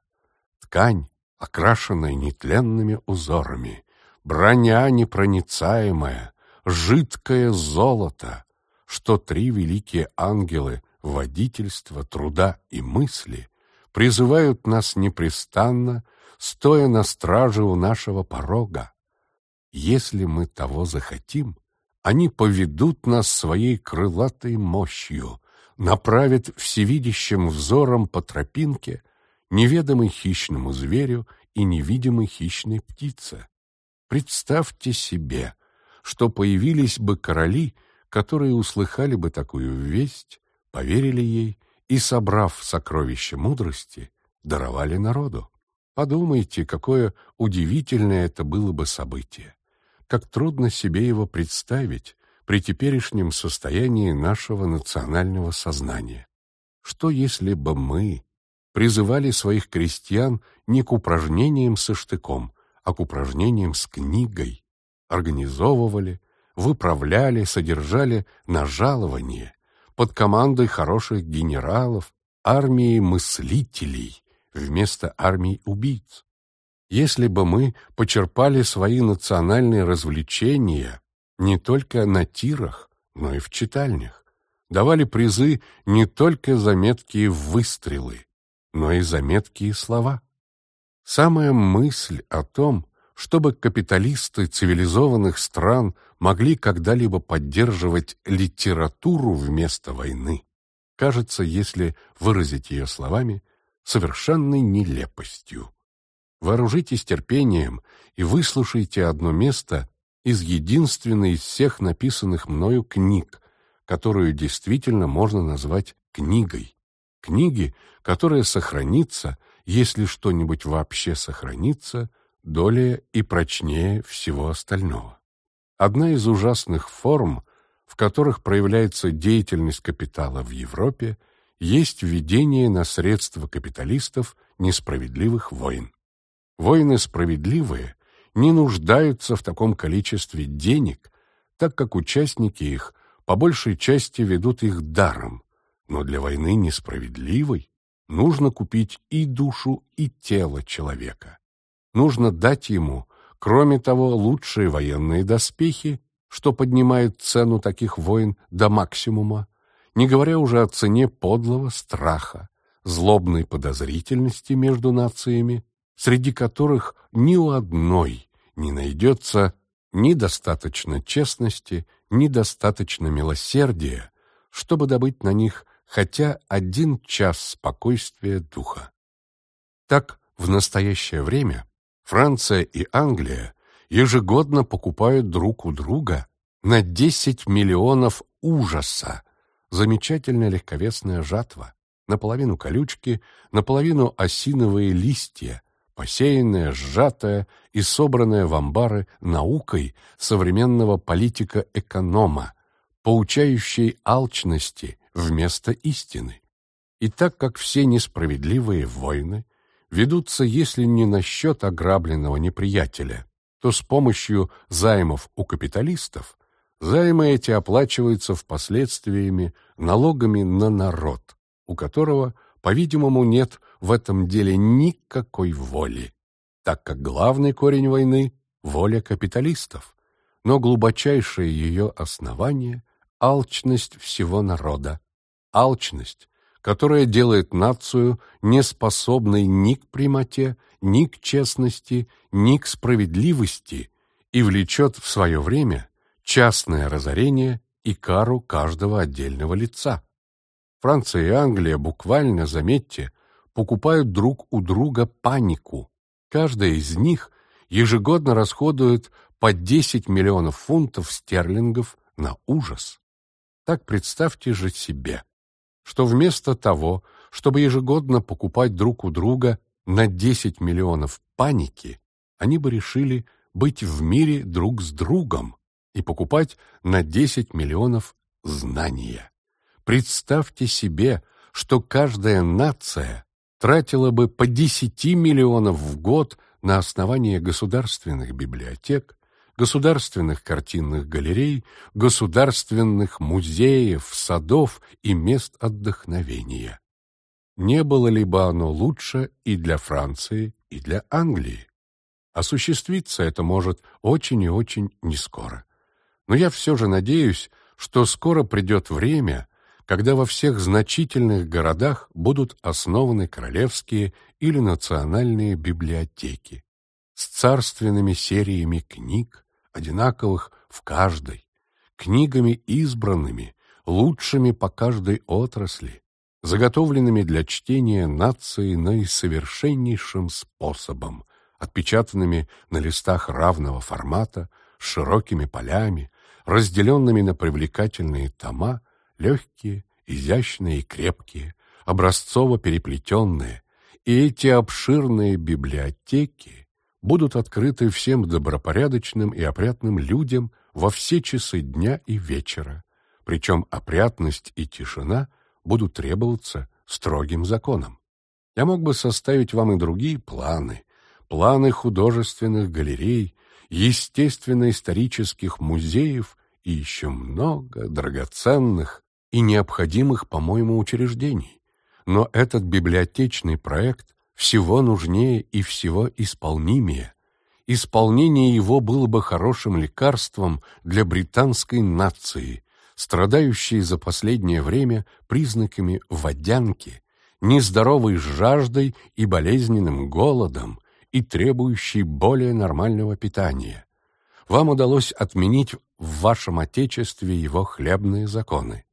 ткань, окрашенная нетленными узорами, броня непроницаемая, жидкое золото, что три великие ангелы водительства, труда и мысли призывают нас непрестанно, стоя на страже у нашего порога. Если мы того захотим, они поведут нас своей крылатой мощью, направят всевидящим взором по тропинке, неведомой хищному зверю и невидимой хищной птице. Представьте себе, что появились бы короли, которые услыхали бы такую весть, поверили ей и, собрав сокровища мудрости, даровали народу. Подумайте, какое удивительное это было бы событие. Как трудно себе его представить при теперешнем состоянии нашего национального сознания. Что если бы мы призывали своих крестьян не к упражнениям со штыком, а к упражнениям с книгой, организовывали, выправляли, содержали на жалование под командой хороших генералов, армии мыслителей вместо армии убийц. Если бы мы почерпали свои национальные развлечения не только на тирах, но и в читальнях, давали призы не только за меткие выстрелы, но и за меткие слова. Самая мысль о том, чтобы капиталисты цивилизованных стран могли когда-либо поддерживать литературу вместо войны, кажется, если выразить ее словами, совершенной нелепостью. Вооружитесь терпением и выслушайте одно место из единственной из всех написанных мною книг, которую действительно можно назвать книгой. Книги, которая сохранится, если что-нибудь вообще сохранится, долее и прочнее всего остального. Одна из ужасных форм, в которых проявляется деятельность капитала в Европе, есть введение на средства капиталистов несправедливых войн. Войны справедливые не нуждаются в таком количестве денег, так как участники их по большей части ведут их даром, но для войны несправедливой нужно купить и душу, и тело человека. Нужно дать ему, кроме того, лучшие военные доспехи, что поднимает цену таких войн до максимума, не говоря уже о цене подлого страха, злобной подозрительности между нациями, среди которых ни у одной не найдется ни достаточно честности, ни достаточно милосердия, чтобы добыть на них хотя один час спокойствия духа. Так, в настоящее время Франция и Англия ежегодно покупают друг у друга на 10 миллионов ужаса. Замечательная легковесная жатва, наполовину колючки, наполовину осиновые листья, посеянная, сжатая и собранная в амбары наукой современного политика-эконома, поучающей алчности вместо истины. И так как все несправедливые войны ведутся, если не на счет ограбленного неприятеля, то с помощью займов у капиталистов, займы эти оплачиваются впоследствиями налогами на народ, у которого, по-видимому, нет в этом деле никакой воли, так как главный корень войны – воля капиталистов, но глубочайшее ее основание – алчность всего народа, алчность, которая делает нацию неспособной ни к прямоте, ни к честности, ни к справедливости и влечет в свое время частное разорение и кару каждого отдельного лица. Франция и Англия буквально, заметьте, покупают друг у друга панику. Каждая из них ежегодно расходует по 10 миллионов фунтов стерлингов на ужас. Так представьте же себе, что вместо того, чтобы ежегодно покупать друг у друга на 10 миллионов паники, они бы решили быть в мире друг с другом и покупать на 10 миллионов знания. Представьте себе, что каждая нация тратила бы по 10 миллионов в год на основание государственных библиотек, государственных картинных галерей, государственных музеев, садов и мест отдохновения. Не было ли бы оно лучше и для Франции, и для Англии? Осуществиться это может очень и очень нескоро. Но я все же надеюсь, что скоро придет время, когда во всех значительных городах будут основаны королевские или национальные библиотеки с царственными сериями книг, одинаковых в каждой, книгами избранными, лучшими по каждой отрасли, заготовленными для чтения нации наисовершеннейшим способом, отпечатанными на листах равного формата, с широкими полями, разделенными на привлекательные тома, легкие, изящные и крепкие, образцово переплетенные, и эти обширные библиотеки будут открыты всем добропорядочным и опрятным людям во все часы дня и вечера, причем опрятность и тишина будут требоваться строгим законом. Я мог бы составить вам и другие планы, планы художественных галерей, естественно-исторических музеев и еще много драгоценных и необходимых, по-моему, учреждений. Но этот библиотечный проект всего нужнее и всего исполнимее. Исполнение его было бы хорошим лекарством для британской нации, страдающей за последнее время признаками водянки, нездоровой жаждой и болезненным голодом и требующей более нормального питания. Вам удалось отменить в вашем Отечестве его хлебные законы.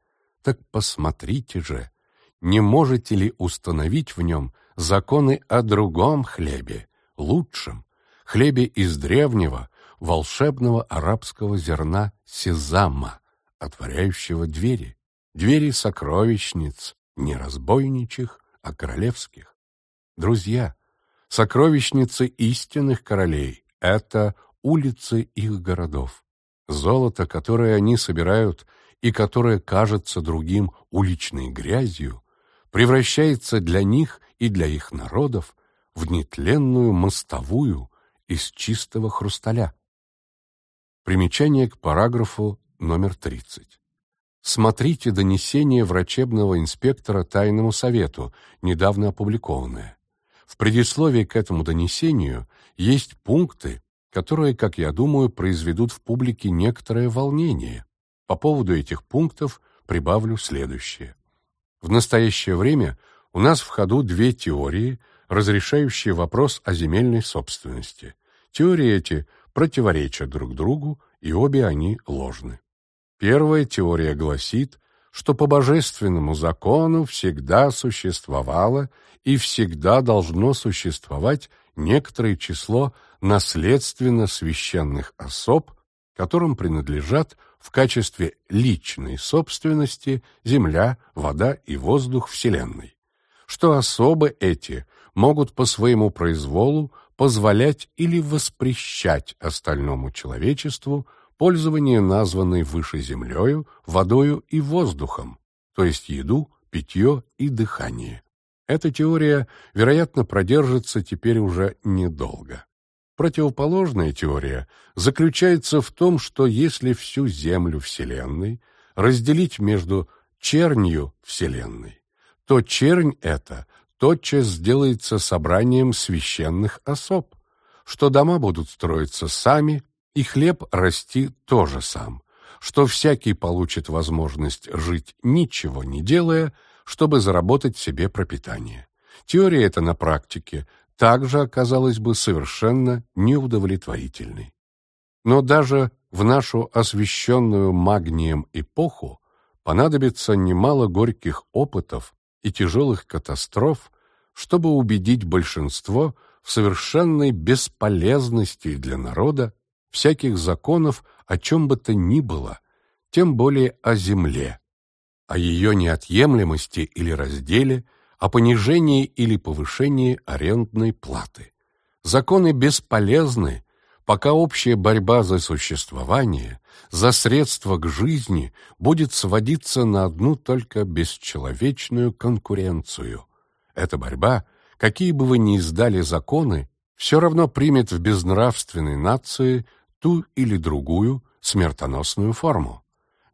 Так посмотрите же, не можете ли установить в нем законы о другом хлебе, лучшем, хлебе из древнего, волшебного арабского зерна сезама, отворяющего двери, двери сокровищниц, не разбойничьих, а королевских. Друзья, сокровищницы истинных королей — это улицы их городов. Золото, которое они собирают и которое кажется другим уличной грязью, превращается для них и для их народов в нетленную мостовую из чистого хрусталя. Примечание к параграфу номер 30. Смотрите донесение врачебного инспектора Тайному совету, недавно опубликованное. В предисловии к этому донесению есть пункты, которые, как я думаю, произведут в публике некоторое волнение. По поводу этих пунктов прибавлю следующее. В настоящее время у нас в ходу две теории, разрешающие вопрос о земельной собственности. Теории эти противоречат друг другу, и обе они ложны. Первая теория гласит, что по божественному закону всегда существовало и всегда должно существовать некоторое число наследственно священных особ, которым принадлежат в качестве личной собственности земля, вода и воздух Вселенной, что особы эти могут по своему произволу позволять или воспрещать остальному человечеству пользование названной выше землею, водою и воздухом, то есть еду, питье и дыхание. Эта теория, вероятно, продержится теперь уже недолго. Противоположная теория заключается в том, что если всю Землю Вселенной разделить между чернью Вселенной, то чернь эта тотчас сделается собранием священных особ, что дома будут строиться сами, и хлеб расти тоже сам, что всякий получит возможность жить ничего не делая, чтобы заработать себе пропитание. Теория эта на практике также оказалась бы совершенно неудовлетворительной. Но даже в нашу освещенную магнием эпоху понадобится немало горьких опытов и тяжелых катастроф, чтобы убедить большинство в совершенной бесполезности для народа всяких законов о чем бы то ни было, тем более о земле, о ее неотъемлемости или разделе, о понижении или повышении арендной платы. Законы бесполезны, пока общая борьба за существование, за средства к жизни будет сводиться на одну только бесчеловечную конкуренцию. Эта борьба, какие бы вы ни издали законы, все равно примет в безнравственной нации ту или другую смертоносную форму.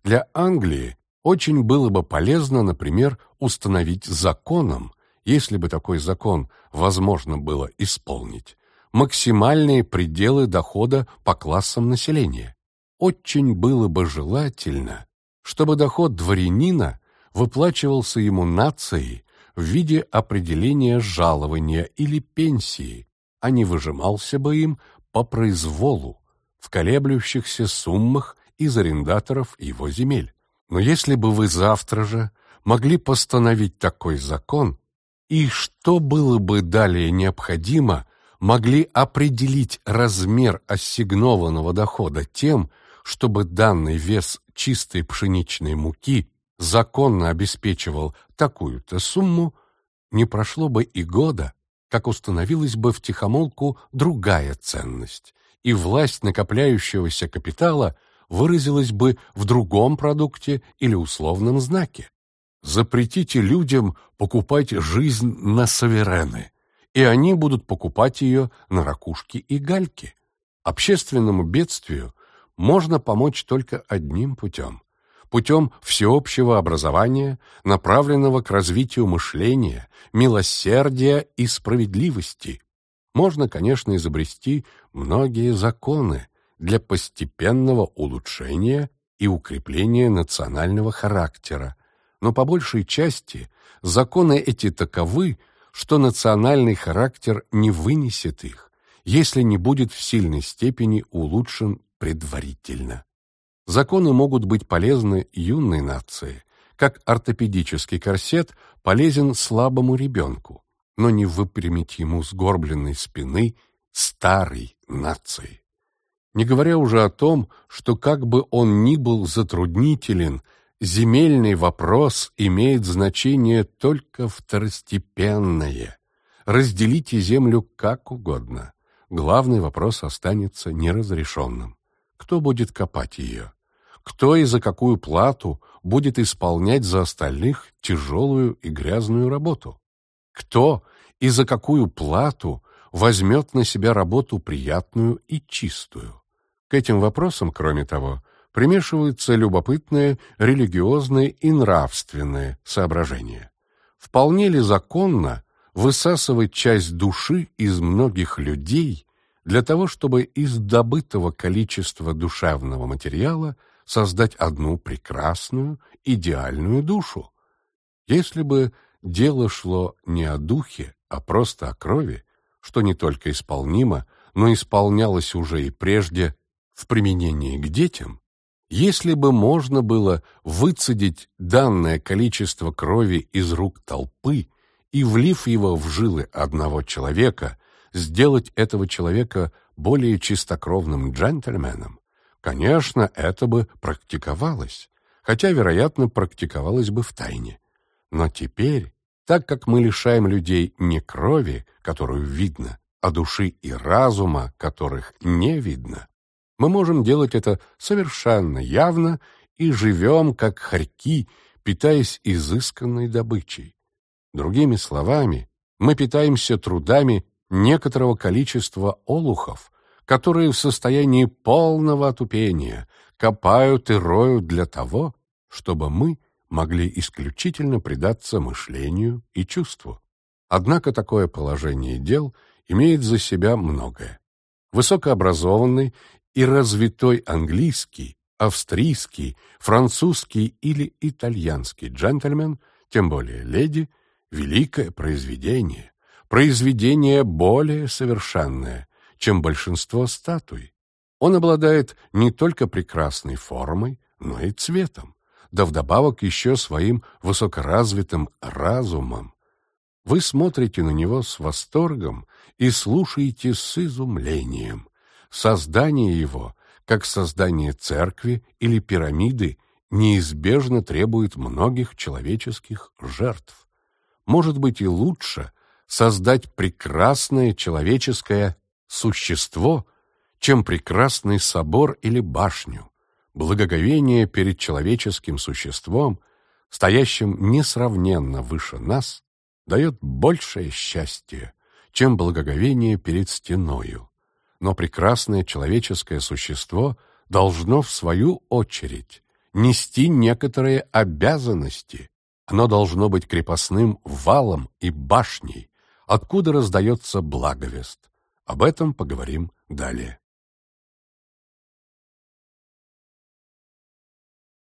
Для Англии очень было бы полезно, например, установить законом, если бы такой закон возможно было исполнить, максимальные пределы дохода по классам населения. Очень было бы желательно, чтобы доход дворянина выплачивался ему нацией в виде определения жалования или пенсии, а не выжимался бы им по произволу в колеблющихся суммах из арендаторов его земель. Но если бы вы завтра же могли постановить такой закон, и что было бы далее необходимо, могли определить размер ассигнованного дохода тем, чтобы данный вес чистой пшеничной муки законно обеспечивал такую-то сумму, не прошло бы и года, как установилась бы в тихомолку другая ценность, и власть накопляющегося капитала – выразилось бы в другом продукте или условном знаке. Запретите людям покупать жизнь на саверены, и они будут покупать ее на ракушки и гальки. Общественному бедствию можно помочь только одним путем – путем всеобщего образования, направленного к развитию мышления, милосердия и справедливости. Можно, конечно, изобрести многие законы, для постепенного улучшения и укрепления национального характера, но по большей части законы эти таковы, что национальный характер не вынесет их, если не будет в сильной степени улучшен предварительно. Законы могут быть полезны юной нации, как ортопедический корсет полезен слабому ребенку, но не выпрямить ему сгорбленной спины старой нации не говоря уже о том, что как бы он ни был затруднителен, земельный вопрос имеет значение только второстепенное. Разделите землю как угодно. Главный вопрос останется неразрешенным. Кто будет копать ее? Кто и за какую плату будет исполнять за остальных тяжелую и грязную работу? Кто и за какую плату возьмет на себя работу приятную и чистую. К этим вопросам, кроме того, примешиваются любопытные религиозные и нравственные соображения. Вполне ли законно высасывать часть души из многих людей для того, чтобы из добытого количества душевного материала создать одну прекрасную, идеальную душу? Если бы дело шло не о духе, а просто о крови, что не только исполнимо, но исполнялось уже и прежде в применении к детям, если бы можно было выцедить данное количество крови из рук толпы и, влив его в жилы одного человека, сделать этого человека более чистокровным джентльменом, конечно, это бы практиковалось, хотя, вероятно, практиковалось бы в тайне. Но теперь, так как мы лишаем людей не крови, которую видно, а души и разума, которых не видно, мы можем делать это совершенно явно и живем, как хорьки, питаясь изысканной добычей. Другими словами, мы питаемся трудами некоторого количества олухов, которые в состоянии полного отупения копают и роют для того, чтобы мы могли исключительно предаться мышлению и чувству. Однако такое положение дел имеет за себя многое. Высокообразованный и развитой английский, австрийский, французский или итальянский джентльмен, тем более леди, великое произведение, произведение более совершенное, чем большинство статуй. Он обладает не только прекрасной формой, но и цветом, да вдобавок еще своим высокоразвитым разумом. Вы смотрите на него с восторгом и слушаете с изумлением. Создание его, как создание церкви или пирамиды, неизбежно требует многих человеческих жертв. Может быть и лучше создать прекрасное человеческое существо, чем прекрасный собор или башню. Благоговение перед человеческим существом, стоящим несравненно выше нас, дает большее счастье, чем благоговение перед стеною но прекрасное человеческое существо должно, в свою очередь, нести некоторые обязанности. Оно должно быть крепостным валом и башней, откуда раздается благовест. Об этом поговорим далее.